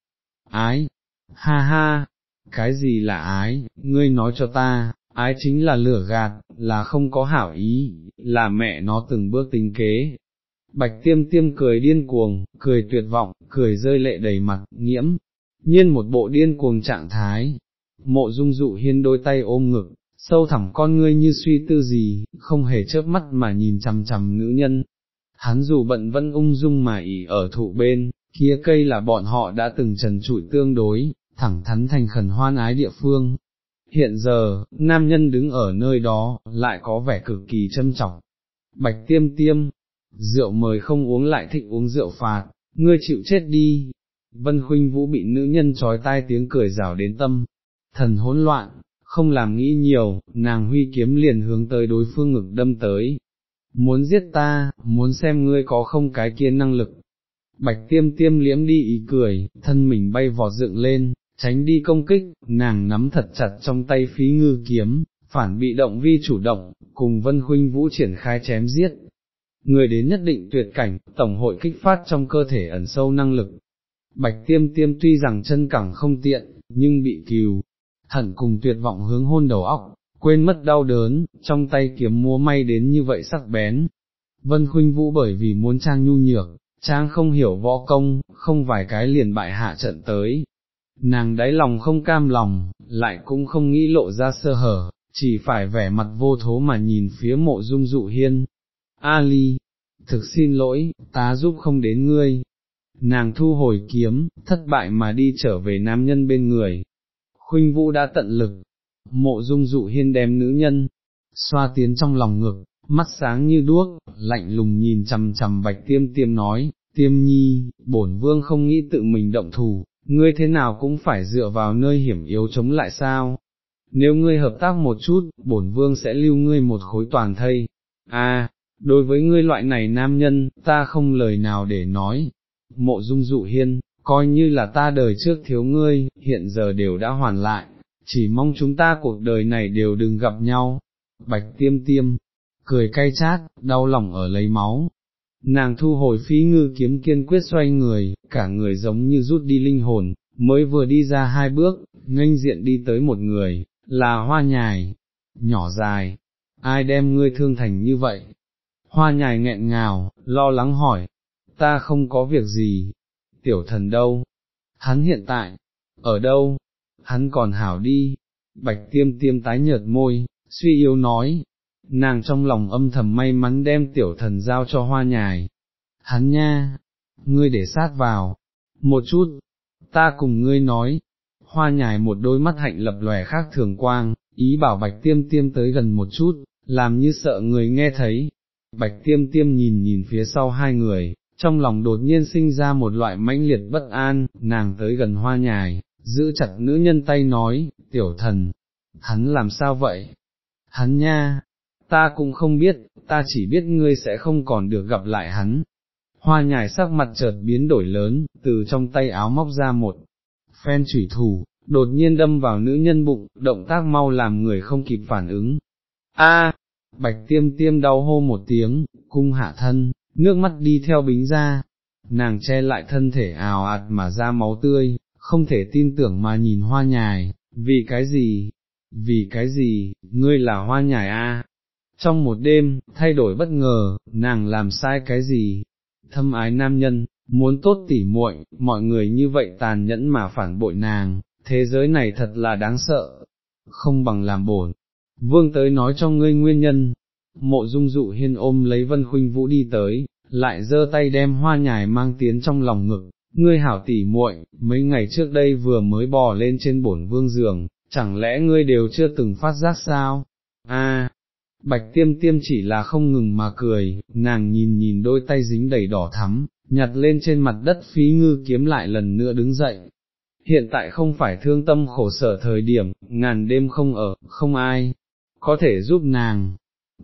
Ái, ha ha, cái gì là ái, ngươi nói cho ta, ái chính là lửa gạt, là không có hảo ý, là mẹ nó từng bước tính kế, Bạch tiêm tiêm cười điên cuồng, cười tuyệt vọng, cười rơi lệ đầy mặt, nghiễm, nhiên một bộ điên cuồng trạng thái. Mộ dung dụ hiên đôi tay ôm ngực, sâu thẳm con ngươi như suy tư gì, không hề chớp mắt mà nhìn chằm chằm nữ nhân. Hắn dù bận vẫn ung dung mà ỉ ở thụ bên, kia cây là bọn họ đã từng trần trụi tương đối, thẳng thắn thành khẩn hoan ái địa phương. Hiện giờ, nam nhân đứng ở nơi đó, lại có vẻ cực kỳ châm trọng. Bạch tiêm tiêm, rượu mời không uống lại thích uống rượu phạt, ngươi chịu chết đi. Vân Khuynh Vũ bị nữ nhân trói tai tiếng cười rào đến tâm, thần hỗn loạn, không làm nghĩ nhiều, nàng huy kiếm liền hướng tới đối phương ngực đâm tới. Muốn giết ta, muốn xem ngươi có không cái kia năng lực. Bạch tiêm tiêm liễm đi ý cười, thân mình bay vọt dựng lên, tránh đi công kích, nàng nắm thật chặt trong tay phí ngư kiếm, phản bị động vi chủ động, cùng Vân Khuynh Vũ triển khai chém giết, người đến nhất định tuyệt cảnh, tổng hội kích phát trong cơ thể ẩn sâu năng lực. Bạch tiêm tiêm tuy rằng chân cẳng không tiện, nhưng bị cừu, hẳn cùng tuyệt vọng hướng hôn đầu óc, quên mất đau đớn, trong tay kiếm múa may đến như vậy sắc bén. Vân Khuynh Vũ bởi vì muốn trang nhu nhược, trang không hiểu võ công, không vài cái liền bại hạ trận tới. Nàng đáy lòng không cam lòng, lại cũng không nghĩ lộ ra sơ hở, chỉ phải vẻ mặt vô thố mà nhìn phía mộ dung dụ hiên, Ali, thực xin lỗi, ta giúp không đến ngươi. Nàng thu hồi kiếm, thất bại mà đi trở về nam nhân bên người. Khuynh Vũ đã tận lực, mộ dung dụ hiên đem nữ nhân, xoa tiến trong lòng ngực, mắt sáng như đuốc, lạnh lùng nhìn chầm chầm bạch tiêm tiêm nói, tiêm nhi, bổn vương không nghĩ tự mình động thủ, ngươi thế nào cũng phải dựa vào nơi hiểm yếu chống lại sao. Nếu ngươi hợp tác một chút, bổn vương sẽ lưu ngươi một khối toàn thây. A, đối với ngươi loại này nam nhân, ta không lời nào để nói, mộ dung dụ hiên, coi như là ta đời trước thiếu ngươi, hiện giờ đều đã hoàn lại, chỉ mong chúng ta cuộc đời này đều đừng gặp nhau, bạch tiêm tiêm, cười cay chát, đau lòng ở lấy máu. Nàng thu hồi phí ngư kiếm kiên quyết xoay người, cả người giống như rút đi linh hồn, mới vừa đi ra hai bước, nghênh diện đi tới một người, là hoa nhài, nhỏ dài, ai đem ngươi thương thành như vậy, Hoa nhài nghẹn ngào, lo lắng hỏi, ta không có việc gì, tiểu thần đâu, hắn hiện tại, ở đâu, hắn còn hảo đi, bạch tiêm tiêm tái nhợt môi, suy yếu nói, nàng trong lòng âm thầm may mắn đem tiểu thần giao cho hoa nhài, hắn nha, ngươi để sát vào, một chút, ta cùng ngươi nói, hoa nhài một đôi mắt hạnh lập lòe khác thường quang, ý bảo bạch tiêm tiêm tới gần một chút, làm như sợ người nghe thấy, Bạch tiêm tiêm nhìn nhìn phía sau hai người, trong lòng đột nhiên sinh ra một loại mãnh liệt bất an, nàng tới gần hoa nhài, giữ chặt nữ nhân tay nói, tiểu thần, hắn làm sao vậy? Hắn nha, ta cũng không biết, ta chỉ biết ngươi sẽ không còn được gặp lại hắn. Hoa nhài sắc mặt chợt biến đổi lớn, từ trong tay áo móc ra một phen chủy thủ, đột nhiên đâm vào nữ nhân bụng, động tác mau làm người không kịp phản ứng. A, bạch tiêm tiêm đau hô một tiếng, cung hạ thân, nước mắt đi theo bính ra, nàng che lại thân thể ào ạt mà ra máu tươi, không thể tin tưởng mà nhìn hoa nhài, vì cái gì, vì cái gì, ngươi là hoa nhài a. Trong một đêm, thay đổi bất ngờ, nàng làm sai cái gì, thâm ái nam nhân, muốn tốt tỉ muội, mọi người như vậy tàn nhẫn mà phản bội nàng, thế giới này thật là đáng sợ, không bằng làm bổn. Vương tới nói cho ngươi nguyên nhân, mộ dung dụ hiên ôm lấy vân khuynh vũ đi tới, lại giơ tay đem hoa nhài mang tiến trong lòng ngực, ngươi hảo tỉ muội, mấy ngày trước đây vừa mới bò lên trên bổn vương giường, chẳng lẽ ngươi đều chưa từng phát giác sao? A, bạch tiêm tiêm chỉ là không ngừng mà cười, nàng nhìn nhìn đôi tay dính đầy đỏ thắm, nhặt lên trên mặt đất phí ngư kiếm lại lần nữa đứng dậy. Hiện tại không phải thương tâm khổ sở thời điểm, ngàn đêm không ở, không ai, có thể giúp nàng,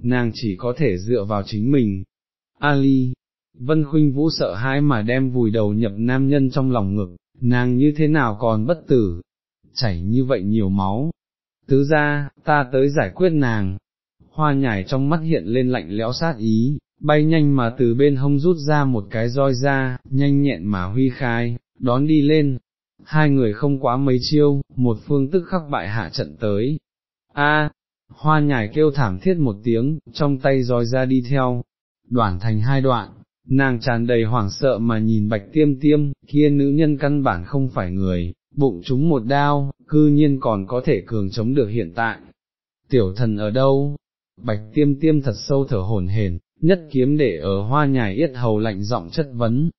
nàng chỉ có thể dựa vào chính mình. Ali, Vân Khuynh Vũ sợ hãi mà đem vùi đầu nhập nam nhân trong lòng ngực, nàng như thế nào còn bất tử, chảy như vậy nhiều máu. Tứ ra, ta tới giải quyết nàng. Hoa nhải trong mắt hiện lên lạnh lẽo sát ý, bay nhanh mà từ bên hông rút ra một cái roi ra, nhanh nhẹn mà huy khai, đón đi lên. Hai người không quá mấy chiêu, một phương tức khắc bại hạ trận tới. A, hoa nhải kêu thảm thiết một tiếng, trong tay roi ra đi theo, đoạn thành hai đoạn, nàng tràn đầy hoảng sợ mà nhìn bạch tiêm tiêm, kia nữ nhân căn bản không phải người, bụng chúng một đao, cư nhiên còn có thể cường chống được hiện tại. Tiểu thần ở đâu? Bạch tiêm tiêm thật sâu thở hổn hển, nhất kiếm để ở hoa nhài yết hầu lạnh giọng chất vấn.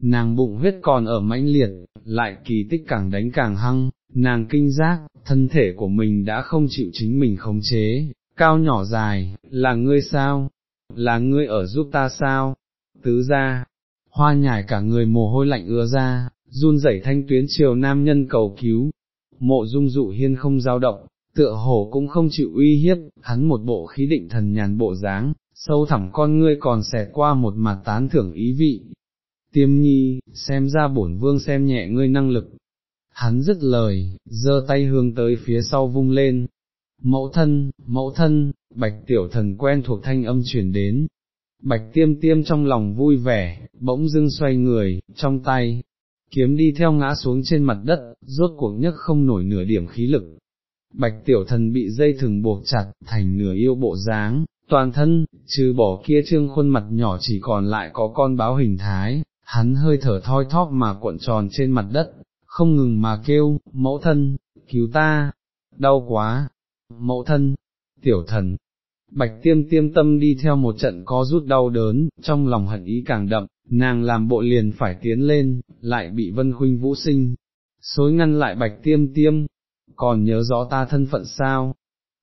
Nàng bụng huyết còn ở mãnh liệt, lại kỳ tích càng đánh càng hăng, nàng kinh giác, thân thể của mình đã không chịu chính mình khống chế, cao nhỏ dài, là ngươi sao? Là ngươi ở giúp ta sao? Tứ ra, hoa nhài cả người mồ hôi lạnh ứa ra, run rẩy thanh tuyến chiều nam nhân cầu cứu, mộ dung dụ hiên không giao động, tựa hồ cũng không chịu uy hiếp, hắn một bộ khí định thần nhàn bộ dáng, sâu thẳm con ngươi còn xẹt qua một mặt tán thưởng ý vị. Tiêm nhi, xem ra bổn vương xem nhẹ ngươi năng lực. Hắn dứt lời, giơ tay hướng tới phía sau vung lên. Mẫu thân, mẫu thân, bạch tiểu thần quen thuộc thanh âm chuyển đến. Bạch tiêm tiêm trong lòng vui vẻ, bỗng dưng xoay người, trong tay, kiếm đi theo ngã xuống trên mặt đất, rốt cuộc nhất không nổi nửa điểm khí lực. Bạch tiểu thần bị dây thừng buộc chặt, thành nửa yêu bộ dáng, toàn thân, trừ bỏ kia trương khuôn mặt nhỏ chỉ còn lại có con báo hình thái, hắn hơi thở thoi thóp mà cuộn tròn trên mặt đất, không ngừng mà kêu, mẫu thân, cứu ta, đau quá, mẫu thân, tiểu thần. Bạch tiêm tiêm tâm đi theo một trận có rút đau đớn, trong lòng hận ý càng đậm, nàng làm bộ liền phải tiến lên, lại bị vân huynh vũ sinh, xối ngăn lại bạch tiêm tiêm, còn nhớ rõ ta thân phận sao?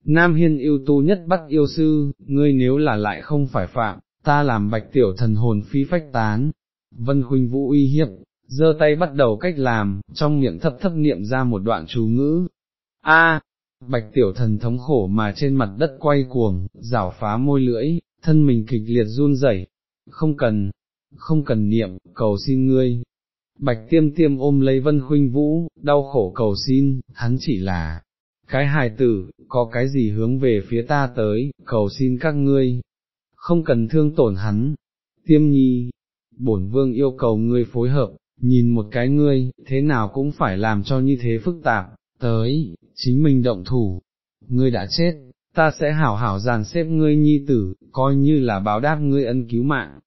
Nam hiên yêu tu nhất bắt yêu sư, ngươi nếu là lại không phải phạm, ta làm bạch tiểu thần hồn phi phách tán. Vân huynh vũ uy hiếp, giơ tay bắt đầu cách làm, trong miệng thấp thấp niệm ra một đoạn chú ngữ. A, bạch tiểu thần thống khổ mà trên mặt đất quay cuồng, rảo phá môi lưỡi, thân mình kịch liệt run rẩy. Không cần, không cần niệm, cầu xin ngươi. Bạch tiêm tiêm ôm lấy vân khuynh vũ, đau khổ cầu xin, hắn chỉ là, cái hài tử, có cái gì hướng về phía ta tới, cầu xin các ngươi, không cần thương tổn hắn. Tiêm nhi, bổn vương yêu cầu ngươi phối hợp, nhìn một cái ngươi, thế nào cũng phải làm cho như thế phức tạp, tới, chính mình động thủ, ngươi đã chết, ta sẽ hảo hảo dàn xếp ngươi nhi tử, coi như là báo đáp ngươi ân cứu mạng.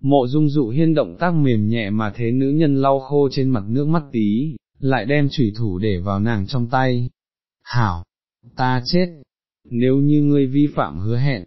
Mộ dung dụ hiên động tác mềm nhẹ mà thế nữ nhân lau khô trên mặt nước mắt tí, lại đem chủy thủ để vào nàng trong tay. Hảo, ta chết, nếu như ngươi vi phạm hứa hẹn,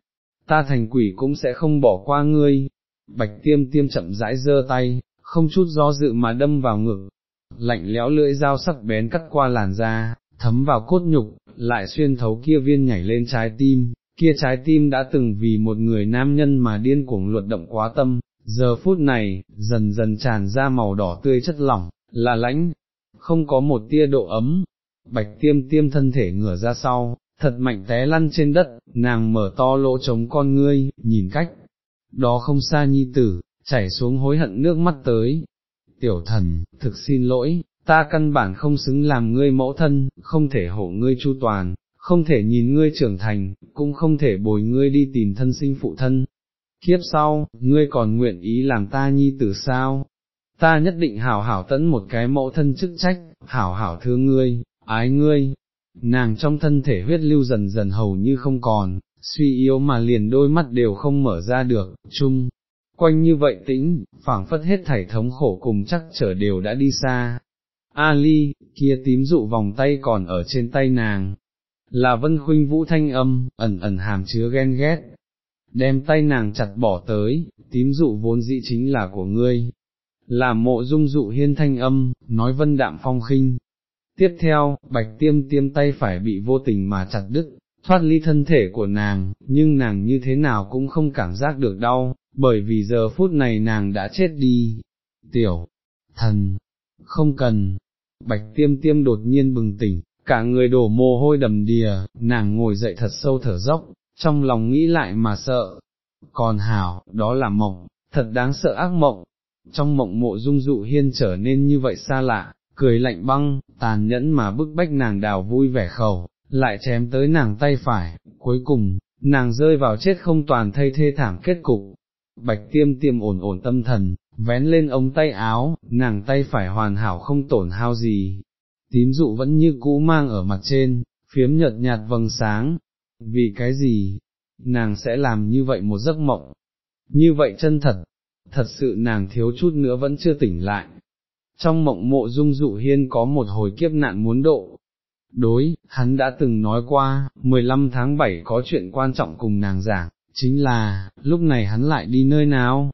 ta thành quỷ cũng sẽ không bỏ qua ngươi. Bạch tiêm tiêm chậm rãi giơ tay, không chút do dự mà đâm vào ngực, lạnh lẽo lưỡi dao sắc bén cắt qua làn da, thấm vào cốt nhục, lại xuyên thấu kia viên nhảy lên trái tim, kia trái tim đã từng vì một người nam nhân mà điên cuồng luật động quá tâm, giờ phút này, dần dần tràn ra màu đỏ tươi chất lỏng, là lãnh, không có một tia độ ấm, bạch tiêm tiêm thân thể ngửa ra sau, thật mạnh té lăn trên đất, nàng mở to lỗ trống con ngươi, nhìn cách, đó không xa nhi tử, chảy xuống hối hận nước mắt tới. Tiểu thần, thực xin lỗi, ta căn bản không xứng làm ngươi mẫu thân, không thể hộ ngươi chu toàn, không thể nhìn ngươi trưởng thành, cũng không thể bồi ngươi đi tìm thân sinh phụ thân, kiếp sau, ngươi còn nguyện ý làm ta nhi tử sao? Ta nhất định hảo hảo tấn một cái mẫu thân chức trách, hảo hảo thương ngươi, ái ngươi. nàng trong thân thể huyết lưu dần dần hầu như không còn, suy yếu mà liền đôi mắt đều không mở ra được, chung, quanh như vậy tĩnh, phảng phất hết thảy thống khổ cùng chắc trở đều đã đi xa. Ali, kia tím dụ vòng tay còn ở trên tay nàng, là vân khuynh vũ thanh âm, ẩn ẩn hàm chứa ghen ghét, đem tay nàng chặt bỏ tới, tím dụ vốn dĩ chính là của ngươi, là mộ dung dụ hiên thanh âm, nói vân đạm phong khinh. Tiếp theo, bạch tiêm tiêm tay phải bị vô tình mà chặt đứt, thoát ly thân thể của nàng, nhưng nàng như thế nào cũng không cảm giác được đau, bởi vì giờ phút này nàng đã chết đi. Tiểu, thần, không cần, bạch tiêm tiêm đột nhiên bừng tỉnh, cả người đổ mồ hôi đầm đìa, nàng ngồi dậy thật sâu thở dốc, trong lòng nghĩ lại mà sợ. Còn hảo, đó là mộng, thật đáng sợ ác mộng. Trong mộng mộ dung dụ hiên trở nên như vậy xa lạ, cười lạnh băng, tàn nhẫn mà bức bách nàng đào vui vẻ khẩu, lại chém tới nàng tay phải, cuối cùng, nàng rơi vào chết không toàn thây thê thảm kết cục. Bạch tiêm tiêm ổn ổn tâm thần, vén lên ống tay áo, nàng tay phải hoàn hảo không tổn hao gì. Tím dụ vẫn như cũ mang ở mặt trên, phiếm nhợt nhạt vầng sáng. Vì cái gì? Nàng sẽ làm như vậy một giấc mộng. Như vậy chân thật, thật sự nàng thiếu chút nữa vẫn chưa tỉnh lại. Trong mộng mộ dung dụ hiên có một hồi kiếp nạn muốn độ, Đối, hắn đã từng nói qua, 15 tháng 7 có chuyện quan trọng cùng nàng giảng, chính là, lúc này hắn lại đi nơi nào?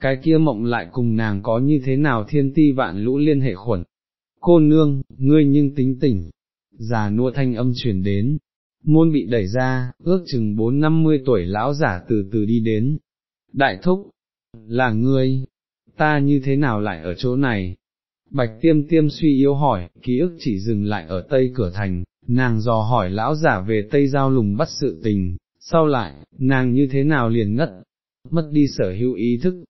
Cái kia mộng lại cùng nàng có như thế nào thiên ti vạn lũ liên hệ khuẩn? Cô nương, ngươi nhưng tính tỉnh, già nua thanh âm truyền đến, môn bị đẩy ra, ước chừng bốn năm mươi tuổi lão giả từ từ đi đến. Đại thúc, là ngươi, ta như thế nào lại ở chỗ này? Bạch tiêm tiêm suy yếu hỏi, ký ức chỉ dừng lại ở tây cửa thành, nàng dò hỏi lão giả về tây giao lùng bắt sự tình, sau lại, nàng như thế nào liền ngất, mất đi sở hữu ý thức.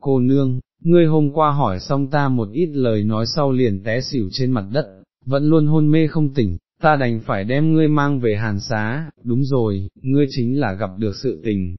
Cô nương, ngươi hôm qua hỏi xong ta một ít lời nói sau liền té xỉu trên mặt đất, vẫn luôn hôn mê không tỉnh, ta đành phải đem ngươi mang về hàn xá, đúng rồi, ngươi chính là gặp được sự tình.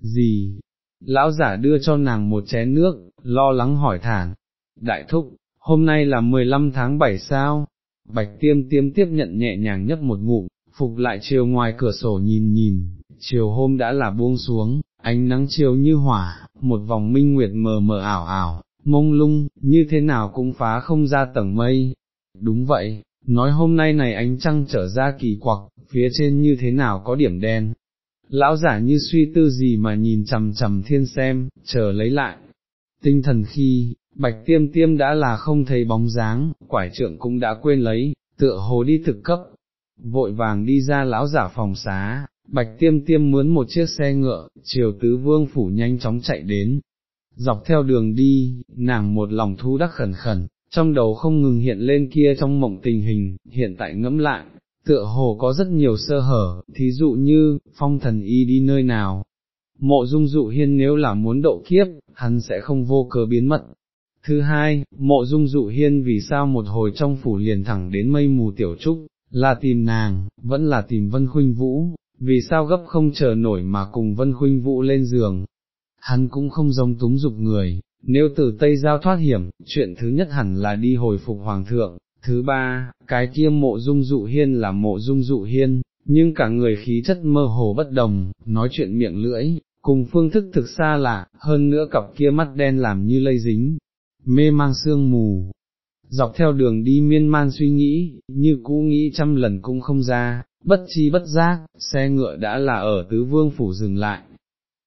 Gì? Lão giả đưa cho nàng một chén nước, lo lắng hỏi thản. Đại thúc, hôm nay là 15 tháng 7 sao, bạch tiêm tiêm tiếp nhận nhẹ nhàng nhấp một ngụm, phục lại chiều ngoài cửa sổ nhìn nhìn, chiều hôm đã là buông xuống, ánh nắng chiều như hỏa, một vòng minh nguyệt mờ mờ ảo ảo, mông lung, như thế nào cũng phá không ra tầng mây. Đúng vậy, nói hôm nay này ánh trăng trở ra kỳ quặc, phía trên như thế nào có điểm đen. Lão giả như suy tư gì mà nhìn chầm chầm thiên xem, chờ lấy lại. Tinh thần khi, Bạch tiêm tiêm đã là không thấy bóng dáng, quải trượng cũng đã quên lấy, tựa hồ đi thực cấp, vội vàng đi ra lão giả phòng xá, bạch tiêm tiêm mướn một chiếc xe ngựa, chiều tứ vương phủ nhanh chóng chạy đến. Dọc theo đường đi, nàng một lòng thu đắc khẩn khẩn, trong đầu không ngừng hiện lên kia trong mộng tình hình, hiện tại ngẫm lại, tựa hồ có rất nhiều sơ hở, thí dụ như, phong thần y đi nơi nào. Mộ dung dụ hiên nếu là muốn độ kiếp, hắn sẽ không vô cớ biến mật, Thứ hai, mộ dung dụ hiên vì sao một hồi trong phủ liền thẳng đến mây mù tiểu trúc, là tìm nàng, vẫn là tìm Vân Khuynh Vũ, vì sao gấp không chờ nổi mà cùng Vân Khuynh Vũ lên giường. Hắn cũng không giống túng dục người, nếu từ Tây Giao thoát hiểm, chuyện thứ nhất hẳn là đi hồi phục Hoàng thượng, thứ ba, cái kia mộ dung dụ hiên là mộ dung dụ hiên, nhưng cả người khí chất mơ hồ bất đồng, nói chuyện miệng lưỡi, cùng phương thức thực xa lạ, hơn nữa cặp kia mắt đen làm như lây dính, mê mang sương mù. Dọc theo đường đi miên man suy nghĩ, như cũ nghĩ trăm lần cũng không ra, bất chi bất giác, xe ngựa đã là ở tứ vương phủ dừng lại.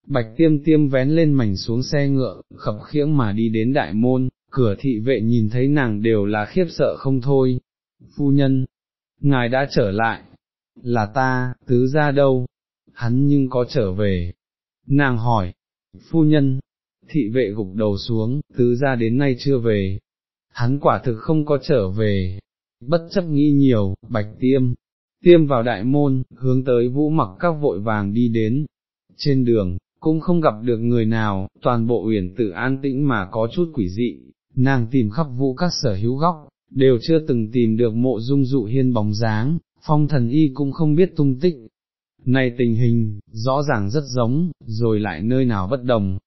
Bạch tiêm tiêm vén lên mảnh xuống xe ngựa, khập khiễng mà đi đến đại môn, cửa thị vệ nhìn thấy nàng đều là khiếp sợ không thôi. Phu nhân, ngài đã trở lại, là ta, tứ ra đâu, hắn nhưng có trở về. Nàng hỏi, phu nhân, thị vệ gục đầu xuống, tứ ra đến nay chưa về, hắn quả thực không có trở về, bất chấp nghĩ nhiều, bạch tiêm, tiêm vào đại môn, hướng tới vũ mặc các vội vàng đi đến, trên đường, cũng không gặp được người nào, toàn bộ uyển tự an tĩnh mà có chút quỷ dị, nàng tìm khắp vũ các sở hữu góc, đều chưa từng tìm được mộ dung dụ hiên bóng dáng, phong thần y cũng không biết tung tích. Này tình hình, rõ ràng rất giống, rồi lại nơi nào bất đồng,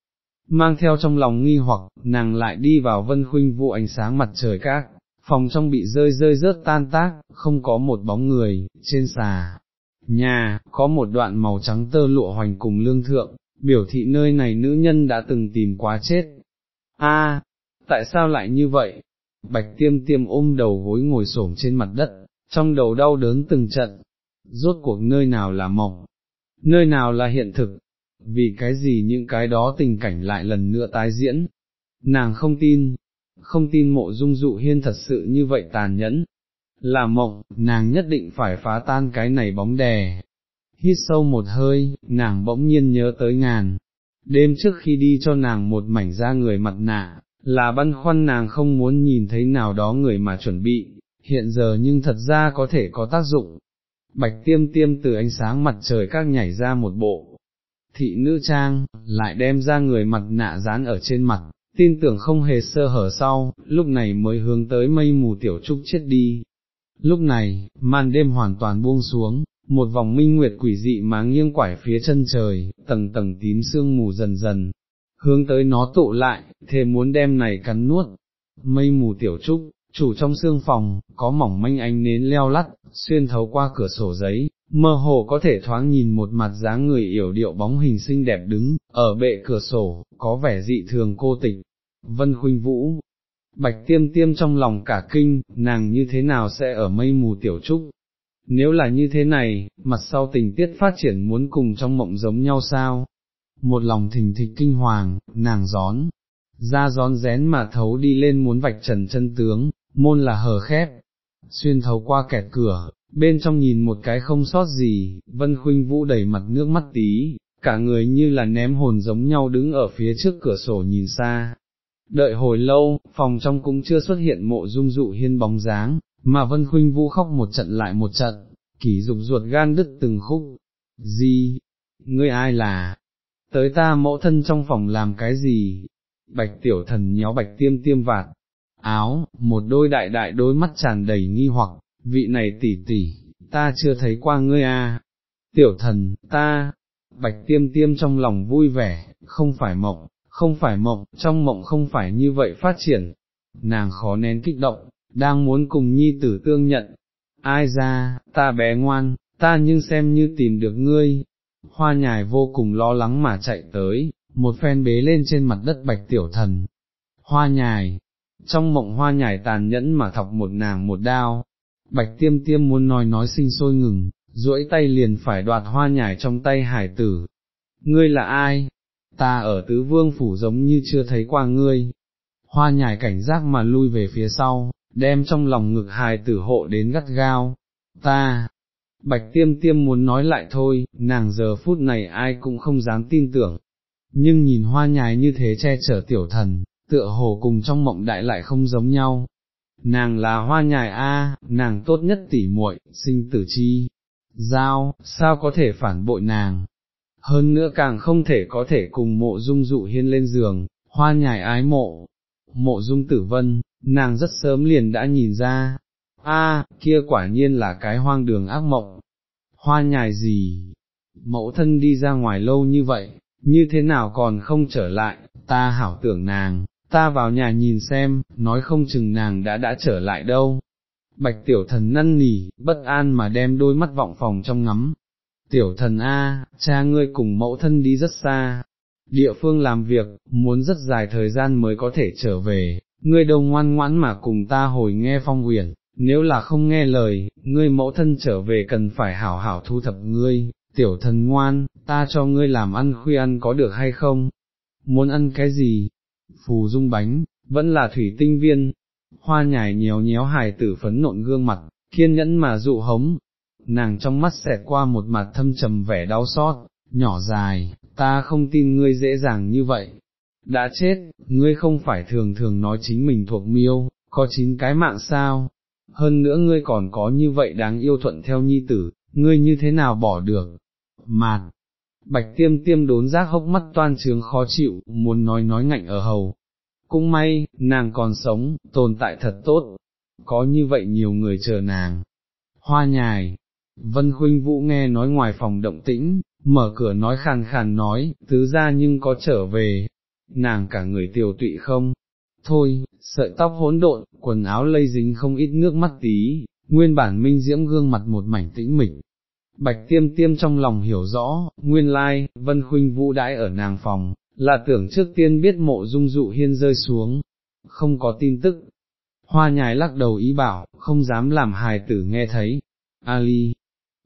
mang theo trong lòng nghi hoặc, nàng lại đi vào vân khuynh vụ ánh sáng mặt trời các, phòng trong bị rơi rơi rớt tan tác, không có một bóng người, trên xà. Nhà, có một đoạn màu trắng tơ lụa hoành cùng lương thượng, biểu thị nơi này nữ nhân đã từng tìm quá chết. A, tại sao lại như vậy? Bạch tiêm tiêm ôm đầu gối ngồi xổm trên mặt đất, trong đầu đau đớn từng trận, rốt cuộc nơi nào là mộng, nơi nào là hiện thực, vì cái gì những cái đó tình cảnh lại lần nữa tái diễn, nàng không tin, không tin mộ dung dụ hiên thật sự như vậy tàn nhẫn, là mộng, nàng nhất định phải phá tan cái này bóng đè. Hít sâu một hơi, nàng bỗng nhiên nhớ tới ngàn, đêm trước khi đi cho nàng một mảnh da người mặt nạ, là băn khoăn nàng không muốn nhìn thấy nào đó người mà chuẩn bị, hiện giờ nhưng thật ra có thể có tác dụng. Bạch tiêm tiêm từ ánh sáng mặt trời các nhảy ra một bộ, thị nữ trang, lại đem ra người mặt nạ dán ở trên mặt, tin tưởng không hề sơ hở sau, lúc này mới hướng tới mây mù tiểu trúc chết đi. Lúc này, màn đêm hoàn toàn buông xuống, một vòng minh nguyệt quỷ dị má nghiêng quải phía chân trời, tầng tầng tím sương mù dần dần, hướng tới nó tụ lại, thề muốn đem này cắn nuốt. Mây mù tiểu trúc, chủ trong xương phòng, có mỏng manh ánh nến leo lắt, xuyên thấu qua cửa sổ giấy, mơ hồ có thể thoáng nhìn một mặt dáng người yểu điệu bóng hình xinh đẹp đứng, ở bệ cửa sổ, có vẻ dị thường cô tịch. Vân Khuynh Vũ, Bạch Tiêm Tiêm trong lòng cả kinh, nàng như thế nào sẽ ở mây mù tiểu trúc? Nếu là như thế này, mặt sau tình tiết phát triển muốn cùng trong mộng giống nhau sao? Một lòng thình thịch kinh hoàng, nàng gión, ra gión rén mà thấu đi lên muốn vạch trần chân tướng, môn là hờ khép, xuyên thấu qua kẹt cửa, bên trong nhìn một cái không sót gì, vân khuynh vũ đầy mặt nước mắt tí, cả người như là ném hồn giống nhau đứng ở phía trước cửa sổ nhìn xa. Đợi hồi lâu, phòng trong cũng chưa xuất hiện mộ dung dụ hiên bóng dáng, mà vân khuynh vũ khóc một trận lại một trận, kỷ dục ruột gan đứt từng khúc. Gì? Ngươi ai là? Tới ta mẫu thân trong phòng làm cái gì? Bạch tiểu thần nhéo bạch tiêm tiêm vạt, áo, một đôi đại đại đôi mắt tràn đầy nghi hoặc, vị này tỷ tỷ, ta chưa thấy qua ngươi à, tiểu thần, ta, bạch tiêm tiêm trong lòng vui vẻ, không phải mộng, không phải mộng, trong mộng không phải như vậy phát triển, nàng khó nén kích động, đang muốn cùng nhi tử tương nhận, ai ra, ta bé ngoan, ta nhưng xem như tìm được ngươi, hoa nhài vô cùng lo lắng mà chạy tới, một phen bế lên trên mặt đất bạch tiểu thần, hoa nhài, trong mộng hoa nhài tàn nhẫn mà thọc một nàng một đao, bạch tiêm tiêm muốn nói nói sinh sôi ngừng, duỗi tay liền phải đoạt hoa nhài trong tay hải tử. Ngươi là ai? Ta ở tứ vương phủ giống như chưa thấy qua ngươi. Hoa nhài cảnh giác mà lui về phía sau, đem trong lòng ngực hài tử hộ đến gắt gao. Ta, bạch tiêm tiêm muốn nói lại thôi, nàng giờ phút này ai cũng không dám tin tưởng. Nhưng nhìn hoa nhài như thế che chở tiểu thần, tựa hồ cùng trong mộng đại lại không giống nhau. Nàng là hoa nhài A, nàng tốt nhất tỉ muội, sinh tử chi, giao, sao có thể phản bội nàng, hơn nữa càng không thể có thể cùng mộ dung dụ hiên lên giường, hoa nhài ái mộ, mộ dung tử vân, nàng rất sớm liền đã nhìn ra, a kia quả nhiên là cái hoang đường ác mộng, hoa nhài gì, mẫu thân đi ra ngoài lâu như vậy, như thế nào còn không trở lại, ta hảo tưởng nàng, ta vào nhà nhìn xem, nói không chừng nàng đã đã trở lại đâu. Bạch tiểu thần năn nỉ, bất an mà đem đôi mắt vọng phòng trong ngắm. Tiểu thần A, cha ngươi cùng mẫu thân đi rất xa, địa phương làm việc, muốn rất dài thời gian mới có thể trở về, ngươi đâu ngoan ngoãn mà cùng ta hồi nghe phong uyển, nếu là không nghe lời, ngươi mẫu thân trở về cần phải hảo hảo thu thập ngươi, tiểu thần ngoan, ta cho ngươi làm ăn khuya ăn có được hay không? Muốn ăn cái gì? phù dung bánh, vẫn là thủy tinh viên, hoa nhài nhéo nhéo hài tử phấn nộn gương mặt, kiên nhẫn mà dụ hống, nàng trong mắt xẹt qua một mặt thâm trầm vẻ đau xót, nhỏ dài, ta không tin ngươi dễ dàng như vậy, đã chết, ngươi không phải thường thường nói chính mình thuộc miêu, có chín cái mạng sao, hơn nữa ngươi còn có như vậy đáng yêu thuận theo nhi tử, ngươi như thế nào bỏ được, mạt, bạch tiêm tiêm đốn giác hốc mắt toan trướng khó chịu, muốn nói nói ngạnh ở hầu. Cũng may, nàng còn sống, tồn tại thật tốt, có như vậy nhiều người chờ nàng. Hoa nhài, Vân Khuynh Vũ nghe nói ngoài phòng động tĩnh, mở cửa nói khàn khàn nói, tứ ra nhưng có trở về, nàng cả người tiều tụy không? Thôi, sợi tóc hỗn độn, quần áo lây dính không ít nước mắt tí, nguyên bản minh diễm gương mặt một mảnh tĩnh mịch. Bạch tiêm tiêm trong lòng hiểu rõ, nguyên lai, vân khuynh vũ đãi ở nàng phòng, là tưởng trước tiên biết mộ dung dụ hiên rơi xuống, không có tin tức. Hoa nhài lắc đầu ý bảo, không dám làm hài tử nghe thấy. Ali,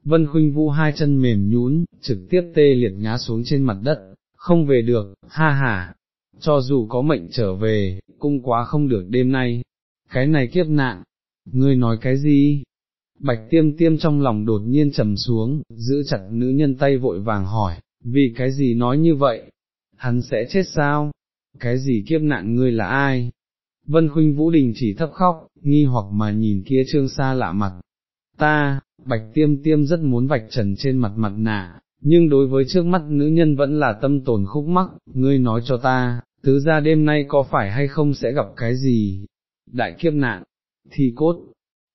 Vân Khuynh Vũ hai chân mềm nhún trực tiếp tê liệt ngã xuống trên mặt đất, không về được, ha ha, cho dù có mệnh trở về, cũng quá không được đêm nay, cái này kiếp nạn, ngươi nói cái gì? Bạch tiêm tiêm trong lòng đột nhiên trầm xuống, giữ chặt nữ nhân tay vội vàng hỏi, vì cái gì nói như vậy? Hắn sẽ chết sao? Cái gì kiếp nạn ngươi là ai? Vân Khuynh Vũ Đình chỉ thấp khóc, nghi hoặc mà nhìn kia trương xa lạ mặt. Ta, bạch tiêm tiêm rất muốn vạch trần trên mặt mặt nạ, nhưng đối với trước mắt nữ nhân vẫn là tâm tồn khúc mắc, ngươi nói cho ta, tứ ra đêm nay có phải hay không sẽ gặp cái gì? Đại kiếp nạn, thi cốt,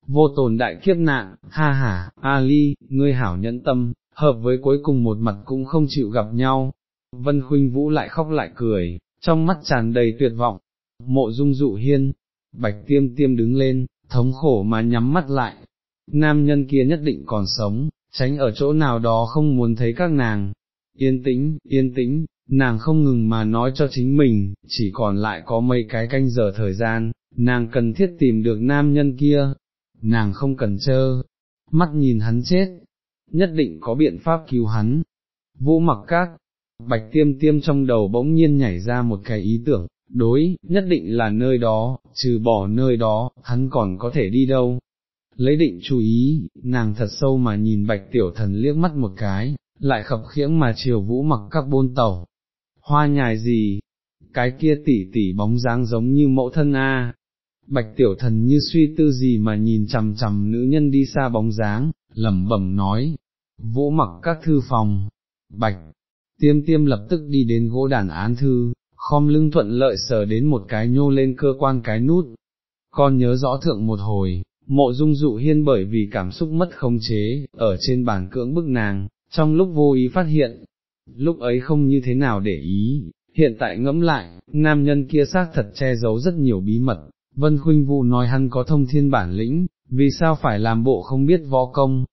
vô tồn đại kiếp nạn, ha ha, Ali, ngươi hảo nhẫn tâm, hợp với cuối cùng một mặt cũng không chịu gặp nhau. Vân Khuynh Vũ lại khóc lại cười, trong mắt tràn đầy tuyệt vọng. Mộ dung dụ hiên, bạch tiêm tiêm đứng lên, thống khổ mà nhắm mắt lại. Nam nhân kia nhất định còn sống, tránh ở chỗ nào đó không muốn thấy các nàng. Yên tĩnh, yên tĩnh, nàng không ngừng mà nói cho chính mình, chỉ còn lại có mấy cái canh giờ thời gian, nàng cần thiết tìm được nam nhân kia, nàng không cần chơ, mắt nhìn hắn chết, nhất định có biện pháp cứu hắn. Vũ mặc các, bạch tiêm tiêm trong đầu bỗng nhiên nhảy ra một cái ý tưởng, đối, nhất định là nơi đó, trừ bỏ nơi đó, hắn còn có thể đi đâu. Lấy định chú ý, nàng thật sâu mà nhìn bạch tiểu thần liếc mắt một cái, lại khập khiễng mà chiều vũ mặc các bôn tàu. Hoa nhài gì? Cái kia tỉ tỉ bóng dáng giống như mẫu thân A. Bạch tiểu thần như suy tư gì mà nhìn chằm chằm nữ nhân đi xa bóng dáng, lẩm bẩm nói, vũ mặc các thư phòng, bạch, tiêm tiêm lập tức đi đến gỗ đàn án thư, khom lưng thuận lợi sờ đến một cái nhô lên cơ quan cái nút. Con nhớ rõ thượng một hồi, mộ dung dụ hiên bởi vì cảm xúc mất khống chế, ở trên bàn cưỡng bức nàng, trong lúc vô ý phát hiện, lúc ấy không như thế nào để ý, hiện tại ngẫm lại, nam nhân kia xác thật che giấu rất nhiều bí mật, Vân Khuynh Vũ nói hắn có thông thiên bản lĩnh, vì sao phải làm bộ không biết võ công.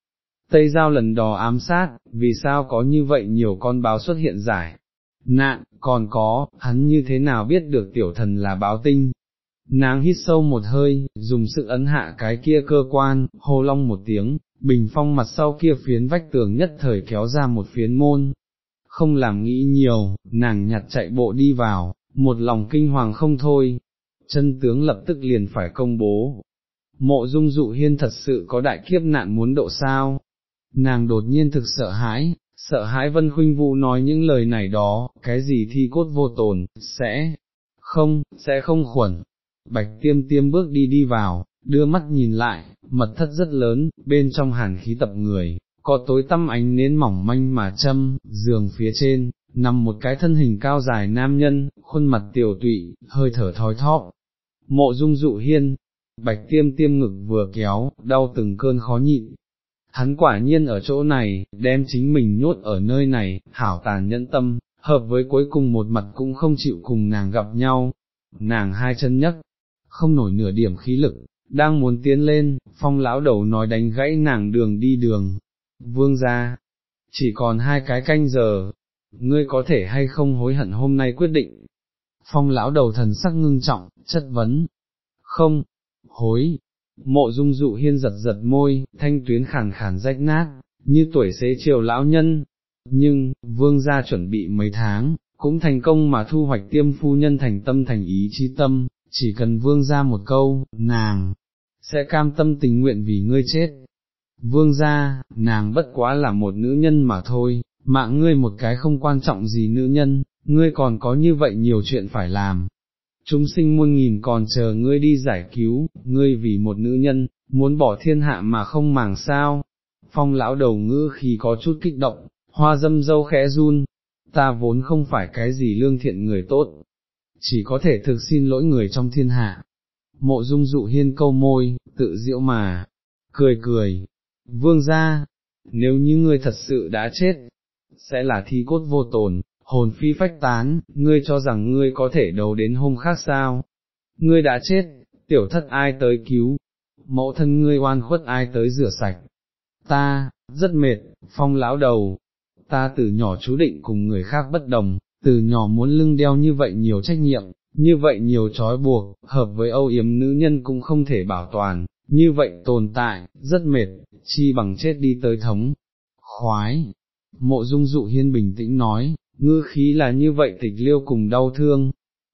Tây Giao lần đò ám sát, vì sao có như vậy nhiều con báo xuất hiện giải. Nạn, còn có, hắn như thế nào biết được tiểu thần là báo tinh. Nàng hít sâu một hơi, dùng sự ấn hạ cái kia cơ quan, hô long một tiếng, bình phong mặt sau kia phiến vách tường nhất thời kéo ra một phiến môn. Không làm nghĩ nhiều, nàng nhặt chạy bộ đi vào, một lòng kinh hoàng không thôi, chân tướng lập tức liền phải công bố. Mộ dung dụ hiên thật sự có đại kiếp nạn muốn độ sao, nàng đột nhiên thực sợ hãi, sợ hãi vân khuynh vũ nói những lời này đó, cái gì thi cốt vô tồn, sẽ, không, sẽ không khuẩn. Bạch tiêm tiêm bước đi đi vào, đưa mắt nhìn lại, mật thất rất lớn, bên trong hàn khí tập người, có tối tăm ánh nến mỏng manh mà châm, giường phía trên, nằm một cái thân hình cao dài nam nhân, khuôn mặt tiểu tụy, hơi thở thói thóp. Mộ dung dụ hiên, bạch tiêm tiêm ngực vừa kéo, đau từng cơn khó nhịn. Hắn quả nhiên ở chỗ này, đem chính mình nhốt ở nơi này, hảo tàn nhẫn tâm, hợp với cuối cùng một mặt cũng không chịu cùng nàng gặp nhau. Nàng hai chân nhấc, không nổi nửa điểm khí lực, đang muốn tiến lên, phong lão đầu nói đánh gãy nàng đường đi đường. Vương ra, chỉ còn hai cái canh giờ, ngươi có thể hay không hối hận hôm nay quyết định. Phong lão đầu thần sắc ngưng trọng, chất vấn. Không, hối. Mộ dung dụ hiên giật giật môi, thanh tuyến khàn khàn rách nát, như tuổi xế chiều lão nhân. Nhưng, vương gia chuẩn bị mấy tháng, cũng thành công mà thu hoạch tiêm phu nhân thành tâm thành ý chi tâm, chỉ cần vương gia một câu, nàng, sẽ cam tâm tình nguyện vì ngươi chết. Vương gia, nàng bất quá là một nữ nhân mà thôi, mạng ngươi một cái không quan trọng gì nữ nhân, ngươi còn có như vậy nhiều chuyện phải làm. Chúng sinh muôn nghìn còn chờ ngươi đi giải cứu, ngươi vì một nữ nhân, muốn bỏ thiên hạ mà không màng sao. Phong lão đầu ngữ khi có chút kích động, hoa dâm dâu khẽ run, ta vốn không phải cái gì lương thiện người tốt, chỉ có thể thực xin lỗi người trong thiên hạ. Mộ dung dụ hiên câu môi, tự diệu mà, cười cười, vương ra, nếu như ngươi thật sự đã chết, sẽ là thi cốt vô tồn, hồn phi phách tán, ngươi cho rằng ngươi có thể đấu đến hôm khác sao? ngươi đã chết, tiểu thất ai tới cứu, mẫu thân ngươi oan khuất ai tới rửa sạch, ta, rất mệt, phong lão đầu, ta từ nhỏ chú định cùng người khác bất đồng, từ nhỏ muốn lưng đeo như vậy nhiều trách nhiệm, như vậy nhiều trói buộc, hợp với âu yếm nữ nhân cũng không thể bảo toàn, như vậy tồn tại, rất mệt, chi bằng chết đi tới thống, khoái. Mộ dung dụ hiên bình tĩnh nói, ngư khí là như vậy tịch liêu cùng đau thương,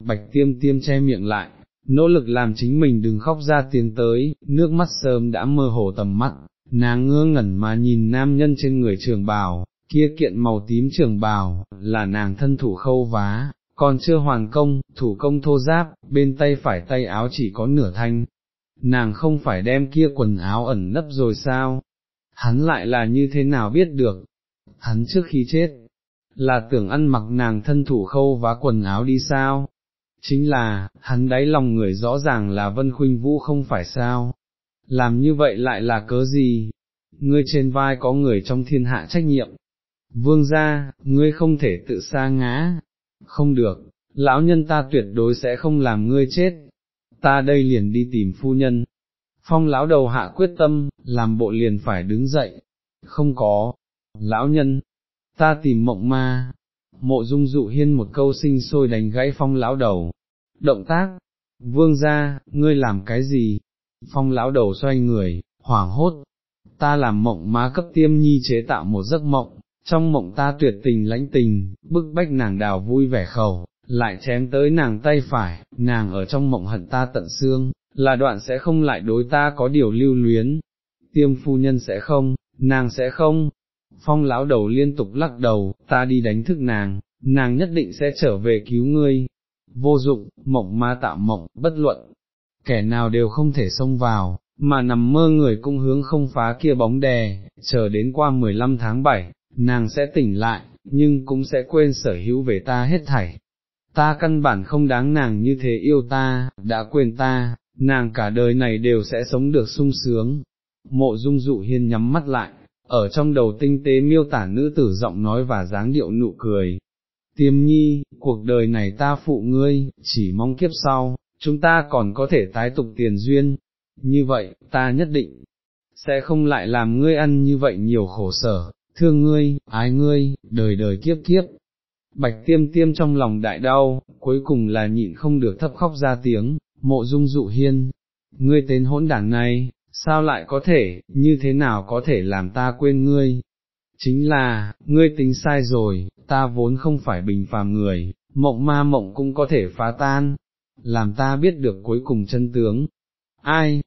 bạch tiêm tiêm che miệng lại, nỗ lực làm chính mình đừng khóc ra tiếng tới, nước mắt sớm đã mơ hồ tầm mắt, nàng ngơ ngẩn mà nhìn nam nhân trên người trường bào, kia kiện màu tím trường bào, là nàng thân thủ khâu vá, còn chưa hoàn công, thủ công thô giáp, bên tay phải tay áo chỉ có nửa thanh. Nàng không phải đem kia quần áo ẩn nấp rồi sao? Hắn lại là như thế nào biết được? Hắn trước khi chết, là tưởng ăn mặc nàng thân thủ khâu vá quần áo đi sao? Chính là, hắn đáy lòng người rõ ràng là Vân Khuynh Vũ không phải sao? Làm như vậy lại là cớ gì? Ngươi trên vai có người trong thiên hạ trách nhiệm. Vương gia, ngươi không thể tự sa ngã, không được, lão nhân ta tuyệt đối sẽ không làm ngươi chết, ta đây liền đi tìm phu nhân. Phong lão đầu hạ quyết tâm, làm bộ liền phải đứng dậy, không có, lão nhân, ta tìm mộng ma, mộ dung dụ hiên một câu sinh sôi đánh gãy phong lão đầu, động tác, vương ra, ngươi làm cái gì, phong lão đầu xoay người, hoảng hốt, ta làm mộng ma cấp tiêm nhi chế tạo một giấc mộng, trong mộng ta tuyệt tình lãnh tình, bức bách nàng đào vui vẻ khẩu, lại chém tới nàng tay phải, nàng ở trong mộng hận ta tận xương, là đoạn sẽ không lại đối ta có điều lưu luyến, tiêm phu nhân sẽ không, nàng sẽ không, phong lão đầu liên tục lắc đầu, ta đi đánh thức nàng, nàng nhất định sẽ trở về cứu ngươi, vô dụng, mộng ma tạo mộng, bất luận, kẻ nào đều không thể xông vào, mà nằm mơ người cũng hướng không phá kia bóng đè, chờ đến qua 15 tháng 7, nàng sẽ tỉnh lại, nhưng cũng sẽ quên sở hữu về ta hết thảy. Ta căn bản không đáng nàng như thế yêu ta, đã quên ta, nàng cả đời này đều sẽ sống được sung sướng. Mộ dung dụ hiên nhắm mắt lại, ở trong đầu tinh tế miêu tả nữ tử giọng nói và dáng điệu nụ cười. Tiêm nhi, cuộc đời này ta phụ ngươi, chỉ mong kiếp sau, chúng ta còn có thể tái tục tiền duyên. Như vậy, ta nhất định, sẽ không lại làm ngươi ăn như vậy nhiều khổ sở, thương ngươi, ái ngươi, đời đời kiếp kiếp. Bạch tiêm tiêm trong lòng đại đau, cuối cùng là nhịn không được thấp khóc ra tiếng, mộ dung dụ hiên, ngươi tên hỗn đảng này, sao lại có thể, như thế nào có thể làm ta quên ngươi? Chính là, ngươi tính sai rồi, ta vốn không phải bình phàm người, mộng ma mộng cũng có thể phá tan, làm ta biết được cuối cùng chân tướng. Ai?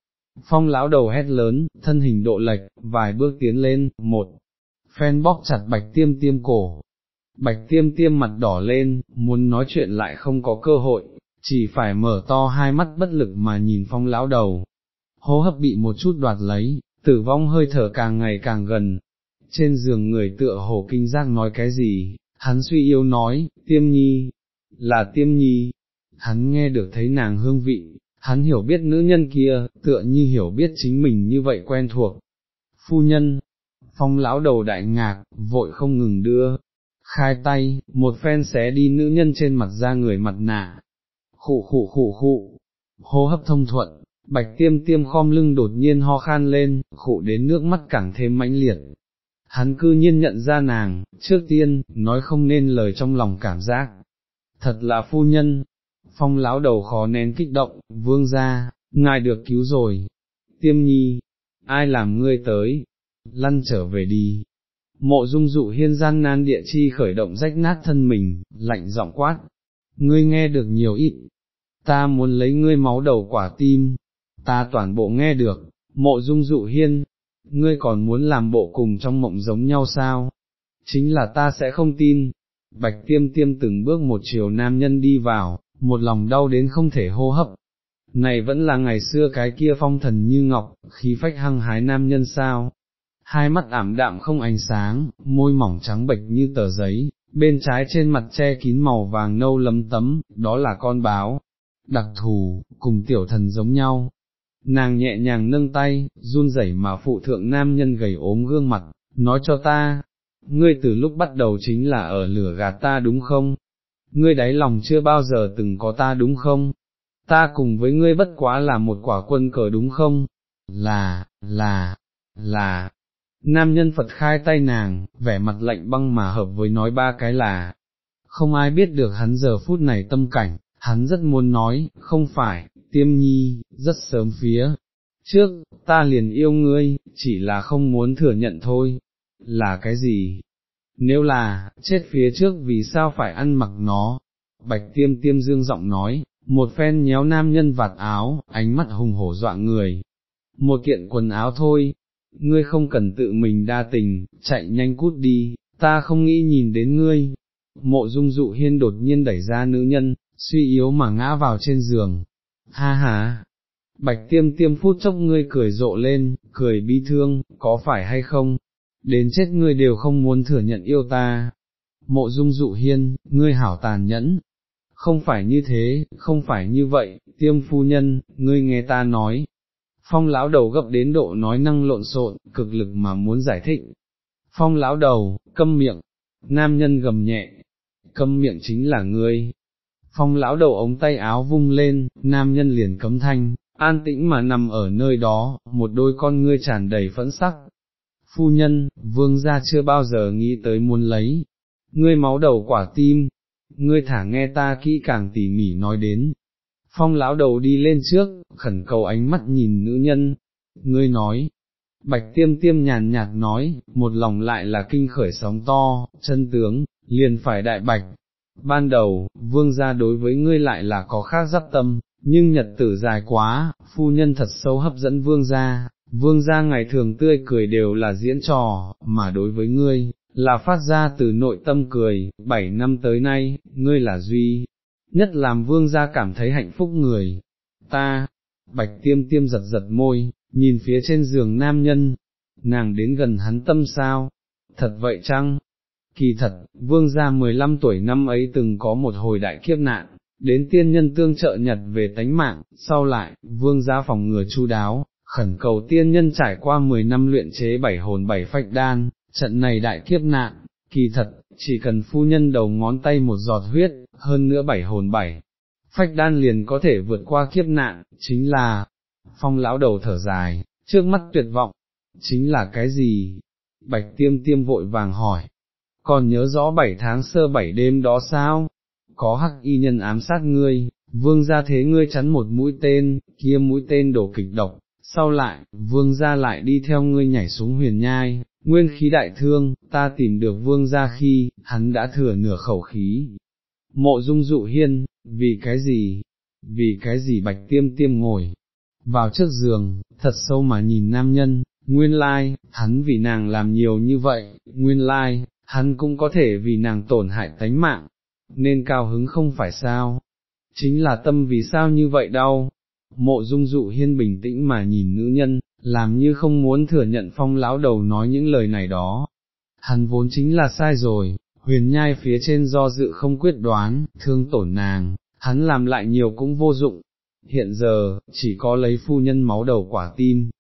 Phong lão đầu hét lớn, thân hình độ lệch, vài bước tiến lên, một, phen bóp chặt bạch tiêm tiêm cổ. Bạch tiêm tiêm mặt đỏ lên, muốn nói chuyện lại không có cơ hội, chỉ phải mở to hai mắt bất lực mà nhìn phong lão đầu. Hô hấp bị một chút đoạt lấy, tử vong hơi thở càng ngày càng gần. Trên giường người tựa hồ kinh giác nói cái gì, hắn suy yếu nói, tiêm nhi, là tiêm nhi, hắn nghe được thấy nàng hương vị, hắn hiểu biết nữ nhân kia, tựa như hiểu biết chính mình như vậy quen thuộc. Phu nhân, phong lão đầu đại ngạc, vội không ngừng đưa, khai tay, một phen xé đi nữ nhân trên mặt ra người mặt nạ, khụ khụ khụ khụ, hô hấp thông thuận, bạch tiêm tiêm khom lưng đột nhiên ho khan lên, khụ đến nước mắt càng thêm mãnh liệt. Hắn cư nhiên nhận ra nàng, trước tiên, nói không nên lời trong lòng cảm giác. Thật là phu nhân, phong lão đầu khó nén kích động, vương ra, ngài được cứu rồi. Tiêm nhi, ai làm ngươi tới, lăn trở về đi. Mộ dung dụ hiên gian nan địa chi khởi động rách nát thân mình, lạnh giọng quát. Ngươi nghe được nhiều ít, ta muốn lấy ngươi máu đầu quả tim, ta toàn bộ nghe được, mộ dung dụ hiên, ngươi còn muốn làm bộ cùng trong mộng giống nhau sao? Chính là ta sẽ không tin. Bạch tiêm tiêm từng bước một chiều nam nhân đi vào, một lòng đau đến không thể hô hấp. Này vẫn là ngày xưa cái kia phong thần như ngọc, khí phách hăng hái nam nhân sao, hai mắt ảm đạm không ánh sáng, môi mỏng trắng bệch như tờ giấy, bên trái trên mặt che kín màu vàng nâu lấm tấm, đó là con báo, đặc thù, cùng tiểu thần giống nhau. Nàng nhẹ nhàng nâng tay, run rẩy mà phụ thượng nam nhân gầy ốm gương mặt, nói cho ta, ngươi từ lúc bắt đầu chính là ở lửa gạt ta đúng không? Ngươi đáy lòng chưa bao giờ từng có ta đúng không? ta cùng với ngươi bất quá là một quả quân cờ đúng không? Là, là, là, nam nhân Phật khai tay nàng, vẻ mặt lạnh băng mà hợp với nói ba cái là, không ai biết được hắn giờ phút này tâm cảnh, hắn rất muốn nói, không phải, tiêm nhi, rất sớm phía. Trước, ta liền yêu ngươi, chỉ là không muốn thừa nhận thôi. Là cái gì? Nếu là, chết phía trước vì sao phải ăn mặc nó? Bạch tiêm tiêm dương giọng nói, một phen nhéo nam nhân vạt áo, ánh mắt hùng hổ dọa người. Một kiện quần áo thôi, ngươi không cần tự mình đa tình, chạy nhanh cút đi, ta không nghĩ nhìn đến ngươi. Mộ dung dụ hiên đột nhiên đẩy ra nữ nhân, suy yếu mà ngã vào trên giường. Ha ha! Bạch tiêm tiêm phút chốc ngươi cười rộ lên, cười bi thương, có phải hay không? Đến chết ngươi đều không muốn thừa nhận yêu ta. Mộ dung dụ hiên, ngươi hảo tàn nhẫn. Không phải như thế, không phải như vậy, tiêm phu nhân, ngươi nghe ta nói, phong lão đầu gấp đến độ nói năng lộn xộn, cực lực mà muốn giải thích. Phong lão đầu, câm miệng, nam nhân gầm nhẹ, câm miệng chính là ngươi. Phong lão đầu ống tay áo vung lên, nam nhân liền cấm thanh, an tĩnh mà nằm ở nơi đó, một đôi con ngươi tràn đầy phẫn sắc. Phu nhân, vương gia chưa bao giờ nghĩ tới muốn lấy, ngươi máu đầu quả tim, ngươi thả nghe ta kỹ càng tỉ mỉ nói đến, phong lão đầu đi lên trước, khẩn cầu ánh mắt nhìn nữ nhân, ngươi nói, bạch tiêm tiêm nhàn nhạt nói, một lòng lại là kinh khởi sóng to, chân tướng, liền phải đại bạch. Ban đầu, vương gia đối với ngươi lại là có khác giáp tâm, nhưng nhật tử dài quá, phu nhân thật sâu hấp dẫn vương gia, vương gia ngày thường tươi cười đều là diễn trò, mà đối với ngươi, là phát ra từ nội tâm cười, bảy năm tới nay, ngươi là duy, nhất làm vương gia cảm thấy hạnh phúc người. Ta, bạch tiêm tiêm giật giật môi, nhìn phía trên giường nam nhân, nàng đến gần hắn tâm sao, thật vậy chăng? Kỳ thật, vương gia 15 tuổi năm ấy từng có một hồi đại kiếp nạn, đến tiên nhân tương trợ nhật về tánh mạng, sau lại, vương gia phòng ngừa chu đáo, khẩn cầu tiên nhân trải qua 10 năm luyện chế bảy hồn bảy phách đan, trận này đại kiếp nạn, kỳ thật, chỉ cần phu nhân đầu ngón tay một giọt huyết, hơn nữa bảy hồn bảy, phách đan liền có thể vượt qua kiếp nạn, chính là, phong lão đầu thở dài, trước mắt tuyệt vọng, chính là cái gì? Bạch tiêm tiêm vội vàng hỏi, còn nhớ rõ bảy tháng sơ bảy đêm đó sao? Có hắc y nhân ám sát ngươi, vương gia thế ngươi chắn một mũi tên, kia mũi tên đổ kịch độc, sau lại, vương gia lại đi theo ngươi nhảy xuống huyền nhai, nguyên khí đại thương, ta tìm được vương gia khi, hắn đã thừa nửa khẩu khí. Mộ dung dụ hiên, vì cái gì, vì cái gì bạch tiêm tiêm ngồi, vào trước giường, thật sâu mà nhìn nam nhân, nguyên lai, hắn vì nàng làm nhiều như vậy, nguyên lai, hắn cũng có thể vì nàng tổn hại tánh mạng, nên cao hứng không phải sao, chính là tâm vì sao như vậy đâu. Mộ dung dụ hiên bình tĩnh mà nhìn nữ nhân, làm như không muốn thừa nhận phong lão đầu nói những lời này đó. Hắn vốn chính là sai rồi, huyền nhai phía trên do dự không quyết đoán, thương tổn nàng, hắn làm lại nhiều cũng vô dụng. Hiện giờ, chỉ có lấy phu nhân máu đầu quả tim,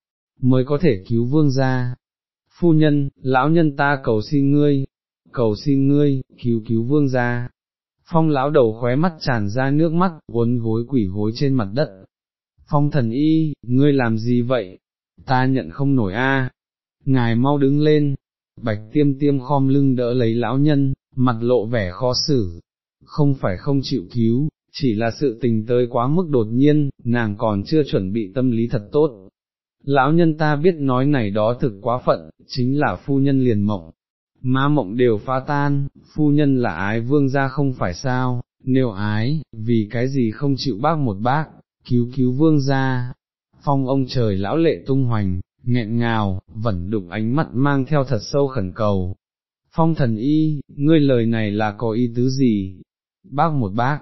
mới có thể cứu vương gia. Phu nhân, lão nhân ta cầu xin ngươi, cầu xin ngươi, cứu cứu vương gia. Phong lão đầu khóe mắt tràn ra nước mắt, uốn gối quỷ gối trên mặt đất. Phong thần y, ngươi làm gì vậy, ta nhận không nổi a. Ngài mau đứng lên, bạch tiêm tiêm khom lưng đỡ lấy lão nhân, mặt lộ vẻ khó xử, không phải không chịu cứu, chỉ là sự tình tới quá mức đột nhiên, nàng còn chưa chuẩn bị tâm lý thật tốt. Lão nhân ta biết nói này đó thực quá phận, chính là phu nhân liền mộng, ma mộng đều phá tan, phu nhân là ái vương gia không phải sao, nếu ái, vì cái gì không chịu bác một bác, cứu cứu vương gia, phong ông trời lão lệ tung hoành, nghẹn ngào, vẫn đụng ánh mắt mang theo thật sâu khẩn cầu. Phong thần y, ngươi lời này là có ý tứ gì? Bác một bác.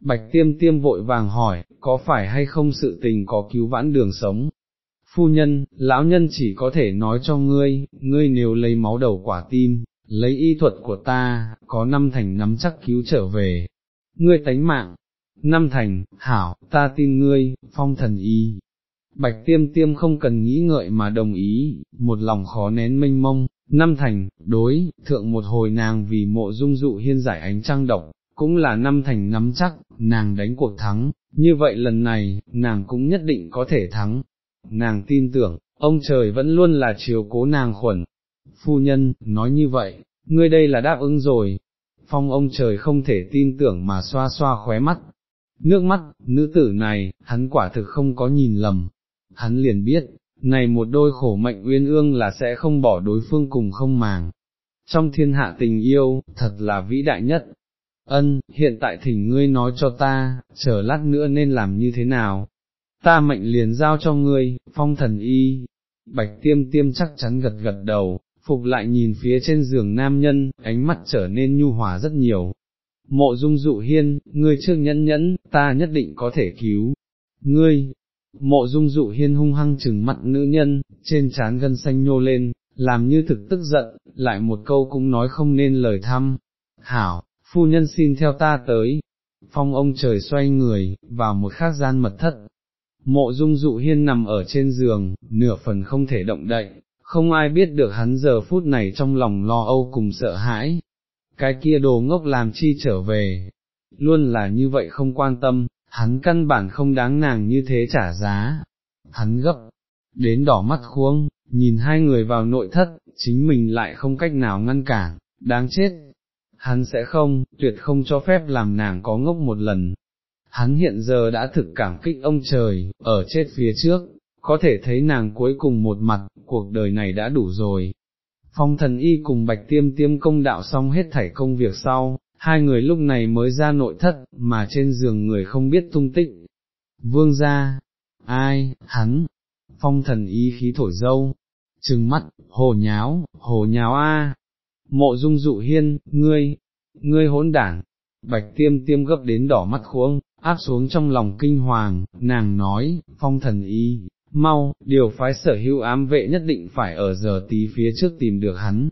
Bạch tiêm tiêm vội vàng hỏi, có phải hay không sự tình có cứu vãn đường sống? Phu nhân, lão nhân chỉ có thể nói cho ngươi, ngươi nếu lấy máu đầu quả tim, lấy y thuật của ta, có năm thành nắm chắc cứu trở về. Ngươi tánh mạng, năm thành, hảo, ta tin ngươi, phong thần y, Bạch tiêm tiêm không cần nghĩ ngợi mà đồng ý, một lòng khó nén mênh mông, năm thành, đối, thượng một hồi nàng vì mộ dung dụ hiên giải ánh trăng độc, cũng là năm thành nắm chắc, nàng đánh cuộc thắng, như vậy lần này, nàng cũng nhất định có thể thắng. Nàng tin tưởng, ông trời vẫn luôn là chiều cố nàng khuẩn. Phu nhân, nói như vậy, ngươi đây là đáp ứng rồi. Phong ông trời không thể tin tưởng mà xoa xoa khóe mắt. Nước mắt, nữ tử này, hắn quả thực không có nhìn lầm. Hắn liền biết, này một đôi khổ mệnh uyên ương là sẽ không bỏ đối phương cùng không màng. Trong thiên hạ tình yêu, thật là vĩ đại nhất. Ân, hiện tại thỉnh ngươi nói cho ta, chờ lát nữa nên làm như thế nào? Ta mệnh liền giao cho ngươi, phong thần y. Bạch tiêm tiêm chắc chắn gật gật đầu, phục lại nhìn phía trên giường nam nhân, ánh mắt trở nên nhu hòa rất nhiều. Mộ dung dụ hiên, ngươi trương nhẫn nhẫn, ta nhất định có thể cứu. Ngươi, Mộ dung dụ hiên hung hăng chừng mặt nữ nhân, trên trán gân xanh nhô lên, làm như thực tức giận, lại một câu cũng nói không nên lời thăm. Hảo, phu nhân xin theo ta tới. Phong ông trời xoay người, vào một khác gian mật thất. Mộ dung dụ hiên nằm ở trên giường, nửa phần không thể động đậy, không ai biết được hắn giờ phút này trong lòng lo âu cùng sợ hãi. Cái kia đồ ngốc làm chi trở về, luôn là như vậy không quan tâm, hắn căn bản không đáng nàng như thế trả giá, hắn gấp, đến đỏ mắt khuông, nhìn hai người vào nội thất, chính mình lại không cách nào ngăn cản, đáng chết, hắn sẽ không, tuyệt không cho phép làm nàng có ngốc một lần. Hắn hiện giờ đã thực cảm kích ông trời, ở chết phía trước, có thể thấy nàng cuối cùng một mặt, cuộc đời này đã đủ rồi. Phong thần y cùng bạch tiêm tiêm công đạo xong hết thảy công việc sau, hai người lúc này mới ra nội thất, mà trên giường người không biết tung tích. Vương ra, ai, hắn, phong thần ý khí thổi dâu, trừng mắt, hồ nháo, hồ nháo a, mộ dung dụ hiên, ngươi, ngươi hỗn đảng, bạch tiêm tiêm gấp đến đỏ mắt khuông, áp xuống trong lòng kinh hoàng, nàng nói, phong thần ý, mau, điều phái sở hữu ám vệ nhất định phải ở giờ tí phía trước tìm được hắn.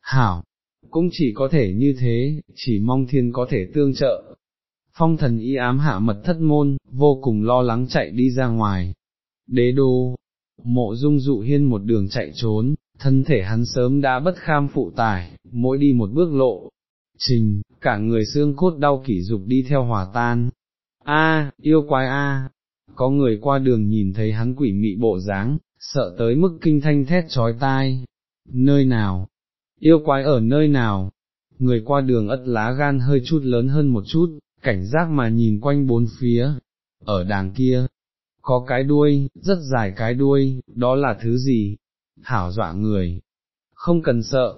Hảo, cũng chỉ có thể như thế, chỉ mong thiên có thể tương trợ. Phong thần y ám hạ mật thất môn, vô cùng lo lắng chạy đi ra ngoài. Đế đô, mộ dung dụ hiên một đường chạy trốn, thân thể hắn sớm đã bất kham phụ tải, mỗi đi một bước lộ. Trình, cả người xương cốt đau kỷ dục đi theo hòa tan. A, yêu quái a, có người qua đường nhìn thấy hắn quỷ mị bộ dáng, sợ tới mức kinh thanh thét trói tai. Nơi nào, yêu quái ở nơi nào, người qua đường ất lá gan hơi chút lớn hơn một chút, cảnh giác mà nhìn quanh bốn phía, ở đàng kia, có cái đuôi, rất dài cái đuôi, đó là thứ gì? Hảo dọa người, không cần sợ,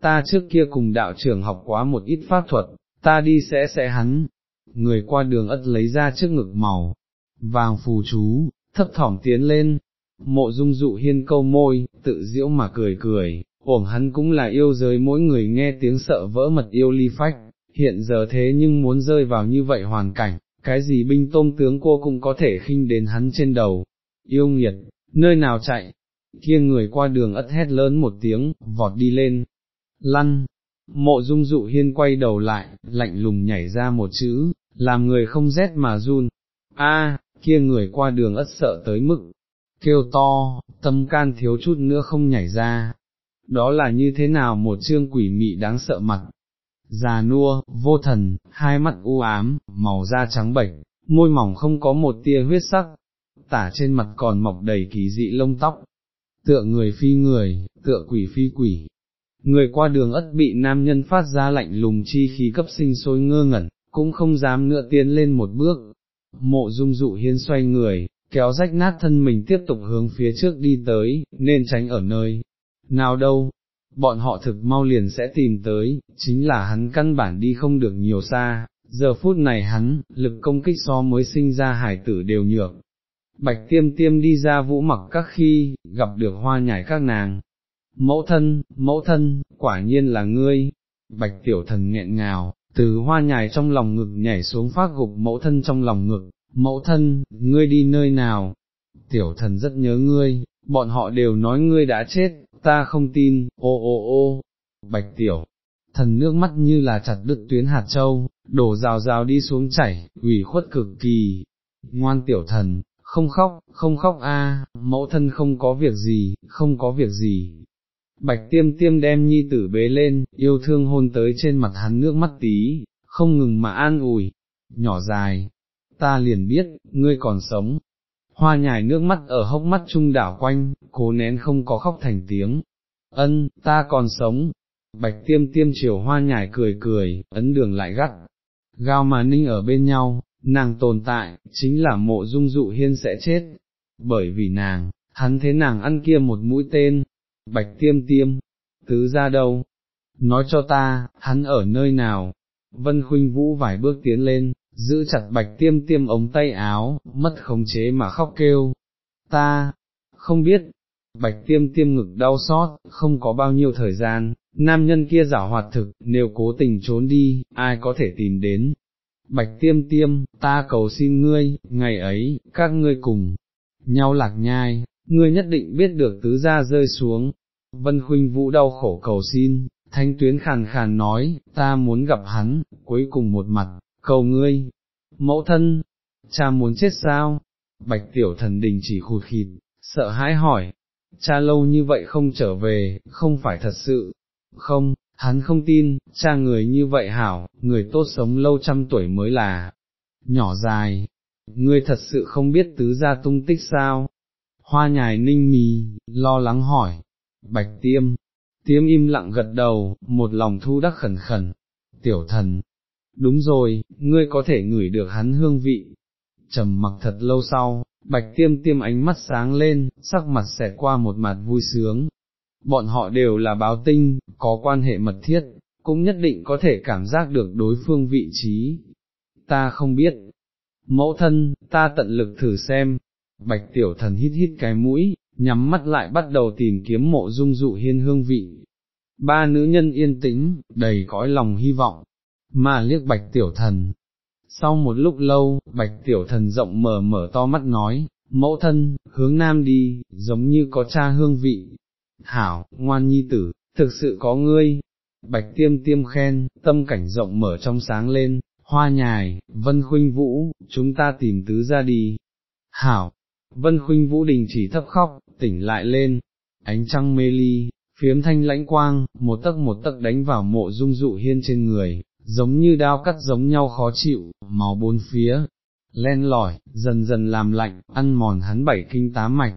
ta trước kia cùng đạo trưởng học quá một ít pháp thuật, ta đi sẽ sẽ hắn, người qua đường ất lấy ra trước ngực màu, vàng phù chú, thấp thỏm tiến lên, mộ dung dụ hiên câu môi, tự diễu mà cười cười, uổng hắn cũng là yêu giới mỗi người nghe tiếng sợ vỡ mật yêu ly phách, hiện giờ thế nhưng muốn rơi vào như vậy hoàn cảnh, cái gì binh tôm tướng cô cũng có thể khinh đến hắn trên đầu, yêu nghiệt, nơi nào chạy, kia người qua đường ất hét lớn một tiếng, vọt đi lên, lăn, mộ dung dụ hiên quay đầu lại, lạnh lùng nhảy ra một chữ, làm người không rét mà run, a kia người qua đường ất sợ tới mức, kêu to, tâm can thiếu chút nữa không nhảy ra, đó là như thế nào một chương quỷ mị đáng sợ mặt. Già nua, vô thần, hai mắt u ám, màu da trắng bệch, môi mỏng không có một tia huyết sắc, tả trên mặt còn mọc đầy kỳ dị lông tóc, tựa người phi người, tựa quỷ phi quỷ. Người qua đường ất bị nam nhân phát ra lạnh lùng chi khí cấp sinh sôi ngơ ngẩn, cũng không dám nữa tiến lên một bước. Mộ dung dụ hiên xoay người, kéo rách nát thân mình tiếp tục hướng phía trước đi tới, nên tránh ở nơi nào đâu, bọn họ thực mau liền sẽ tìm tới, chính là hắn căn bản đi không được nhiều xa, giờ phút này hắn, lực công kích so mới sinh ra hải tử đều nhược. Bạch tiêm tiêm đi ra vũ mặc các khi, gặp được hoa nhải các nàng. Mẫu thân, mẫu thân, quả nhiên là ngươi. Bạch tiểu thần nghẹn ngào, từ hoa nhài trong lòng ngực nhảy xuống phát gục mẫu thân trong lòng ngực, mẫu thân, ngươi đi nơi nào? Tiểu thần rất nhớ ngươi, bọn họ đều nói ngươi đã chết, ta không tin, ô ô ô, bạch tiểu, thần nước mắt như là chặt đứt tuyến hạt châu, đổ rào rào đi xuống chảy, ủy khuất cực kỳ, ngoan tiểu thần, không khóc, không khóc a, mẫu thân không có việc gì, không có việc gì. Bạch tiêm tiêm đem nhi tử bế lên, yêu thương hôn tới trên mặt hắn nước mắt tí, không ngừng mà an ủi, nhỏ dài, ta liền biết, ngươi còn sống. Hoa nhài nước mắt ở hốc mắt trung đảo quanh, cố nén không có khóc thành tiếng. Ân, ta còn sống. Bạch tiêm tiêm chiều hoa nhài cười cười, ấn đường lại gắt. Gao mà ninh ở bên nhau, nàng tồn tại, chính là mộ dung dụ hiên sẽ chết. Bởi vì nàng, hắn thế nàng ăn kia một mũi tên. Bạch tiêm tiêm, tứ ra đâu? Nói cho ta, hắn ở nơi nào? Vân Khuynh Vũ vài bước tiến lên, giữ chặt bạch tiêm tiêm ống tay áo, mất khống chế mà khóc kêu. Ta, không biết, bạch tiêm tiêm ngực đau xót, không có bao nhiêu thời gian, nam nhân kia giả hoạt thực, nếu cố tình trốn đi, ai có thể tìm đến. Bạch tiêm tiêm, ta cầu xin ngươi, ngày ấy, các ngươi cùng, nhau lạc nhai, ngươi nhất định biết được tứ gia rơi xuống. Vân Khuynh Vũ đau khổ cầu xin, thanh tuyến khàn khàn nói, ta muốn gặp hắn, cuối cùng một mặt, cầu ngươi, mẫu thân, cha muốn chết sao? Bạch tiểu thần đình chỉ khụt khịt, sợ hãi hỏi, cha lâu như vậy không trở về, không phải thật sự, không, hắn không tin, cha người như vậy hảo, người tốt sống lâu trăm tuổi mới là, nhỏ dài, ngươi thật sự không biết tứ gia tung tích sao? Hoa nhài ninh mì, lo lắng hỏi, bạch tiêm, tiêm im lặng gật đầu, một lòng thu đắc khẩn khẩn, tiểu thần, đúng rồi, ngươi có thể ngửi được hắn hương vị. Trầm mặc thật lâu sau, bạch tiêm tiêm ánh mắt sáng lên, sắc mặt xẹt qua một mặt vui sướng. Bọn họ đều là báo tinh, có quan hệ mật thiết, cũng nhất định có thể cảm giác được đối phương vị trí. Ta không biết. Mẫu thân, ta tận lực thử xem. Bạch tiểu thần hít hít cái mũi, nhắm mắt lại bắt đầu tìm kiếm mộ dung dụ hiên hương vị. Ba nữ nhân yên tĩnh, đầy cõi lòng hy vọng, mà liếc bạch tiểu thần. Sau một lúc lâu, bạch tiểu thần rộng mở mở to mắt nói, mẫu thân, hướng nam đi, giống như có cha hương vị. Hảo, ngoan nhi tử, thực sự có ngươi. Bạch tiêm tiêm khen, tâm cảnh rộng mở trong sáng lên, hoa nhài, vân khuynh vũ, chúng ta tìm tứ ra đi. Hảo, vân khuynh vũ đình chỉ thấp khóc, tỉnh lại lên, ánh trăng mê ly, phiếm thanh lãnh quang, một tấc một tấc đánh vào mộ dung dụ hiên trên người, giống như đao cắt giống nhau khó chịu, máu bốn phía, len lỏi, dần dần làm lạnh, ăn mòn hắn bảy kinh tám mạch.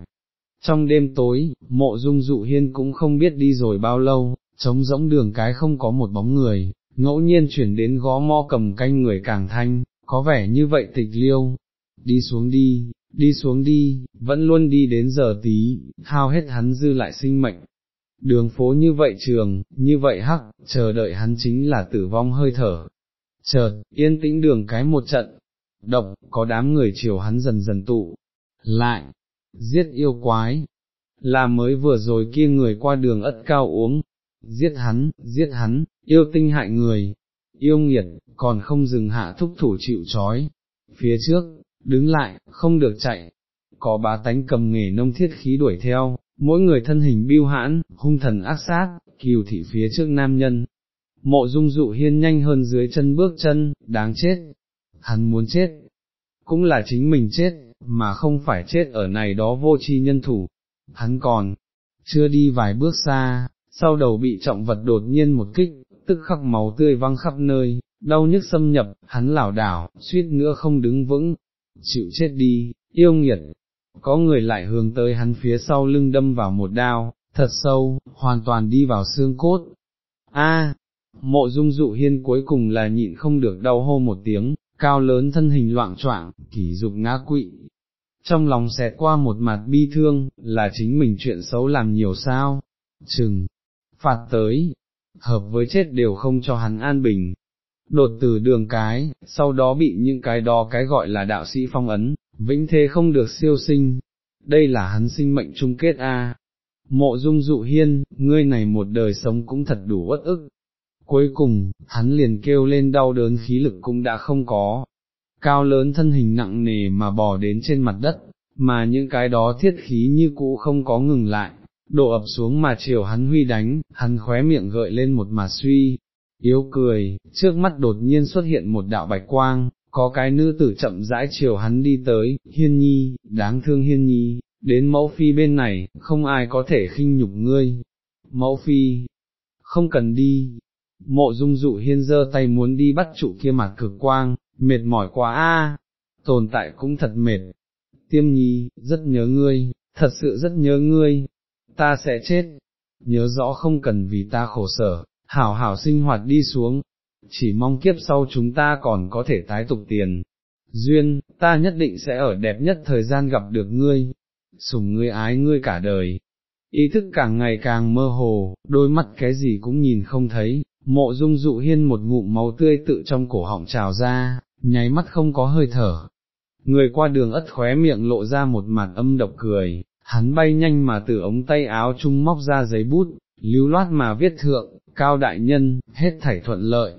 Trong đêm tối, mộ dung dụ hiên cũng không biết đi rồi bao lâu, trống rỗng đường cái không có một bóng người, ngẫu nhiên chuyển đến gó mo cầm canh người càng thanh, có vẻ như vậy tịch liêu. Đi xuống đi, đi xuống đi, vẫn luôn đi đến giờ tí, hao hết hắn dư lại sinh mệnh, đường phố như vậy trường, như vậy hắc, chờ đợi hắn chính là tử vong hơi thở. Chợt, yên tĩnh đường cái một trận, độc, có đám người chiều hắn dần dần tụ, lại, giết yêu quái, là mới vừa rồi kia người qua đường ất cao uống, giết hắn, giết hắn, yêu tinh hại người, yêu nghiệt, còn không dừng hạ thúc thủ chịu trói, phía trước, đứng lại, không được chạy, có bá tánh cầm nghề nông thiết khí đuổi theo, mỗi người thân hình biêu hãn, hung thần ác sát, kiều thị phía trước nam nhân. Mộ dung dụ hiên nhanh hơn dưới chân bước chân, đáng chết, hắn muốn chết, cũng là chính mình chết, mà không phải chết ở này đó vô tri nhân thủ. Hắn còn, chưa đi vài bước xa, sau đầu bị trọng vật đột nhiên một kích, tức khắc máu tươi văng khắp nơi, đau nhức xâm nhập, hắn lảo đảo, suýt nữa không đứng vững, chịu chết đi, yêu nghiệt, có người lại hướng tới hắn phía sau lưng đâm vào một đao, thật sâu, hoàn toàn đi vào xương cốt. A, mộ dung dụ hiên cuối cùng là nhịn không được đau hô một tiếng, cao lớn thân hình loạn choạng, kỷ dục ngã quỵ. Trong lòng xẹt qua một mặt bi thương, là chính mình chuyện xấu làm nhiều sao, chừng, phạt tới, hợp với chết đều không cho hắn an bình. Đột từ đường cái, sau đó bị những cái đó cái gọi là đạo sĩ phong ấn, vĩnh thế không được siêu sinh, đây là hắn sinh mệnh chung kết a. Mộ dung dụ hiên, ngươi này một đời sống cũng thật đủ uất ức. Cuối cùng, hắn liền kêu lên đau đớn khí lực cũng đã không có. Cao lớn thân hình nặng nề mà bò đến trên mặt đất, mà những cái đó thiết khí như cũ không có ngừng lại, đổ ập xuống mà chiều hắn huy đánh, hắn khóe miệng gợi lên một mà suy, yếu cười, trước mắt đột nhiên xuất hiện một đạo bạch quang, có cái nữ tử chậm rãi chiều hắn đi tới, hiên nhi, đáng thương hiên nhi, đến mẫu phi bên này, không ai có thể khinh nhục ngươi, mẫu phi, không cần đi, mộ dung dụ hiên giơ tay muốn đi bắt trụ kia mặt cực quang, mệt mỏi quá a, tồn tại cũng thật mệt. Tiêm nhi, rất nhớ ngươi, thật sự rất nhớ ngươi, ta sẽ chết, nhớ rõ không cần vì ta khổ sở, hảo hảo sinh hoạt đi xuống, chỉ mong kiếp sau chúng ta còn có thể tái tục tiền. Duyên, ta nhất định sẽ ở đẹp nhất thời gian gặp được ngươi, sùng ngươi ái ngươi cả đời. Ý thức càng ngày càng mơ hồ, đôi mắt cái gì cũng nhìn không thấy, mộ dung dụ hiên một ngụm máu tươi tự trong cổ họng trào ra, nháy mắt không có hơi thở. Người qua đường ất khóe miệng lộ ra một mặt âm độc cười, hắn bay nhanh mà từ ống tay áo trung móc ra giấy bút, lưu loát mà viết thượng, cao đại nhân, hết thảy thuận lợi.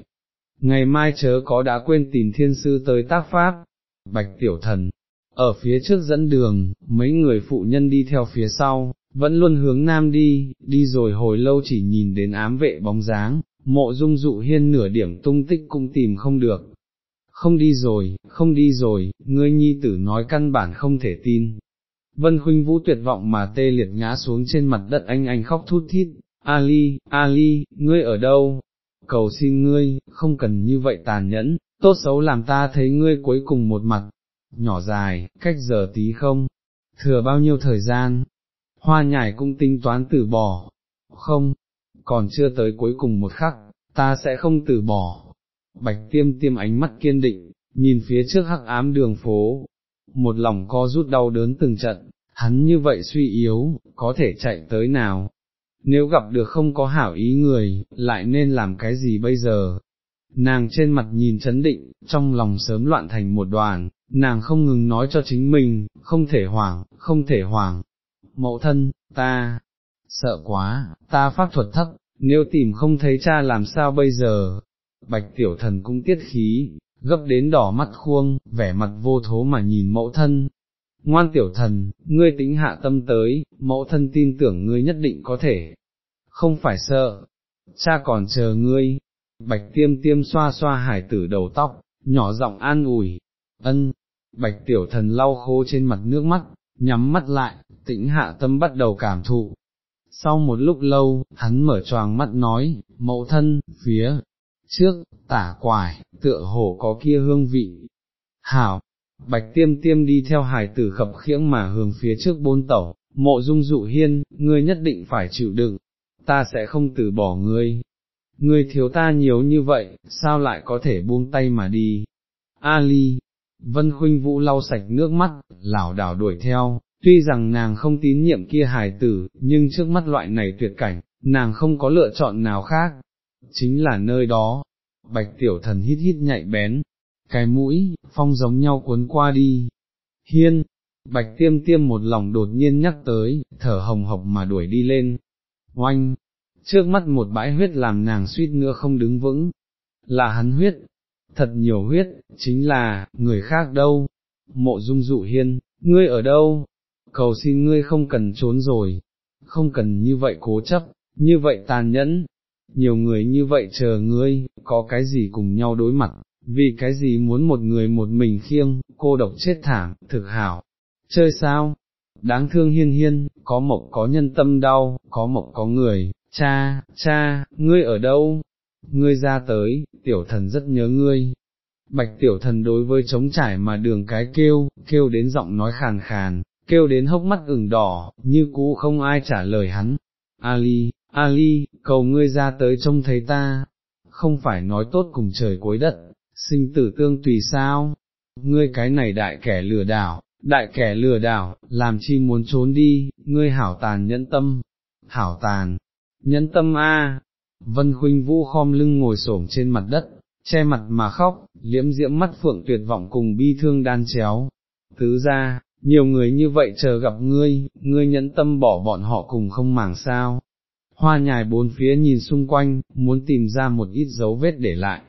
Ngày mai chớ có đã quên tìm thiên sư tới tác pháp, bạch tiểu thần, ở phía trước dẫn đường, mấy người phụ nhân đi theo phía sau, vẫn luôn hướng nam đi, đi rồi hồi lâu chỉ nhìn đến ám vệ bóng dáng, mộ dung dụ hiên nửa điểm tung tích cũng tìm không được. Không đi rồi, không đi rồi, ngươi nhi tử nói căn bản không thể tin. Vân Khuynh Vũ tuyệt vọng mà tê liệt ngã xuống trên mặt đất anh anh khóc thút thít, Ali, Ali, ngươi ở đâu? Cầu xin ngươi, không cần như vậy tàn nhẫn, tốt xấu làm ta thấy ngươi cuối cùng một mặt, nhỏ dài, cách giờ tí không, thừa bao nhiêu thời gian, hoa nhải cũng tính toán từ bỏ, không, còn chưa tới cuối cùng một khắc, ta sẽ không từ bỏ. Bạch tiêm tiêm ánh mắt kiên định, nhìn phía trước hắc ám đường phố, một lòng co rút đau đớn từng trận, hắn như vậy suy yếu, có thể chạy tới nào. Nếu gặp được không có hảo ý người, lại nên làm cái gì bây giờ? Nàng trên mặt nhìn chấn định, trong lòng sớm loạn thành một đoàn, nàng không ngừng nói cho chính mình, không thể hoảng, không thể hoảng. Mẫu thân, ta, sợ quá, ta pháp thuật thấp, nếu tìm không thấy cha làm sao bây giờ? Bạch tiểu thần cũng tiết khí, gấp đến đỏ mắt khuông, vẻ mặt vô thố mà nhìn mẫu thân. Ngoan tiểu thần, ngươi tính hạ tâm tới, mẫu thân tin tưởng ngươi nhất định có thể. Không phải sợ, cha còn chờ ngươi. Bạch tiêm tiêm xoa xoa hải tử đầu tóc, nhỏ giọng an ủi, ân, bạch tiểu thần lau khô trên mặt nước mắt, nhắm mắt lại, tĩnh hạ tâm bắt đầu cảm thụ. Sau một lúc lâu, hắn mở choàng mắt nói, mẫu thân, phía, trước, tả quải, tựa hồ có kia hương vị. Hảo, bạch tiêm tiêm đi theo hài tử khập khiễng mà hướng phía trước bôn tẩu, mộ dung dụ hiên, ngươi nhất định phải chịu đựng, ta sẽ không từ bỏ ngươi. Ngươi thiếu ta nhiều như vậy, sao lại có thể buông tay mà đi? Ali, Vân Khuynh Vũ lau sạch nước mắt, lảo đảo đuổi theo, tuy rằng nàng không tín nhiệm kia hài tử, nhưng trước mắt loại này tuyệt cảnh, nàng không có lựa chọn nào khác, chính là nơi đó, bạch tiểu thần hít hít nhạy bén, cái mũi, phong giống nhau cuốn qua đi, hiên, bạch tiêm tiêm một lòng đột nhiên nhắc tới, thở hồng hộc mà đuổi đi lên, oanh, trước mắt một bãi huyết làm nàng suýt nữa không đứng vững, là hắn huyết, thật nhiều huyết, chính là, người khác đâu, mộ dung dụ hiên, ngươi ở đâu, cầu xin ngươi không cần trốn rồi, không cần như vậy cố chấp, như vậy tàn nhẫn, nhiều người như vậy chờ ngươi, có cái gì cùng nhau đối mặt, vì cái gì muốn một người một mình khiêng, cô độc chết thảm, thực hảo, chơi sao? Đáng thương hiên hiên, có mộc có nhân tâm đau, có mộc có người, cha, cha, ngươi ở đâu? Ngươi ra tới, tiểu thần rất nhớ ngươi. Bạch tiểu thần đối với trống trải mà đường cái kêu, kêu đến giọng nói khàn khàn, kêu đến hốc mắt ửng đỏ, như cũ không ai trả lời hắn. Ali, Ali, cầu ngươi ra tới trông thấy ta, không phải nói tốt cùng trời cuối đất, sinh tử tương tùy sao, ngươi cái này đại kẻ lừa đảo, đại kẻ lừa đảo, làm chi muốn trốn đi, ngươi hảo tàn nhẫn tâm, hảo tàn, nhẫn tâm a. Vân Khuynh Vũ khom lưng ngồi xổm trên mặt đất, che mặt mà khóc, liễm diễm mắt phượng tuyệt vọng cùng bi thương đan chéo. Tứ ra, nhiều người như vậy chờ gặp ngươi, ngươi nhẫn tâm bỏ bọn họ cùng không màng sao, hoa nhài bốn phía nhìn xung quanh, muốn tìm ra một ít dấu vết để lại.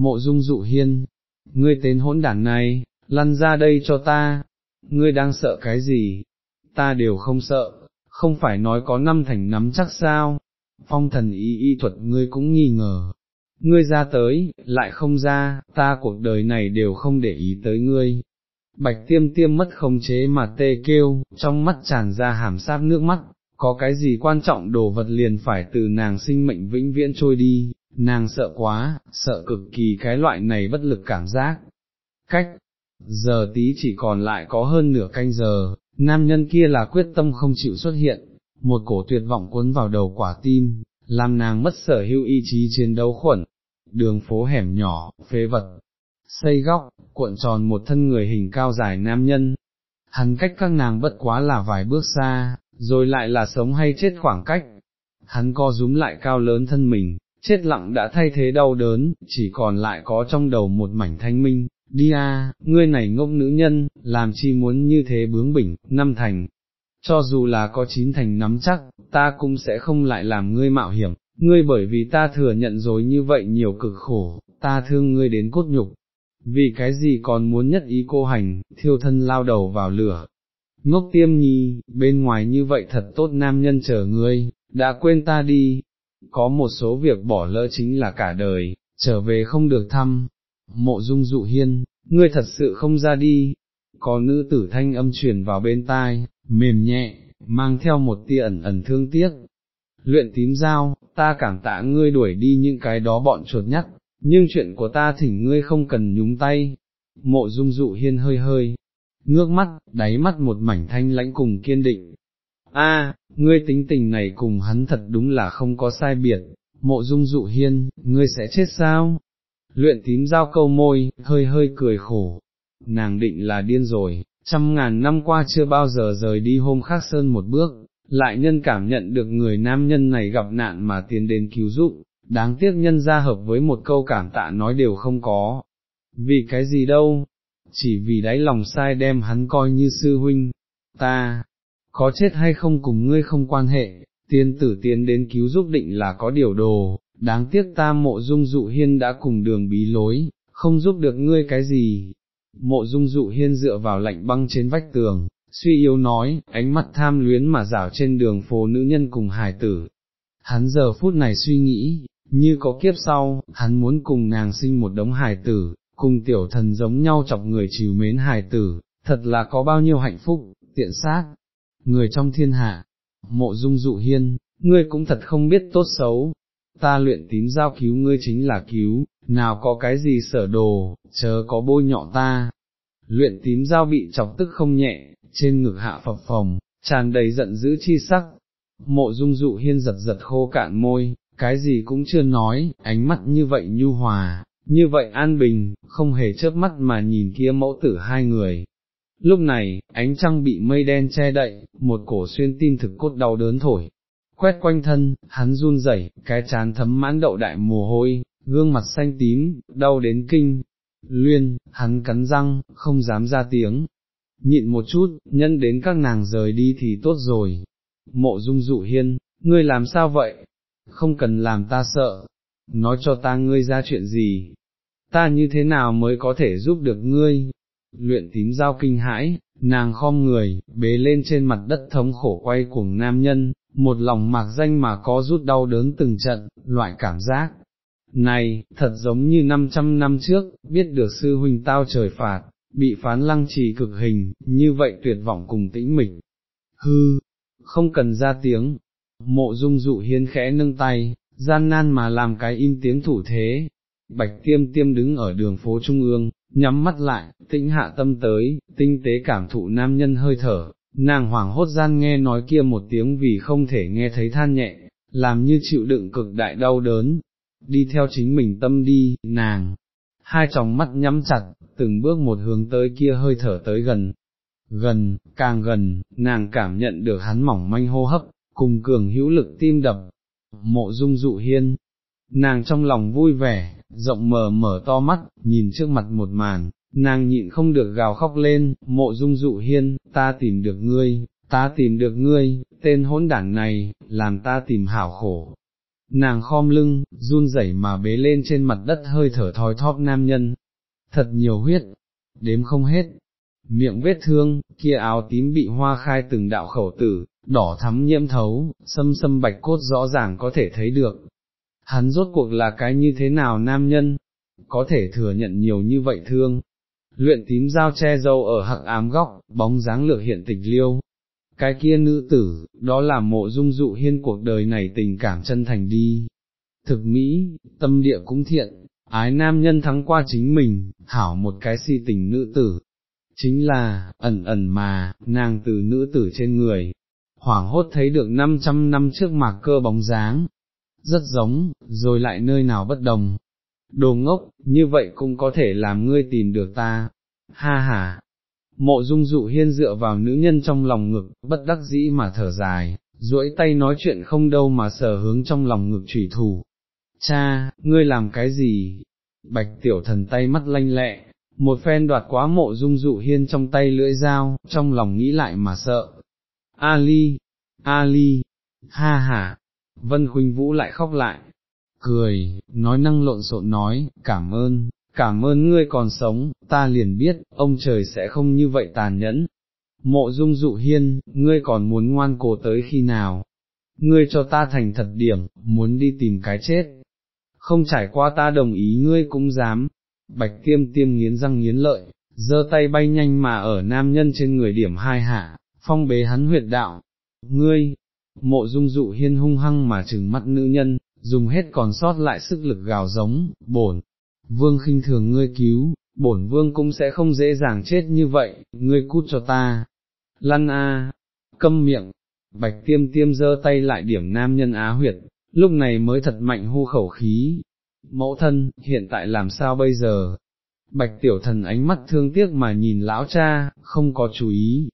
Mộ dung dụ hiên, ngươi tên hỗn đản này, lăn ra đây cho ta, ngươi đang sợ cái gì, ta đều không sợ, không phải nói có năm thành nắm chắc sao, phong thần Y y thuật ngươi cũng nghi ngờ, ngươi ra tới, lại không ra, ta cuộc đời này đều không để ý tới ngươi. Bạch tiêm tiêm mất không chế mà tê kêu, trong mắt tràn ra hàm sát nước mắt, có cái gì quan trọng đồ vật liền phải từ nàng sinh mệnh vĩnh viễn trôi đi, nàng sợ quá, sợ cực kỳ cái loại này bất lực cảm giác. Cách, giờ tí chỉ còn lại có hơn nửa canh giờ, nam nhân kia là quyết tâm không chịu xuất hiện, một cổ tuyệt vọng cuốn vào đầu quả tim, làm nàng mất sở hữu ý chí chiến đấu khuẩn, đường phố hẻm nhỏ, phế vật, xây góc, cuộn tròn một thân người hình cao dài nam nhân, hắn cách các nàng bất quá là vài bước xa, rồi lại là sống hay chết khoảng cách, hắn co rúm lại cao lớn thân mình, chết lặng đã thay thế đau đớn, chỉ còn lại có trong đầu một mảnh thanh minh, đi a, ngươi này ngốc nữ nhân, làm chi muốn như thế bướng bỉnh, năm thành, cho dù là có chín thành nắm chắc, ta cũng sẽ không lại làm ngươi mạo hiểm, ngươi bởi vì ta thừa nhận rồi như vậy nhiều cực khổ, ta thương ngươi đến cốt nhục, vì cái gì còn muốn nhất ý cô hành, thiêu thân lao đầu vào lửa. Ngốc tiêm nhi, bên ngoài như vậy thật tốt nam nhân chờ ngươi, đã quên ta đi, có một số việc bỏ lỡ chính là cả đời, trở về không được thăm, mộ dung dụ hiên, ngươi thật sự không ra đi, có nữ tử thanh âm truyền vào bên tai, mềm nhẹ, mang theo một tia ẩn ẩn thương tiếc. Luyện tím dao, ta cảm tạ ngươi đuổi đi những cái đó bọn chuột nhắt, nhưng chuyện của ta thỉnh ngươi không cần nhúng tay. Mộ dung dụ hiên hơi hơi, ngước mắt, đáy mắt một mảnh thanh lãnh cùng kiên định. A, ngươi tính tình này cùng hắn thật đúng là không có sai biệt, mộ dung dụ hiên, ngươi sẽ chết sao? Luyện tím giao câu môi, hơi hơi cười khổ, nàng định là điên rồi, trăm ngàn năm qua chưa bao giờ rời đi hôm khác sơn một bước, lại nhân cảm nhận được người nam nhân này gặp nạn mà tiến đến cứu giúp, đáng tiếc nhân ra hợp với một câu cảm tạ nói đều không có. Vì cái gì đâu, chỉ vì đáy lòng sai đem hắn coi như sư huynh, ta, có chết hay không cùng ngươi không quan hệ, tiên tử tiến đến cứu giúp định là có điều đồ, đáng tiếc ta mộ dung dụ hiên đã cùng đường bí lối, không giúp được ngươi cái gì. Mộ dung dụ hiên dựa vào lạnh băng trên vách tường, suy yếu nói, ánh mắt tham luyến mà rảo trên đường phố nữ nhân cùng hài tử. Hắn giờ phút này suy nghĩ, như có kiếp sau, hắn muốn cùng nàng sinh một đống hài tử, cùng tiểu thần giống nhau chọc người chiều mến hài tử, thật là có bao nhiêu hạnh phúc, tiện xác, người trong thiên hạ, mộ dung dụ hiên, ngươi cũng thật không biết tốt xấu, ta luyện tím giao cứu ngươi chính là cứu, nào có cái gì sở đồ, chớ có bôi nhọ ta. Luyện tím giao bị chọc tức không nhẹ, trên ngực hạ phập phồng, tràn đầy giận dữ chi sắc. Mộ dung dụ hiên giật giật khô cạn môi, cái gì cũng chưa nói, ánh mắt như vậy nhu hòa, như vậy an bình, không hề chớp mắt mà nhìn kia mẫu tử hai người. Lúc này, ánh trăng bị mây đen che đậy, một cổ xuyên tim thực cốt đau đớn thổi, quét quanh thân, hắn run rẩy, cái chán thấm mãn đậu đại mồ hôi, gương mặt xanh tím, đau đến kinh. Luyên, hắn cắn răng, không dám ra tiếng. Nhịn một chút, nhân đến các nàng rời đi thì tốt rồi. Mộ dung dụ hiên, ngươi làm sao vậy? Không cần làm ta sợ. Nói cho ta ngươi ra chuyện gì? Ta như thế nào mới có thể giúp được ngươi? Luyện tím giao kinh hãi, nàng khom người, bế lên trên mặt đất thống khổ quay cuồng nam nhân, một lòng mạc danh mà có rút đau đớn từng trận, loại cảm giác. Này, thật giống như 500 năm trước, biết được sư huynh tao trời phạt, bị phán lăng trì cực hình, như vậy tuyệt vọng cùng tĩnh mịch. Hư, không cần ra tiếng, mộ dung dụ hiên khẽ nâng tay, gian nan mà làm cái im tiếng thủ thế. Bạch tiêm tiêm đứng ở đường phố trung ương, nhắm mắt lại, tĩnh hạ tâm tới, tinh tế cảm thụ nam nhân hơi thở, nàng hoảng hốt gian nghe nói kia một tiếng vì không thể nghe thấy than nhẹ, làm như chịu đựng cực đại đau đớn, đi theo chính mình tâm đi, nàng, hai tròng mắt nhắm chặt, từng bước một hướng tới kia hơi thở tới gần, gần, càng gần, nàng cảm nhận được hắn mỏng manh hô hấp, cùng cường hữu lực tim đập, mộ dung dụ hiên, nàng trong lòng vui vẻ, rộng mở mở to mắt, nhìn trước mặt một màn, nàng nhịn không được gào khóc lên, mộ dung dụ hiên, ta tìm được ngươi, ta tìm được ngươi, tên hỗn đảng này, làm ta tìm hảo khổ. Nàng khom lưng, run rẩy mà bế lên trên mặt đất hơi thở thoi thóp nam nhân, thật nhiều huyết, đếm không hết, miệng vết thương, kia áo tím bị hoa khai từng đạo khẩu tử, đỏ thắm nhiễm thấu, xâm xâm bạch cốt rõ ràng có thể thấy được. Hắn rốt cuộc là cái như thế nào nam nhân, có thể thừa nhận nhiều như vậy thương, luyện tím dao che dâu ở hạng ám góc, bóng dáng lược hiện tịch liêu. Cái kia nữ tử, đó là mộ dung dụ hiên cuộc đời này tình cảm chân thành đi. thực mỹ, tâm địa cũng thiện, ái nam nhân thắng qua chính mình, hảo một cái si tình nữ tử. Chính là, ẩn ẩn mà, nàng từ nữ tử trên người, hoảng hốt thấy được 500 năm trước mạc cơ bóng dáng, rất giống, rồi lại nơi nào bất đồng. Đồ ngốc, như vậy cũng có thể làm ngươi tìm được ta. Ha ha. Mộ dung dụ hiên dựa vào nữ nhân trong lòng ngực, bất đắc dĩ mà thở dài, duỗi tay nói chuyện không đâu mà sờ hướng trong lòng ngực trùy thủ. Cha, ngươi làm cái gì? Bạch tiểu thần tay mắt lanh lẹ, một phen đoạt quá mộ dung dụ hiên trong tay lưỡi dao, trong lòng nghĩ lại mà sợ. Ali, Ali, ha ha, Vân Khuynh Vũ lại khóc lại, cười, nói năng lộn xộn nói, cảm ơn, cảm ơn ngươi còn sống, ta liền biết, ông trời sẽ không như vậy tàn nhẫn. Mộ dung dụ hiên, ngươi còn muốn ngoan cố tới khi nào? Ngươi cho ta thành thật điểm, muốn đi tìm cái chết. Không trải qua ta đồng ý ngươi cũng dám. Bạch tiêm tiêm nghiến răng nghiến lợi, giơ tay bay nhanh mà ở nam nhân trên người điểm hai hạ, phong bế hắn huyệt đạo. Ngươi, mộ dung dụ hiên hung hăng mà trừng mắt nữ nhân, dùng hết còn sót lại sức lực gào giống, bổn, vương khinh thường ngươi cứu, bổn vương cũng sẽ không dễ dàng chết như vậy, ngươi cút cho ta. Lăn a, câm miệng, bạch tiêm tiêm giơ tay lại điểm nam nhân á huyệt, lúc này mới thật mạnh hô khẩu khí. Mẫu thân, hiện tại làm sao bây giờ? Bạch tiểu thần ánh mắt thương tiếc mà nhìn lão cha, không có chú ý,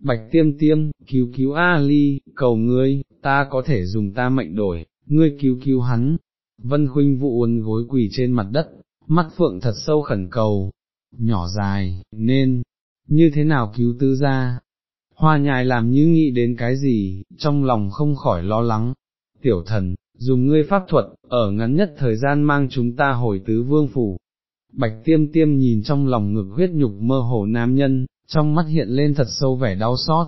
Bạch tiêm tiêm, cứu cứu A Ly, cầu ngươi, ta có thể dùng ta mệnh đổi, ngươi cứu cứu hắn. Vân Khuynh vụ uốn gối quỳ trên mặt đất, mắt phượng thật sâu khẩn cầu, nhỏ dài, nên, như thế nào cứu tư ra? Hoa nhài làm như nghĩ đến cái gì, trong lòng không khỏi lo lắng. Tiểu thần, dùng ngươi pháp thuật, ở ngắn nhất thời gian mang chúng ta hồi tứ vương phủ. Bạch tiêm tiêm nhìn trong lòng ngực huyết nhục mơ hồ nam nhân, trong mắt hiện lên thật sâu vẻ đau xót.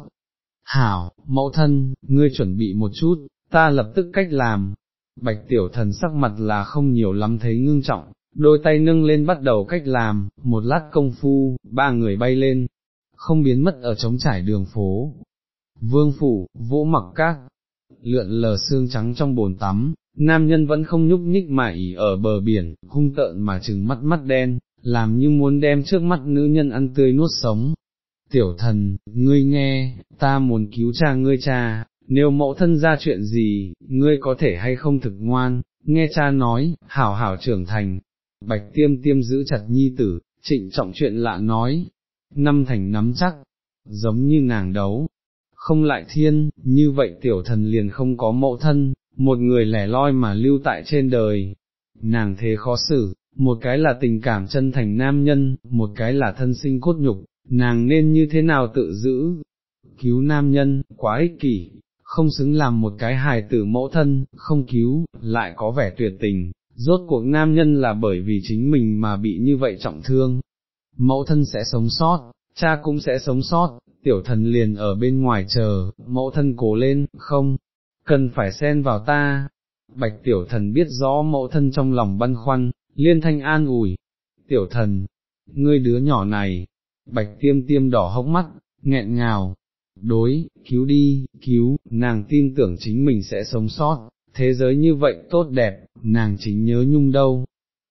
Hảo, mẫu thân, ngươi chuẩn bị một chút, ta lập tức cách làm. Bạch tiểu thần sắc mặt là không nhiều lắm thấy ngưng trọng, đôi tay nâng lên bắt đầu cách làm, một lát công phu, ba người bay lên, không biến mất ở trống trải đường phố. Vương phủ, vũ mặc các, lượn lờ xương trắng trong bồn tắm, nam nhân vẫn không nhúc nhích mà ỉ ở bờ biển, hung tợn mà trừng mắt mắt đen, làm như muốn đem trước mắt nữ nhân ăn tươi nuốt sống, tiểu thần, ngươi nghe, ta muốn cứu cha ngươi cha, nếu mẫu thân ra chuyện gì, ngươi có thể hay không thực ngoan, nghe cha nói, hảo hảo trưởng thành, bạch tiêm tiêm giữ chặt nhi tử, trịnh trọng chuyện lạ nói, năm thành nắm chắc, giống như nàng đấu, không lại thiên, như vậy tiểu thần liền không có mẫu thân, một người lẻ loi mà lưu tại trên đời, nàng thế khó xử, một cái là tình cảm chân thành nam nhân, một cái là thân sinh cốt nhục, nàng nên như thế nào tự giữ, cứu nam nhân, quá ích kỷ, không xứng làm một cái hài tử mẫu thân, không cứu, lại có vẻ tuyệt tình, rốt cuộc nam nhân là bởi vì chính mình mà bị như vậy trọng thương, mẫu thân sẽ sống sót, cha cũng sẽ sống sót, tiểu thần liền ở bên ngoài chờ, mẫu thân cố lên, không, cần phải xen vào ta. Bạch tiểu thần biết rõ mẫu thân trong lòng băn khoăn, liên thanh an ủi, tiểu thần, ngươi đứa nhỏ này, bạch tiêm tiêm đỏ hốc mắt, nghẹn ngào, đối, cứu đi, cứu, nàng tin tưởng chính mình sẽ sống sót, thế giới như vậy tốt đẹp, nàng chính nhớ nhung đâu.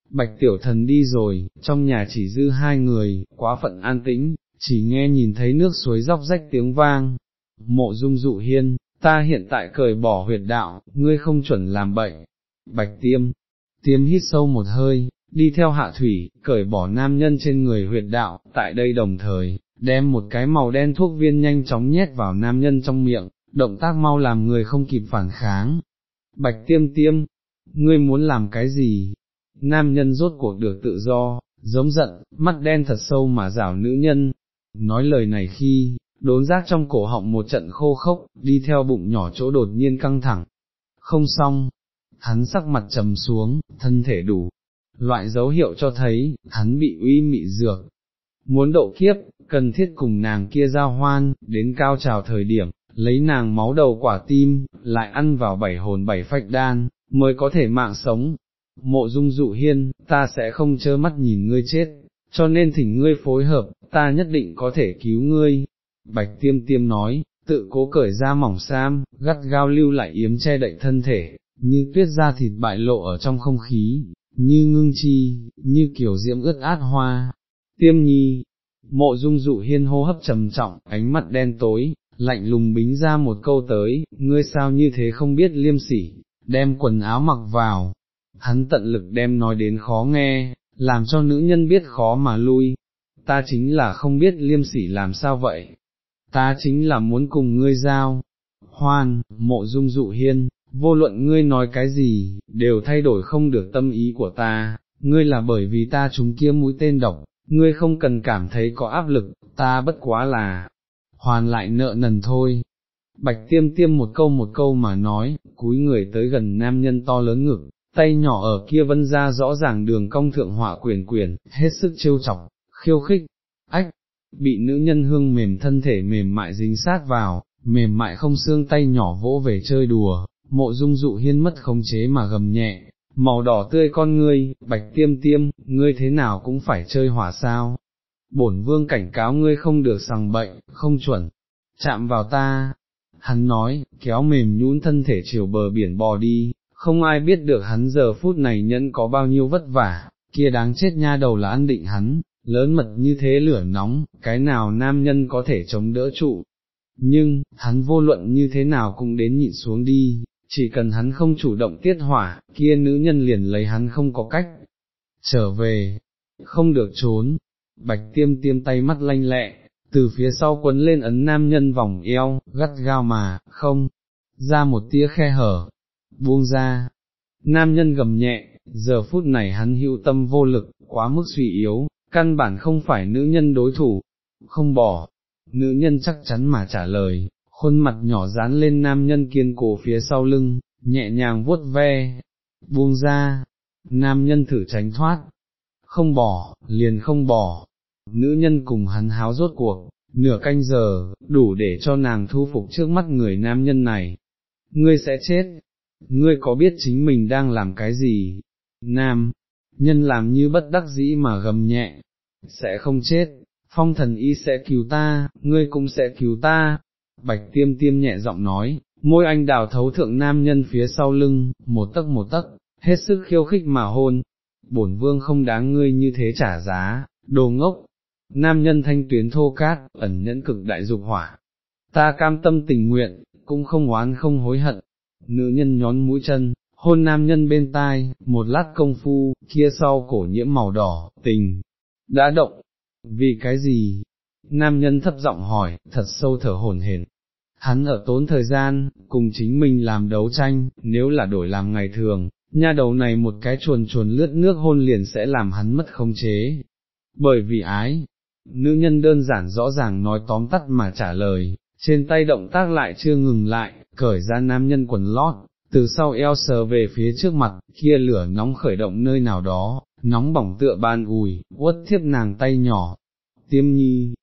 Bạch tiểu thần đi rồi, trong nhà chỉ dư hai người, quá phận an tĩnh, chỉ nghe nhìn thấy nước suối róc rách tiếng vang. Mộ dung dụ hiên, ta hiện tại cởi bỏ huyệt đạo, ngươi không chuẩn làm bậy. Bạch tiêm, tiêm hít sâu một hơi, đi theo hạ thủy, cởi bỏ nam nhân trên người huyệt đạo, tại đây đồng thời, đem một cái màu đen thuốc viên nhanh chóng nhét vào nam nhân trong miệng, động tác mau làm người không kịp phản kháng. Bạch tiêm tiêm, ngươi muốn làm cái gì? Nam nhân rốt cuộc được tự do, giống giận, mắt đen thật sâu mà rảo nữ nhân. Nói lời này khi, đốn giác trong cổ họng một trận khô khốc, đi theo bụng nhỏ chỗ đột nhiên căng thẳng. Không xong, hắn sắc mặt trầm xuống, thân thể đủ, loại dấu hiệu cho thấy, hắn bị uy mị dược. Muốn độ kiếp, cần thiết cùng nàng kia giao hoan, đến cao trào thời điểm, lấy nàng máu đầu quả tim, lại ăn vào bảy hồn bảy phách đan, mới có thể mạng sống. Mộ dung dụ hiên, ta sẽ không chơ mắt nhìn ngươi chết, cho nên thỉnh ngươi phối hợp, ta nhất định có thể cứu ngươi. Bạch tiêm tiêm nói, tự cố cởi ra mỏng sam, gắt gao lưu lại yếm che đậy thân thể, như tuyết ra thịt bại lộ ở trong không khí, như ngưng chi, như kiểu diễm ướt át hoa. Tiêm nhi, mộ dung dụ hiên hô hấp trầm trọng, ánh mặt đen tối, lạnh lùng bính ra một câu tới, ngươi sao như thế không biết liêm sỉ, đem quần áo mặc vào. Hắn tận lực đem nói đến khó nghe, làm cho nữ nhân biết khó mà lui. Ta chính là không biết liêm sỉ làm sao vậy. Ta chính là muốn cùng ngươi giao. Hoan, mộ dung dụ hiên, vô luận ngươi nói cái gì, đều thay đổi không được tâm ý của ta, ngươi là bởi vì ta chúng kia mũi tên độc, ngươi không cần cảm thấy có áp lực, ta bất quá là, hoàn lại nợ nần thôi. Bạch tiêm tiêm một câu một câu mà nói, cúi người tới gần nam nhân to lớn ngực, tay nhỏ ở kia vân ra rõ ràng đường cong thượng họa quyền quyền, hết sức trêu chọc, khiêu khích, ách, bị nữ nhân hương mềm thân thể mềm mại dính sát vào, mềm mại không xương tay nhỏ vỗ về chơi đùa, mộ dung dụ hiên mất khống chế mà gầm nhẹ, màu đỏ tươi con ngươi, bạch tiêm tiêm, ngươi thế nào cũng phải chơi hỏa sao. Bổn vương cảnh cáo ngươi không được sằng bệnh, không chuẩn, chạm vào ta. Hắn nói, kéo mềm nhũn thân thể chiều bờ biển bò đi, không ai biết được hắn giờ phút này nhẫn có bao nhiêu vất vả, kia đáng chết nha đầu là ăn định hắn, lớn mật như thế lửa nóng, cái nào nam nhân có thể chống đỡ trụ. Nhưng, hắn vô luận như thế nào cũng đến nhịn xuống đi, chỉ cần hắn không chủ động tiết hỏa, kia nữ nhân liền lấy hắn không có cách. Trở về, không được trốn, bạch tiêm tiêm tay mắt lanh lẹ, từ phía sau quấn lên ấn nam nhân vòng eo, gắt gao mà, không, ra một tia khe hở, buông ra. Nam nhân gầm nhẹ, giờ phút này hắn hữu tâm vô lực, quá mức suy yếu, căn bản không phải nữ nhân đối thủ, không bỏ, nữ nhân chắc chắn mà trả lời, khuôn mặt nhỏ dán lên nam nhân kiên cố phía sau lưng, nhẹ nhàng vuốt ve, buông ra, nam nhân thử tránh thoát, không bỏ, liền không bỏ, nữ nhân cùng hắn háo rốt cuộc, nửa canh giờ, đủ để cho nàng thu phục trước mắt người nam nhân này. Ngươi sẽ chết, ngươi có biết chính mình đang làm cái gì? Nam, nhân làm như bất đắc dĩ mà gầm nhẹ, sẽ không chết, phong thần y sẽ cứu ta, ngươi cũng sẽ cứu ta, bạch tiêm tiêm nhẹ giọng nói, môi anh đào thấu thượng nam nhân phía sau lưng, một tấc một tấc, hết sức khiêu khích mà hôn, bổn vương không đáng ngươi như thế trả giá, đồ ngốc, nam nhân thanh tuyến thô cát, ẩn nhẫn cực đại dục hỏa, ta cam tâm tình nguyện, cũng không oán không hối hận, nữ nhân nhón mũi chân, hôn nam nhân bên tai, một lát công phu, kia sau cổ nhiễm màu đỏ, tình, đã động, vì cái gì? Nam nhân thấp giọng hỏi, thật sâu thở hổn hển. Hắn ở tốn thời gian, cùng chính mình làm đấu tranh, nếu là đổi làm ngày thường, nha đầu này một cái chuồn chuồn lướt nước hôn liền sẽ làm hắn mất khống chế. Bởi vì ái, nữ nhân đơn giản rõ ràng nói tóm tắt mà trả lời, trên tay động tác lại chưa ngừng lại, cởi ra nam nhân quần lót, từ sau eo sờ về phía trước mặt, kia lửa nóng khởi động nơi nào đó, nóng bỏng tựa ban ùi, uất thiếp nàng tay nhỏ, tiêm nhi,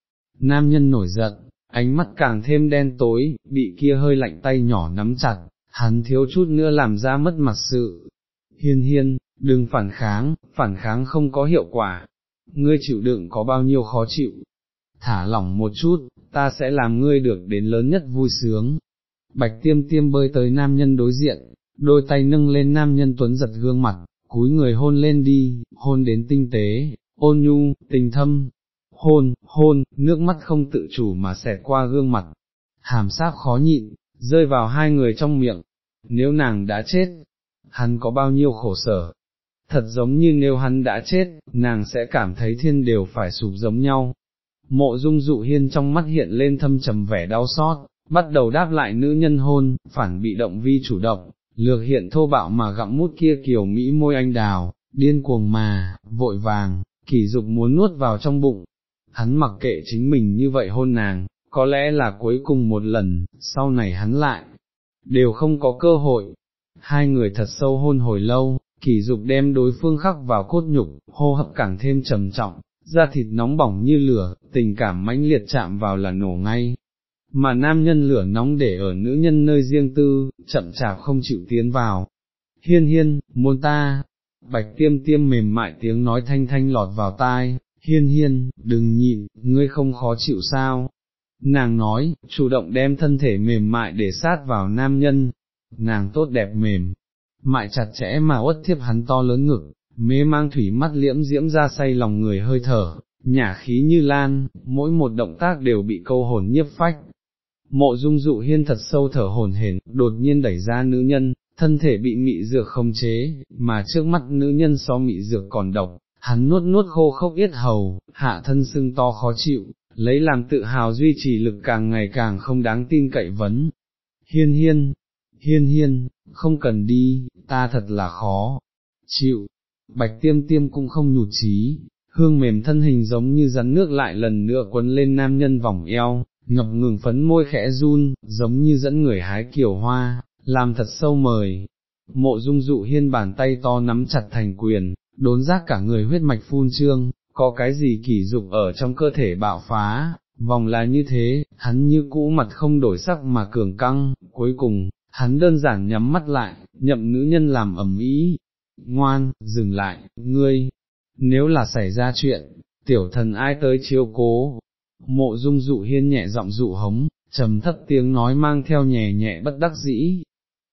nam nhân nổi giận, ánh mắt càng thêm đen tối, bị kia hơi lạnh tay nhỏ nắm chặt, hắn thiếu chút nữa làm ra mất mặt sự. Hiên hiên, đừng phản kháng, phản kháng không có hiệu quả, ngươi chịu đựng có bao nhiêu khó chịu, thả lỏng một chút, ta sẽ làm ngươi được đến lớn nhất vui sướng. Bạch tiêm tiêm bơi tới nam nhân đối diện, đôi tay nâng lên nam nhân tuấn giật gương mặt, cúi người hôn lên đi, hôn đến tinh tế, ôn nhu, tình thâm, hôn, hôn, nước mắt không tự chủ mà xẹt qua gương mặt, hàm sát khó nhịn, rơi vào hai người trong miệng, nếu nàng đã chết, hắn có bao nhiêu khổ sở, thật giống như nếu hắn đã chết, nàng sẽ cảm thấy thiên đều phải sụp giống nhau. Mộ dung dụ hiên trong mắt hiện lên thâm trầm vẻ đau xót, bắt đầu đáp lại nữ nhân hôn, phản bị động vi chủ động, lược hiện thô bạo mà gặm mút kia kiểu Mỹ môi anh đào, điên cuồng mà, vội vàng, kỳ dục muốn nuốt vào trong bụng, hắn mặc kệ chính mình như vậy hôn nàng, có lẽ là cuối cùng một lần, sau này hắn lại, đều không có cơ hội. Hai người thật sâu hôn hồi lâu, kỳ dục đem đối phương khắc vào cốt nhục, hô hấp càng thêm trầm trọng, da thịt nóng bỏng như lửa, tình cảm mãnh liệt chạm vào là nổ ngay. Mà nam nhân lửa nóng để ở nữ nhân nơi riêng tư, chậm chạp không chịu tiến vào. Hiên hiên, muốn ta, bạch tiêm tiêm mềm mại tiếng nói thanh thanh lọt vào tai, hiên hiên, đừng nhịn, ngươi không khó chịu sao. Nàng nói, chủ động đem thân thể mềm mại để sát vào nam nhân, nàng tốt đẹp mềm, mại chặt chẽ mà uất thiếp hắn to lớn ngực, mê mang thủy mắt liễm diễm ra say lòng người hơi thở, nhả khí như lan, mỗi một động tác đều bị câu hồn nhiếp phách. Mộ dung dụ hiên thật sâu thở hồn hển, đột nhiên đẩy ra nữ nhân, thân thể bị mị dược không chế, mà trước mắt nữ nhân so mị dược còn độc, hắn nuốt nuốt khô khốc yết hầu, hạ thân sưng to khó chịu, lấy làm tự hào duy trì lực càng ngày càng không đáng tin cậy vấn. Hiên hiên, hiên hiên, không cần đi, ta thật là khó, chịu, bạch tiêm tiêm cũng không nhụt chí, hương mềm thân hình giống như rắn nước lại lần nữa quấn lên nam nhân vòng eo, ngập ngừng phấn môi khẽ run, giống như dẫn người hái kiểu hoa, làm thật sâu mời. Mộ dung dụ hiên bàn tay to nắm chặt thành quyền, đốn giác cả người huyết mạch phun trương, có cái gì kỳ dục ở trong cơ thể bạo phá, vòng là như thế, hắn như cũ mặt không đổi sắc mà cường căng, cuối cùng, hắn đơn giản nhắm mắt lại, nhậm nữ nhân làm ẩm ý, ngoan, dừng lại, ngươi, nếu là xảy ra chuyện, tiểu thần ai tới chiếu cố, mộ dung dụ hiên nhẹ giọng dụ hống, trầm thấp tiếng nói mang theo nhẹ nhẹ bất đắc dĩ.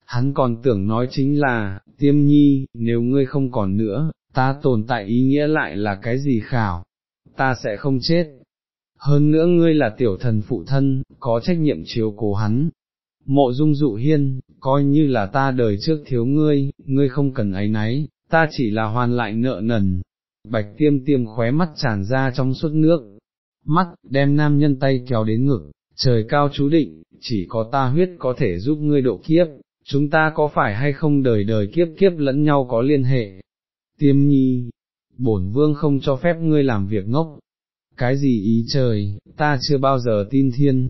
Hắn còn tưởng nói chính là, tiêm nhi, nếu ngươi không còn nữa, ta tồn tại ý nghĩa lại là cái gì khảo, ta sẽ không chết. Hơn nữa ngươi là tiểu thần phụ thân, có trách nhiệm chiếu cố hắn. Mộ dung dụ hiên, coi như là ta đời trước thiếu ngươi, ngươi không cần ấy náy, ta chỉ là hoàn lại nợ nần. Bạch tiêm tiêm khóe mắt tràn ra trong suốt nước, mắt, đem nam nhân tay kéo đến ngực, trời cao chú định, chỉ có ta huyết có thể giúp ngươi độ kiếp, chúng ta có phải hay không đời đời kiếp kiếp lẫn nhau có liên hệ. Tiêm nhi, bổn vương không cho phép ngươi làm việc ngốc. Cái gì ý trời, ta chưa bao giờ tin thiên.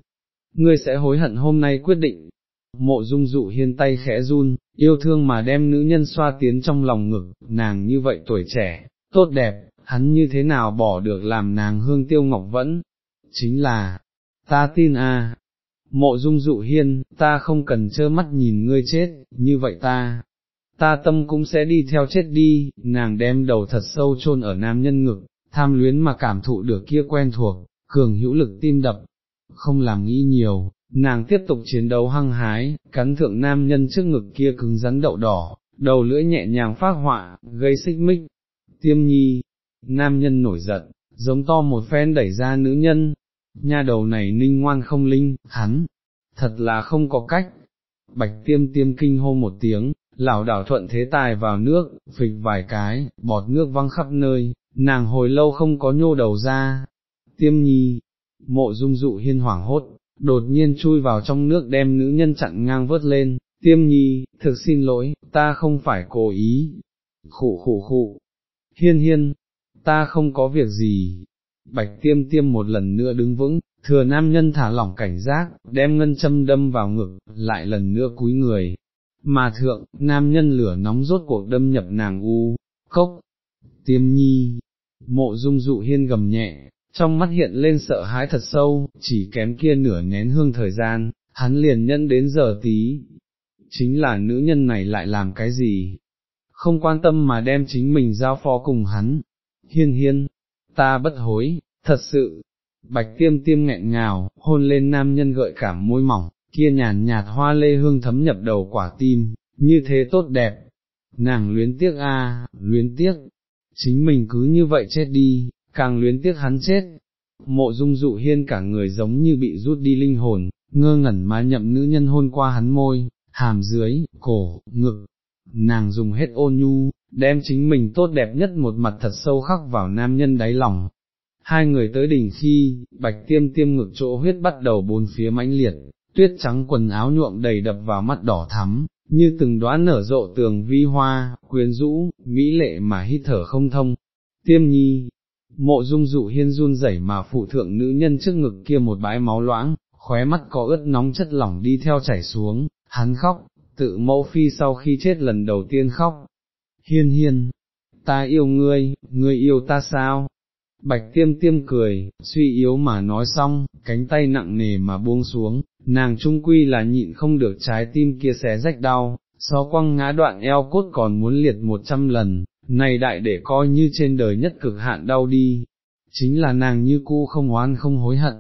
Ngươi sẽ hối hận hôm nay quyết định. Mộ dung dụ hiên tay khẽ run, yêu thương mà đem nữ nhân xoa tiến trong lòng ngực, nàng như vậy tuổi trẻ, tốt đẹp, hắn như thế nào bỏ được làm nàng hương tiêu ngọc vẫn, chính là, ta tin a, mộ dung dụ hiên, ta không cần trơ mắt nhìn ngươi chết, như vậy ta, ta tâm cũng sẽ đi theo chết đi, nàng đem đầu thật sâu chôn ở nam nhân ngực, tham luyến mà cảm thụ được kia quen thuộc, cường hữu lực tim đập, không làm nghĩ nhiều, nàng tiếp tục chiến đấu hăng hái, cắn thượng nam nhân trước ngực kia cứng rắn đậu đỏ, đầu lưỡi nhẹ nhàng phát họa, gây xích mích, tiêm nhi, nam nhân nổi giận, giống to một phen đẩy ra nữ nhân, nha đầu này ninh ngoan không linh, hắn, thật là không có cách. Bạch tiêm tiêm kinh hô một tiếng, lảo đảo thuận thế tài vào nước, phịch vài cái, bọt nước văng khắp nơi, nàng hồi lâu không có nhô đầu ra. Tiêm nhi, mộ dung dụ hiên hoảng hốt, đột nhiên chui vào trong nước đem nữ nhân chặn ngang vớt lên, tiêm nhi, thực xin lỗi, ta không phải cố ý. Khụ khụ khụ, hiên hiên, ta không có việc gì. Bạch tiêm tiêm một lần nữa đứng vững, thừa nam nhân thả lỏng cảnh giác, đem ngân châm đâm vào ngực, lại lần nữa cúi người. Mà thượng, nam nhân lửa nóng rốt cuộc đâm nhập nàng u, cốc, tiêm nhi, mộ dung dụ hiên gầm nhẹ, trong mắt hiện lên sợ hãi thật sâu, chỉ kém kia nửa nén hương thời gian, hắn liền nhân đến giờ tí. Chính là nữ nhân này lại làm cái gì? Không quan tâm mà đem chính mình giao phó cùng hắn, hiên hiên, ta bất hối, thật sự, bạch tiêm tiêm nghẹn ngào, hôn lên nam nhân gợi cảm môi mỏng, kia nhàn nhạt hoa lê hương thấm nhập đầu quả tim, như thế tốt đẹp, nàng luyến tiếc a, luyến tiếc, chính mình cứ như vậy chết đi, càng luyến tiếc hắn chết. Mộ dung dụ hiên cả người giống như bị rút đi linh hồn, ngơ ngẩn mà nhậm nữ nhân hôn qua hắn môi, hàm dưới, cổ, ngực, nàng dùng hết ôn nhu, đem chính mình tốt đẹp nhất một mặt thật sâu khắc vào nam nhân đáy lòng. Hai người tới đỉnh khi, bạch tiêm tiêm ngực chỗ huyết bắt đầu bốn phía mãnh liệt, tuyết trắng quần áo nhuộm đầy đập vào mắt đỏ thắm, như từng đóa nở rộ tường vi hoa, quyến rũ, mỹ lệ mà hít thở không thông. Tiêm nhi, mộ dung dụ hiên run rẩy mà phụ thượng nữ nhân trước ngực kia một bãi máu loãng, khóe mắt có ướt nóng chất lỏng đi theo chảy xuống, hắn khóc, tự mẫu phi sau khi chết lần đầu tiên khóc, hiên hiên, ta yêu ngươi, ngươi yêu ta sao? Bạch tiêm tiêm cười, suy yếu mà nói xong, cánh tay nặng nề mà buông xuống, nàng trung quy là nhịn không được trái tim kia xé rách đau, so quăng ngã đoạn eo cốt còn muốn liệt một trăm lần, này đại để coi như trên đời nhất cực hạn đau đi, chính là nàng như cu không oan không hối hận.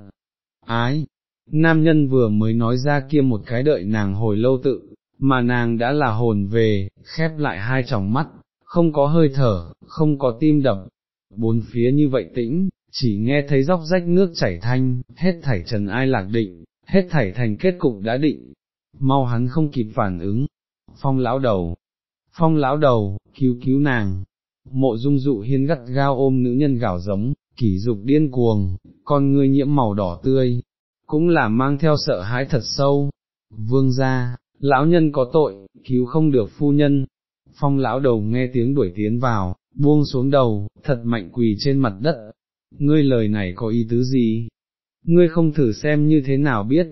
Ái, nam nhân vừa mới nói ra kia một cái đợi nàng hồi lâu tự, mà nàng đã là hồn về, khép lại hai tròng mắt, không có hơi thở, không có tim đập, bốn phía như vậy tĩnh, chỉ nghe thấy dốc rách nước chảy thanh, hết thảy trần ai lạc định, hết thảy thành kết cục đã định, mau hắn không kịp phản ứng, phong lão đầu, phong lão đầu, cứu cứu nàng, mộ dung dụ hiên gắt gao ôm nữ nhân gào giống, kỷ dục điên cuồng, con ngươi nhiễm màu đỏ tươi, cũng là mang theo sợ hãi thật sâu, vương gia, lão nhân có tội, cứu không được phu nhân, phong lão đầu nghe tiếng đuổi tiến vào, buông xuống đầu, thật mạnh quỳ trên mặt đất, ngươi lời này có ý tứ gì? Ngươi không thử xem như thế nào biết,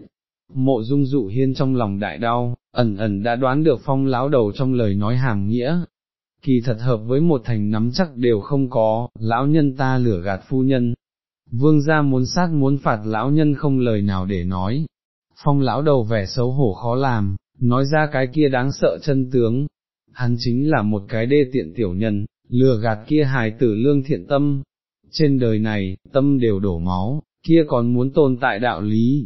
mộ dung dụ hiên trong lòng đại đau, ẩn ẩn đã đoán được phong lão đầu trong lời nói hàm nghĩa, kỳ thật hợp với một thành nắm chắc đều không có, lão nhân ta lửa gạt phu nhân. Vương gia muốn sát muốn phạt lão nhân không lời nào để nói, phong lão đầu vẻ xấu hổ khó làm, nói ra cái kia đáng sợ chân tướng, hắn chính là một cái đê tiện tiểu nhân, lừa gạt kia hài tử lương thiện tâm, trên đời này, tâm đều đổ máu, kia còn muốn tồn tại đạo lý.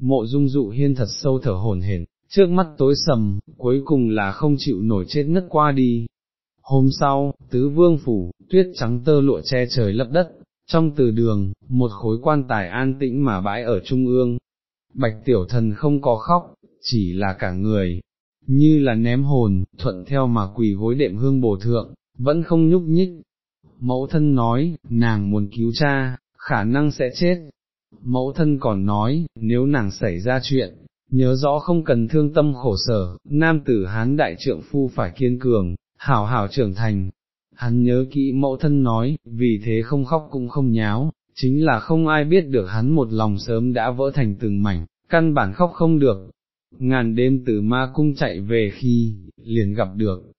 Mộ dung dụ hiên thật sâu thở hồn hển, trước mắt tối sầm, cuối cùng là không chịu nổi chết ngất qua đi. Hôm sau, tứ vương phủ, tuyết trắng tơ lụa che trời lấp đất, trong từ đường, một khối quan tài an tĩnh mà bãi ở trung ương. Bạch tiểu thần không có khóc, chỉ là cả người, như là ném hồn, thuận theo mà quỳ gối đệm hương bổ thượng, vẫn không nhúc nhích, mẫu thân nói, nàng muốn cứu cha, khả năng sẽ chết. Mẫu thân còn nói, nếu nàng xảy ra chuyện, nhớ rõ không cần thương tâm khổ sở, nam tử hán đại trượng phu phải kiên cường, hảo hảo trưởng thành. Hắn nhớ kỹ mẫu thân nói, vì thế không khóc cũng không nháo, chính là không ai biết được hắn một lòng sớm đã vỡ thành từng mảnh, căn bản khóc không được. Ngàn đêm từ ma cung chạy về khi, liền gặp được.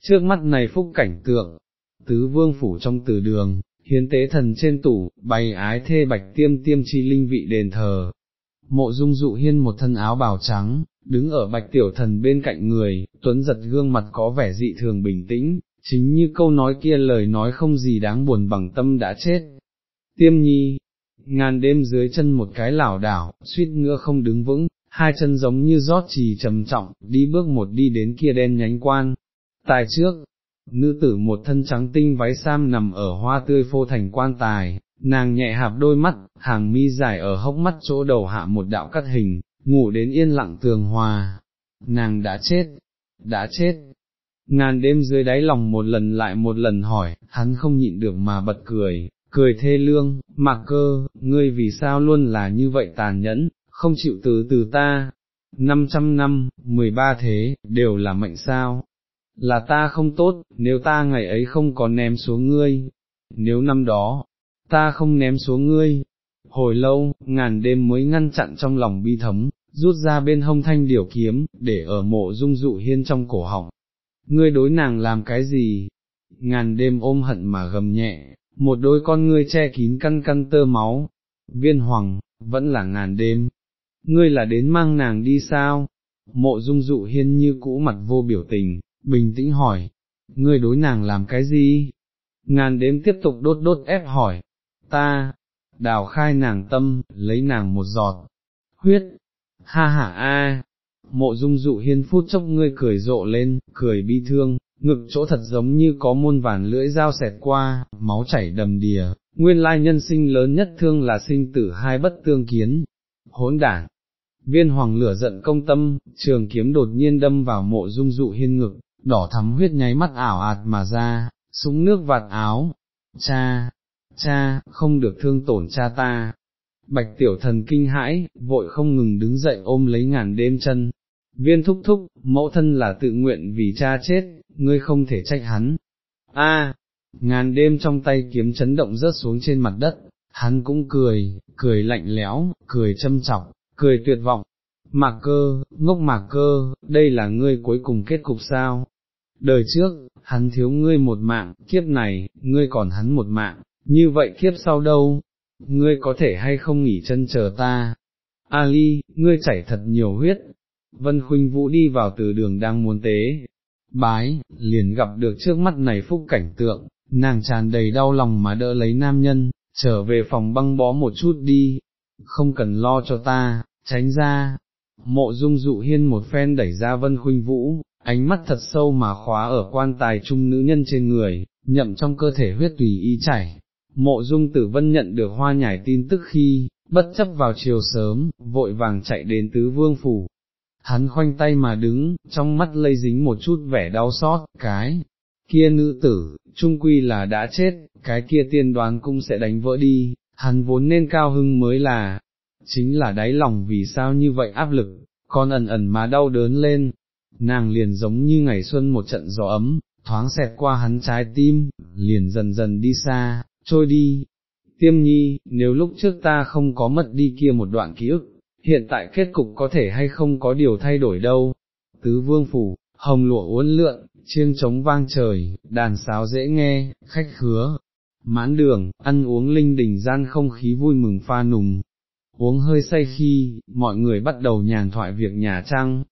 Trước mắt này phúc cảnh tượng, tứ vương phủ trong từ đường, hiến tế thần trên tủ, bày ái thê bạch tiêm tiêm chi linh vị đền thờ. Mộ dung dụ hiên một thân áo bào trắng, đứng ở bạch tiểu thần bên cạnh người, tuấn giật gương mặt có vẻ dị thường bình tĩnh, chính như câu nói kia lời nói không gì đáng buồn bằng tâm đã chết. Tiêm nhi, ngàn đêm dưới chân một cái lảo đảo, suýt ngựa không đứng vững, hai chân giống như rót trì trầm trọng, đi bước một đi đến kia đen nhánh quan. Tài trước, nữ tử một thân trắng tinh váy sam nằm ở hoa tươi phô thành quan tài, nàng nhẹ hạp đôi mắt, hàng mi dài ở hốc mắt chỗ đầu hạ một đạo cắt hình, ngủ đến yên lặng tường hòa, nàng đã chết, đã chết. Ngàn đêm dưới đáy lòng một lần lại một lần hỏi, hắn không nhịn được mà bật cười, cười thê lương, mạc cơ, ngươi vì sao luôn là như vậy tàn nhẫn, không chịu từ từ ta. Năm trăm năm, mười ba thế, đều là mệnh sao, là ta không tốt, nếu ta ngày ấy không có ném xuống ngươi, nếu năm đó, ta không ném xuống ngươi. Hồi lâu, ngàn đêm mới ngăn chặn trong lòng bi thấm, rút ra bên hông thanh điểu kiếm, để ở mộ dung dụ hiên trong cổ họng. Ngươi đối nàng làm cái gì? Ngàn đêm ôm hận mà gầm nhẹ, một đôi con ngươi che kín căn căn tơ máu. Viên hoàng, vẫn là ngàn đêm. Ngươi là đến mang nàng đi sao? Mộ dung dụ hiên như cũ mặt vô biểu tình, bình tĩnh hỏi, ngươi đối nàng làm cái gì? Ngàn đếm tiếp tục đốt đốt ép hỏi, ta, đào khai nàng tâm, lấy nàng một giọt, huyết, ha ha a. Mộ dung dụ hiên phút chốc ngươi cười rộ lên, cười bi thương, ngực chỗ thật giống như có muôn vàn lưỡi dao xẹt qua, máu chảy đầm đìa, nguyên lai nhân sinh lớn nhất thương là sinh tử hai bất tương kiến, hỗn đảng, viên hoàng lửa giận công tâm, trường kiếm đột nhiên đâm vào mộ dung dụ hiên ngực, đỏ thắm huyết nháy mắt ảo ạt mà ra, súng nước vạt áo, cha, cha, không được thương tổn cha ta. Bạch tiểu thần kinh hãi, vội không ngừng đứng dậy ôm lấy ngàn đêm chân. Viên thúc thúc, mẫu thân là tự nguyện vì cha chết, ngươi không thể trách hắn. A, ngàn đêm trong tay kiếm chấn động rớt xuống trên mặt đất, hắn cũng cười, cười lạnh lẽo, cười châm chọc, cười tuyệt vọng. Mạc cơ, ngốc mạc cơ, đây là ngươi cuối cùng kết cục sao? Đời trước, hắn thiếu ngươi một mạng, kiếp này, ngươi còn hắn một mạng, như vậy kiếp sau đâu, ngươi có thể hay không nghỉ chân chờ ta. Ali, ngươi chảy thật nhiều huyết. Vân Khuynh Vũ đi vào từ đường đang muốn tế, bái, liền gặp được trước mắt này phúc cảnh tượng, nàng tràn đầy đau lòng mà đỡ lấy nam nhân, trở về phòng băng bó một chút đi, không cần lo cho ta, tránh ra, Mộ dung dụ hiên một phen đẩy ra vân khuynh vũ, ánh mắt thật sâu mà khóa ở quan tài trung nữ nhân trên người, nhậm trong cơ thể huyết tùy ý chảy. Mộ dung tử vân nhận được hoa nhải tin tức khi, bất chấp vào chiều sớm, vội vàng chạy đến tứ vương phủ. Hắn khoanh tay mà đứng, trong mắt lây dính một chút vẻ đau xót, cái, kia nữ tử, trung quy là đã chết, cái kia tiên đoán cũng sẽ đánh vỡ đi, hắn vốn nên cao hưng mới là, chính là đáy lòng vì sao như vậy áp lực, con ẩn ẩn mà đau đớn lên, nàng liền giống như ngày xuân một trận gió ấm, thoáng xẹt qua hắn trái tim, liền dần dần đi xa, trôi đi. Tiêm nhi, nếu lúc trước ta không có mất đi kia một đoạn ký ức, hiện tại kết cục có thể hay không có điều thay đổi đâu. Tứ vương phủ, hồng lụa uốn lượn, chiêng trống vang trời, đàn sáo dễ nghe, khách khứa, mãn đường, ăn uống linh đình gian không khí vui mừng pha nùng. Uống hơi say khi, mọi người bắt đầu nhàn thoại việc nhà trăng.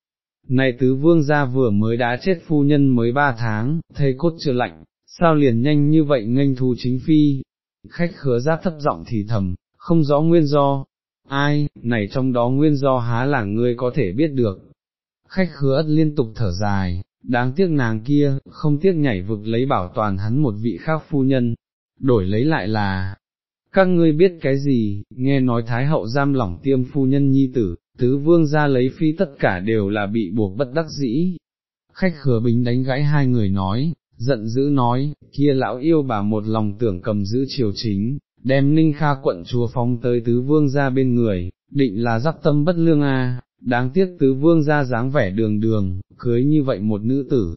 Này tứ vương gia vừa mới đá chết phu nhân mới ba tháng, thấy cốt chưa lạnh, sao liền nhanh như vậy nghênh thu chính phi. Khách khứa giáp thấp giọng thì thầm, không rõ nguyên do. Ai, này trong đó nguyên do há là ngươi có thể biết được. Khách khứa liên tục thở dài, đáng tiếc nàng kia, không tiếc nhảy vực lấy bảo toàn hắn một vị khác phu nhân, đổi lấy lại là, các ngươi biết cái gì, nghe nói Thái hậu giam lỏng tiêm phu nhân nhi tử, tứ vương ra lấy phi tất cả đều là bị buộc bất đắc dĩ. Khách khứa bình đánh gãy hai người nói, giận dữ nói, kia lão yêu bà một lòng tưởng cầm giữ triều chính, đem ninh kha quận chùa phóng tới tứ vương ra bên người, định là giáp tâm bất lương a. đáng tiếc tứ vương ra dáng vẻ đường đường, cưới như vậy một nữ tử.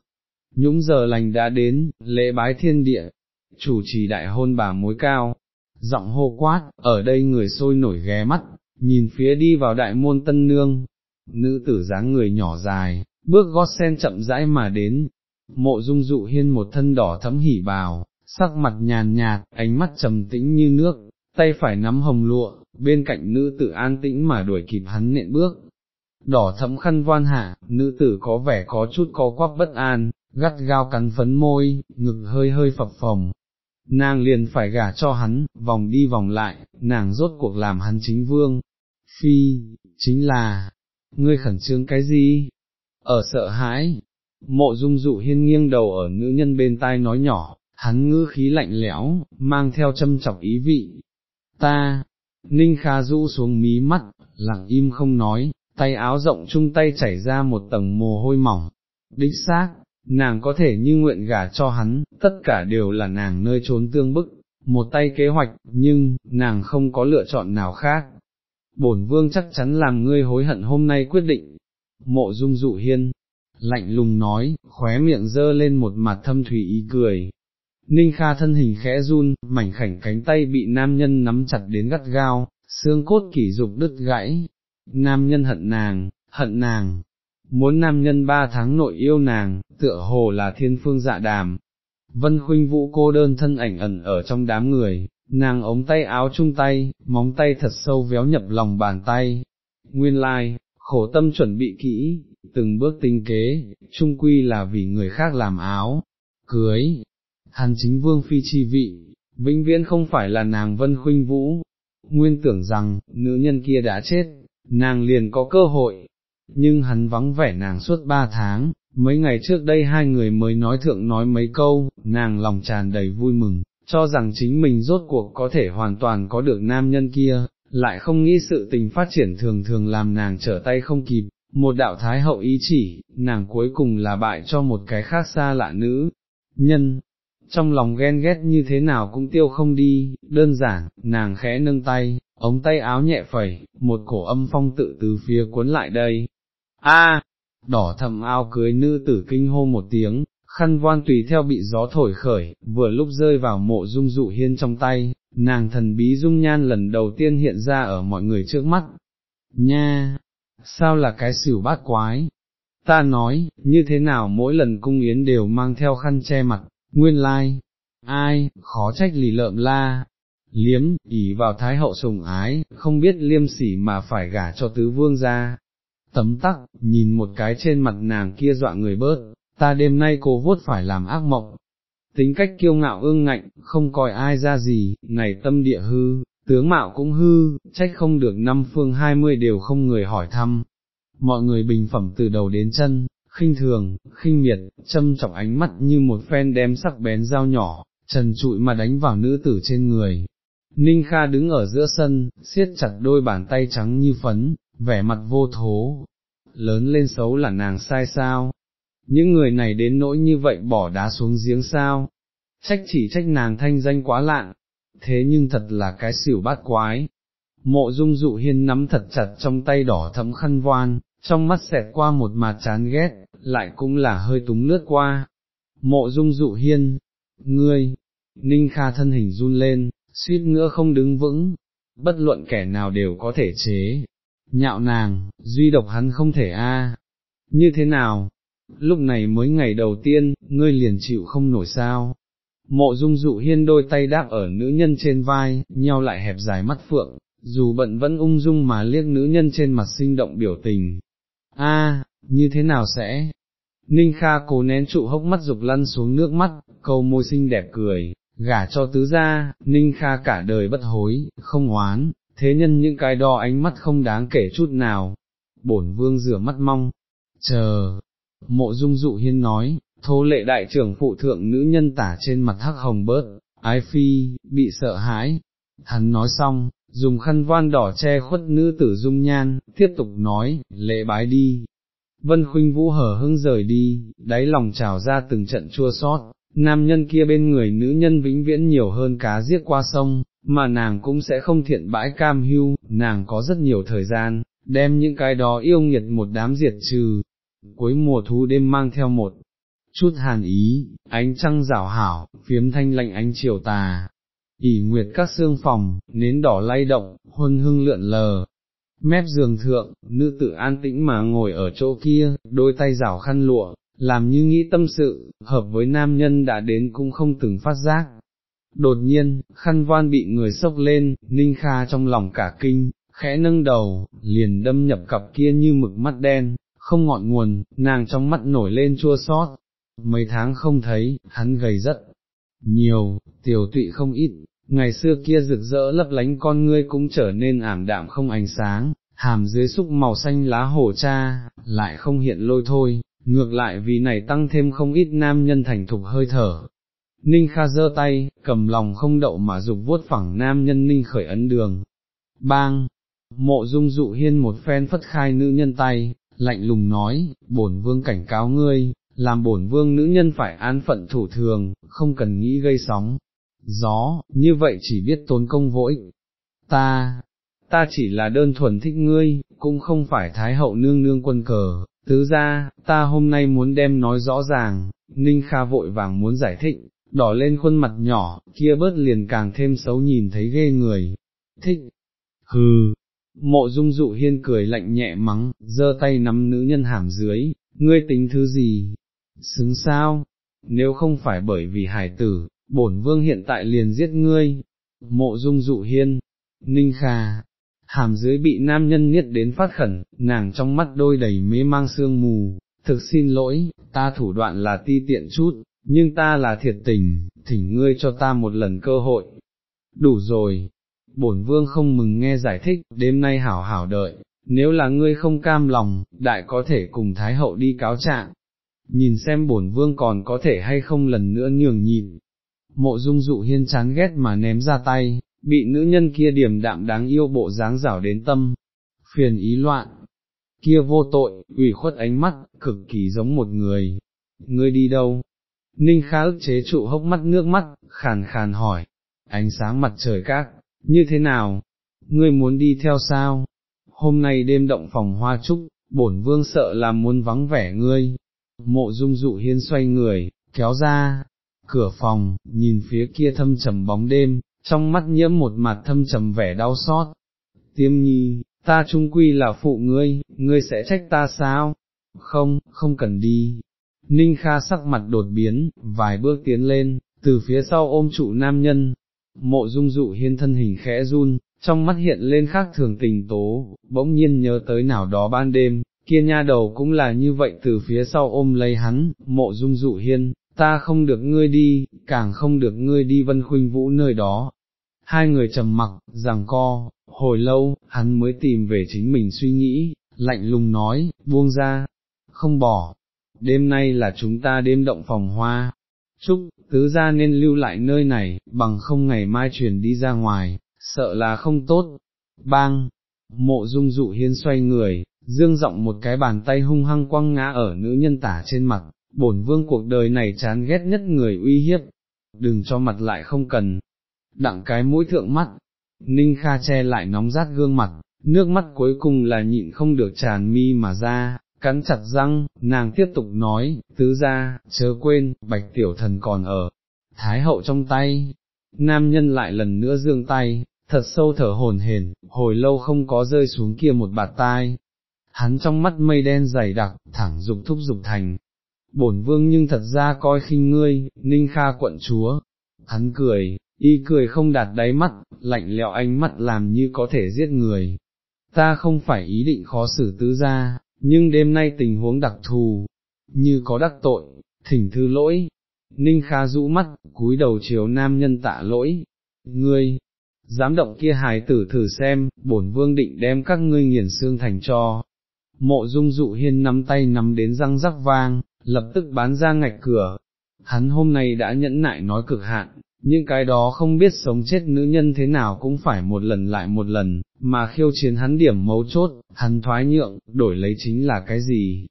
Nhũng giờ lành đã đến, lễ bái thiên địa, chủ trì đại hôn bà mối cao, giọng hô quát, ở đây người sôi nổi ghé mắt, nhìn phía đi vào đại môn tân nương, nữ tử dáng người nhỏ dài, bước gót sen chậm rãi mà đến, mộ dung dụ hiên một thân đỏ thấm hỉ bào, sắc mặt nhàn nhạt, ánh mắt trầm tĩnh như nước, tay phải nắm hồng lụa, bên cạnh nữ tử an tĩnh mà đuổi kịp hắn nện bước. Đỏ thấm khăn voan hạ, nữ tử có vẻ có chút có quắc bất an, gắt gao cắn phấn môi, ngực hơi hơi phập phồng, nàng liền phải gả cho hắn, vòng đi vòng lại, nàng rốt cuộc làm hắn chính vương. Phi, chính là, ngươi khẩn trương cái gì? Ở sợ hãi, mộ dung dụ hiên nghiêng đầu ở nữ nhân bên tai nói nhỏ, hắn ngữ khí lạnh lẽo, mang theo châm chọc ý vị. Ta, ninh kha rũ xuống mí mắt, lặng im không nói, tay áo rộng chung tay chảy ra một tầng mồ hôi mỏng. Đích xác, nàng có thể như nguyện gả cho hắn, tất cả đều là nàng nơi trốn tương bức, một tay kế hoạch, nhưng, nàng không có lựa chọn nào khác. Bổn vương chắc chắn làm ngươi hối hận hôm nay quyết định. Mộ dung dụ hiên, lạnh lùng nói, khóe miệng dơ lên một mặt thâm thủy ý cười. Ninh Kha thân hình khẽ run, mảnh khảnh cánh tay bị nam nhân nắm chặt đến gắt gao, xương cốt kỷ dục đứt gãy. Nam nhân hận nàng, hận nàng, muốn nam nhân ba tháng nội yêu nàng, tựa hồ là thiên phương dạ đàm. Vân khuynh vũ cô đơn thân ảnh ẩn ở trong đám người, nàng ống tay áo chung tay, móng tay thật sâu véo nhập lòng bàn tay. Nguyên lai, like, khổ tâm chuẩn bị kỹ, từng bước tinh kế, chung quy là vì người khác làm áo, cưới. Hàn chính vương phi chi vị, vĩnh viễn không phải là nàng vân khuynh vũ. Nguyên tưởng rằng, nữ nhân kia đã chết, nàng liền có cơ hội, nhưng hắn vắng vẻ nàng suốt ba tháng, mấy ngày trước đây hai người mới nói thượng nói mấy câu, nàng lòng tràn đầy vui mừng, cho rằng chính mình rốt cuộc có thể hoàn toàn có được nam nhân kia, lại không nghĩ sự tình phát triển thường thường làm nàng trở tay không kịp, một đạo thái hậu ý chỉ, nàng cuối cùng là bại cho một cái khác xa lạ nữ, nhân. Trong lòng ghen ghét như thế nào cũng tiêu không đi, đơn giản, nàng khẽ nâng tay, ống tay áo nhẹ phẩy, một cổ âm phong tự từ phía cuốn lại đây, a đỏ thầm ao cưới nữ tử kinh hô một tiếng, khăn voan tùy theo bị gió thổi khởi, vừa lúc rơi vào mộ dung dụ hiên trong tay, nàng thần bí dung nhan lần đầu tiên hiện ra ở mọi người trước mắt. Nha, sao là cái xỉu bát quái? Ta nói, như thế nào mỗi lần cung yến đều mang theo khăn che mặt, nguyên lai, like. ai, khó trách lì lợm la, liếm, ỉ vào thái hậu sùng ái, không biết liêm sỉ mà phải gả cho tứ vương ra, tấm tắc, nhìn một cái trên mặt nàng kia dọa người bớt, ta đêm nay cô vuốt phải làm ác mộng. Tính cách kiêu ngạo ương ngạnh, không coi ai ra gì, này tâm địa hư, tướng mạo cũng hư, trách không được năm phương hai mươi đều không người hỏi thăm. mọi người bình phẩm từ đầu đến chân, khinh thường, khinh miệt, châm trọng ánh mắt như một phen đem sắc bén dao nhỏ, trần trụi mà đánh vào nữ tử trên người. Ninh Kha đứng ở giữa sân, siết chặt đôi bàn tay trắng như phấn, vẻ mặt vô thố. Lớn lên xấu là nàng sai sao? Những người này đến nỗi như vậy bỏ đá xuống giếng sao? Trách chỉ trách nàng thanh danh quá lạng, thế nhưng thật là cái xỉu bát quái. Mộ dung dụ hiên nắm thật chặt trong tay đỏ thẫm khăn voan, trong mắt xẹt qua một mặt chán ghét, lại cũng là hơi túng lướt qua. Mộ dung dụ hiên, ngươi, ninh kha thân hình run lên, suýt nữa không đứng vững, bất luận kẻ nào đều có thể chế, nhạo nàng, duy độc hắn không thể a. Như thế nào? Lúc này mới ngày đầu tiên, ngươi liền chịu không nổi sao. Mộ dung dụ hiên đôi tay đáp ở nữ nhân trên vai, nheo lại hẹp dài mắt phượng, dù bận vẫn ung dung mà liếc nữ nhân trên mặt sinh động biểu tình. A, như thế nào sẽ? Ninh Kha cố nén trụ hốc mắt dục lăn xuống nước mắt, câu môi xinh đẹp cười, gả cho tứ gia, Ninh Kha cả đời bất hối, không oán, thế nhân những cái đo ánh mắt không đáng kể chút nào. Bổn vương rửa mắt mong, chờ, mộ dung dụ hiên nói, thô lệ đại trưởng phụ thượng nữ nhân tả trên mặt hắc hồng bớt, ái phi, bị sợ hãi. Hắn nói xong, dùng khăn voan đỏ che khuất nữ tử dung nhan, tiếp tục nói, lệ bái đi. Vân khuynh vũ hở hưng rời đi, đáy lòng trào ra từng trận chua sót, nam nhân kia bên người nữ nhân vĩnh viễn nhiều hơn cá giết qua sông, mà nàng cũng sẽ không thiện bãi cam hưu, nàng có rất nhiều thời gian, đem những cái đó yêu nghiệt một đám diệt trừ. Cuối mùa thu đêm mang theo một chút hàn ý, ánh trăng rảo hảo, phiếm thanh lạnh ánh chiều tà, ỉ nguyệt các xương phòng, nến đỏ lay động, huân hương lượn lờ. Mép giường thượng, nữ tử an tĩnh mà ngồi ở chỗ kia, đôi tay rảo khăn lụa, làm như nghĩ tâm sự, hợp với nam nhân đã đến cũng không từng phát giác. Đột nhiên, khăn voan bị người sốc lên, ninh kha trong lòng cả kinh, khẽ nâng đầu, liền đâm nhập cặp kia như mực mắt đen, không ngọn nguồn, nàng trong mắt nổi lên chua sót. Mấy tháng không thấy, hắn gầy rất nhiều, tiểu tụy không ít, ngày xưa kia rực rỡ lấp lánh con ngươi cũng trở nên ảm đạm không ánh sáng, hàm dưới xúc màu xanh lá hổ cha, lại không hiện lôi thôi, ngược lại vì này tăng thêm không ít nam nhân thành thục hơi thở. Ninh Kha giơ tay, cầm lòng không đậu mà dục vuốt phẳng nam nhân Ninh khởi ấn đường. Bang! Mộ dung dụ hiên một phen phất khai nữ nhân tay, lạnh lùng nói, bổn vương cảnh cáo ngươi, làm bổn vương nữ nhân phải an phận thủ thường, không cần nghĩ gây sóng. Gió, như vậy chỉ biết tốn công vỗi. Ta, ta chỉ là đơn thuần thích ngươi, cũng không phải thái hậu nương nương quân cờ, tứ ra, ta hôm nay muốn đem nói rõ ràng, Ninh Kha vội vàng muốn giải thích, đỏ lên khuôn mặt nhỏ, kia bớt liền càng thêm xấu nhìn thấy ghê người, thích, hừ, mộ dung dụ hiên cười lạnh nhẹ mắng, giơ tay nắm nữ nhân hàm dưới, ngươi tính thứ gì, xứng sao, nếu không phải bởi vì hải tử, bổn vương hiện tại liền giết ngươi, mộ dung dụ hiên, ninh kha, hàm dưới bị nam nhân niết đến phát khẩn, nàng trong mắt đôi đầy mê mang sương mù, thực xin lỗi, ta thủ đoạn là ti tiện chút, nhưng ta là thiệt tình, thỉnh ngươi cho ta một lần cơ hội. Đủ rồi, bổn vương không mừng nghe giải thích, đêm nay hảo hảo đợi, nếu là ngươi không cam lòng, đại có thể cùng Thái Hậu đi cáo trạng, nhìn xem bổn vương còn có thể hay không lần nữa nhường nhịn. Mộ dung dụ hiên chán ghét mà ném ra tay, bị nữ nhân kia điểm đạm đáng yêu bộ dáng rảo đến tâm, phiền ý loạn, kia vô tội, ủy khuất ánh mắt, cực kỳ giống một người, ngươi đi đâu? Ninh khá ức chế trụ hốc mắt nước mắt, khàn khàn hỏi, ánh sáng mặt trời các, như thế nào? Ngươi muốn đi theo sao? Hôm nay đêm động phòng hoa trúc, bổn vương sợ là muốn vắng vẻ ngươi. Mộ dung dụ hiên xoay người, kéo ra, cửa phòng, nhìn phía kia thâm trầm bóng đêm, trong mắt nhiễm một mặt thâm trầm vẻ đau xót. Tiêm nhi, ta trung quy là phụ ngươi, ngươi sẽ trách ta sao? Không, không cần đi. Ninh Kha sắc mặt đột biến, vài bước tiến lên, từ phía sau ôm trụ nam nhân. Mộ dung dụ hiên thân hình khẽ run, trong mắt hiện lên khác thường tình tố, bỗng nhiên nhớ tới nào đó ban đêm, kia nha đầu cũng là như vậy từ phía sau ôm lấy hắn, mộ dung dụ hiên, ta không được ngươi đi, càng không được ngươi đi vân khuynh vũ nơi đó. Hai người trầm mặc, rằng co, hồi lâu, hắn mới tìm về chính mình suy nghĩ, lạnh lùng nói, buông ra, không bỏ, đêm nay là chúng ta đêm động phòng hoa, chúc, tứ gia nên lưu lại nơi này, bằng không ngày mai chuyển đi ra ngoài, sợ là không tốt, bang, mộ dung dụ hiên xoay người, dương giọng một cái bàn tay hung hăng quăng ngã ở nữ nhân tả trên mặt, bổn vương cuộc đời này chán ghét nhất người uy hiếp, đừng cho mặt lại không cần, đặng cái mũi thượng mắt, ninh kha che lại nóng rát gương mặt, nước mắt cuối cùng là nhịn không được tràn mi mà ra, cắn chặt răng, nàng tiếp tục nói, tứ ra, chớ quên, bạch tiểu thần còn ở, thái hậu trong tay, nam nhân lại lần nữa dương tay, thật sâu thở hồn hển, hồi lâu không có rơi xuống kia một bạt tai, hắn trong mắt mây đen dày đặc, thẳng dục thúc dục thành. Bổn vương nhưng thật ra coi khinh ngươi, ninh kha quận chúa, hắn cười, y cười không đạt đáy mắt, lạnh lẽo ánh mắt làm như có thể giết người. Ta không phải ý định khó xử tứ ra, nhưng đêm nay tình huống đặc thù, như có đắc tội, thỉnh thư lỗi. Ninh Kha rũ mắt, cúi đầu chiều nam nhân tạ lỗi. Ngươi, dám động kia hài tử thử xem, bổn vương định đem các ngươi nghiền xương thành cho. Mộ dung dụ hiên nắm tay nắm đến răng rắc vang, lập tức bán ra ngạch cửa. Hắn hôm nay đã nhẫn nại nói cực hạn, nhưng cái đó không biết sống chết nữ nhân thế nào cũng phải một lần lại một lần, mà khiêu chiến hắn điểm mấu chốt, hắn thoái nhượng, đổi lấy chính là cái gì.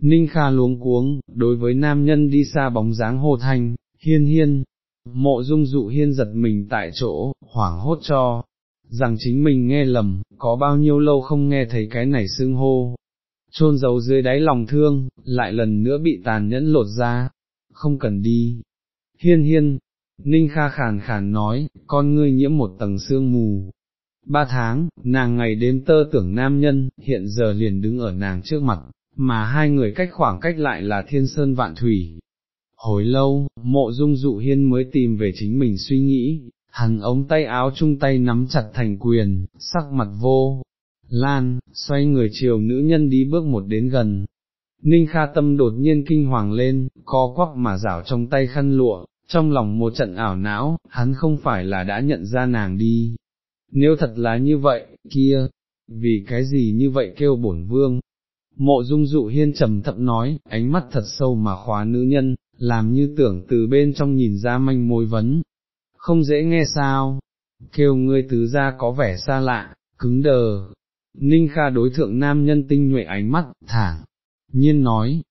Ninh Kha luống cuống, đối với nam nhân đi xa bóng dáng hồ thanh, hiên hiên, mộ dung dụ hiên giật mình tại chỗ, hoảng hốt cho, rằng chính mình nghe lầm, có bao nhiêu lâu không nghe thấy cái này xưng hô, trôn giấu dưới đáy lòng thương, lại lần nữa bị tàn nhẫn lột ra, không cần đi. Hiên hiên, Ninh Kha khàn khàn nói, con ngươi nhiễm một tầng sương mù. Ba tháng, nàng ngày đêm tơ tưởng nam nhân, hiện giờ liền đứng ở nàng trước mặt, mà hai người cách khoảng cách lại là thiên sơn vạn thủy. Hồi lâu, mộ dung dụ hiên mới tìm về chính mình suy nghĩ, hắn ống tay áo chung tay nắm chặt thành quyền, sắc mặt vô, lan, xoay người chiều nữ nhân đi bước một đến gần. Ninh Kha tâm đột nhiên kinh hoàng lên, co quắp mà rảo trong tay khăn lụa, trong lòng một trận ảo não, hắn không phải là đã nhận ra nàng đi. Nếu thật là như vậy, kia, vì cái gì như vậy kêu bổn vương. Mộ dung dụ hiên trầm thậm nói, ánh mắt thật sâu mà khóa nữ nhân, làm như tưởng từ bên trong nhìn ra manh mối vấn. Không dễ nghe sao, kêu ngươi tứ ra có vẻ xa lạ, cứng đờ. Ninh Kha đối thượng nam nhân tinh nhuệ ánh mắt, thẳng, nhiên nói,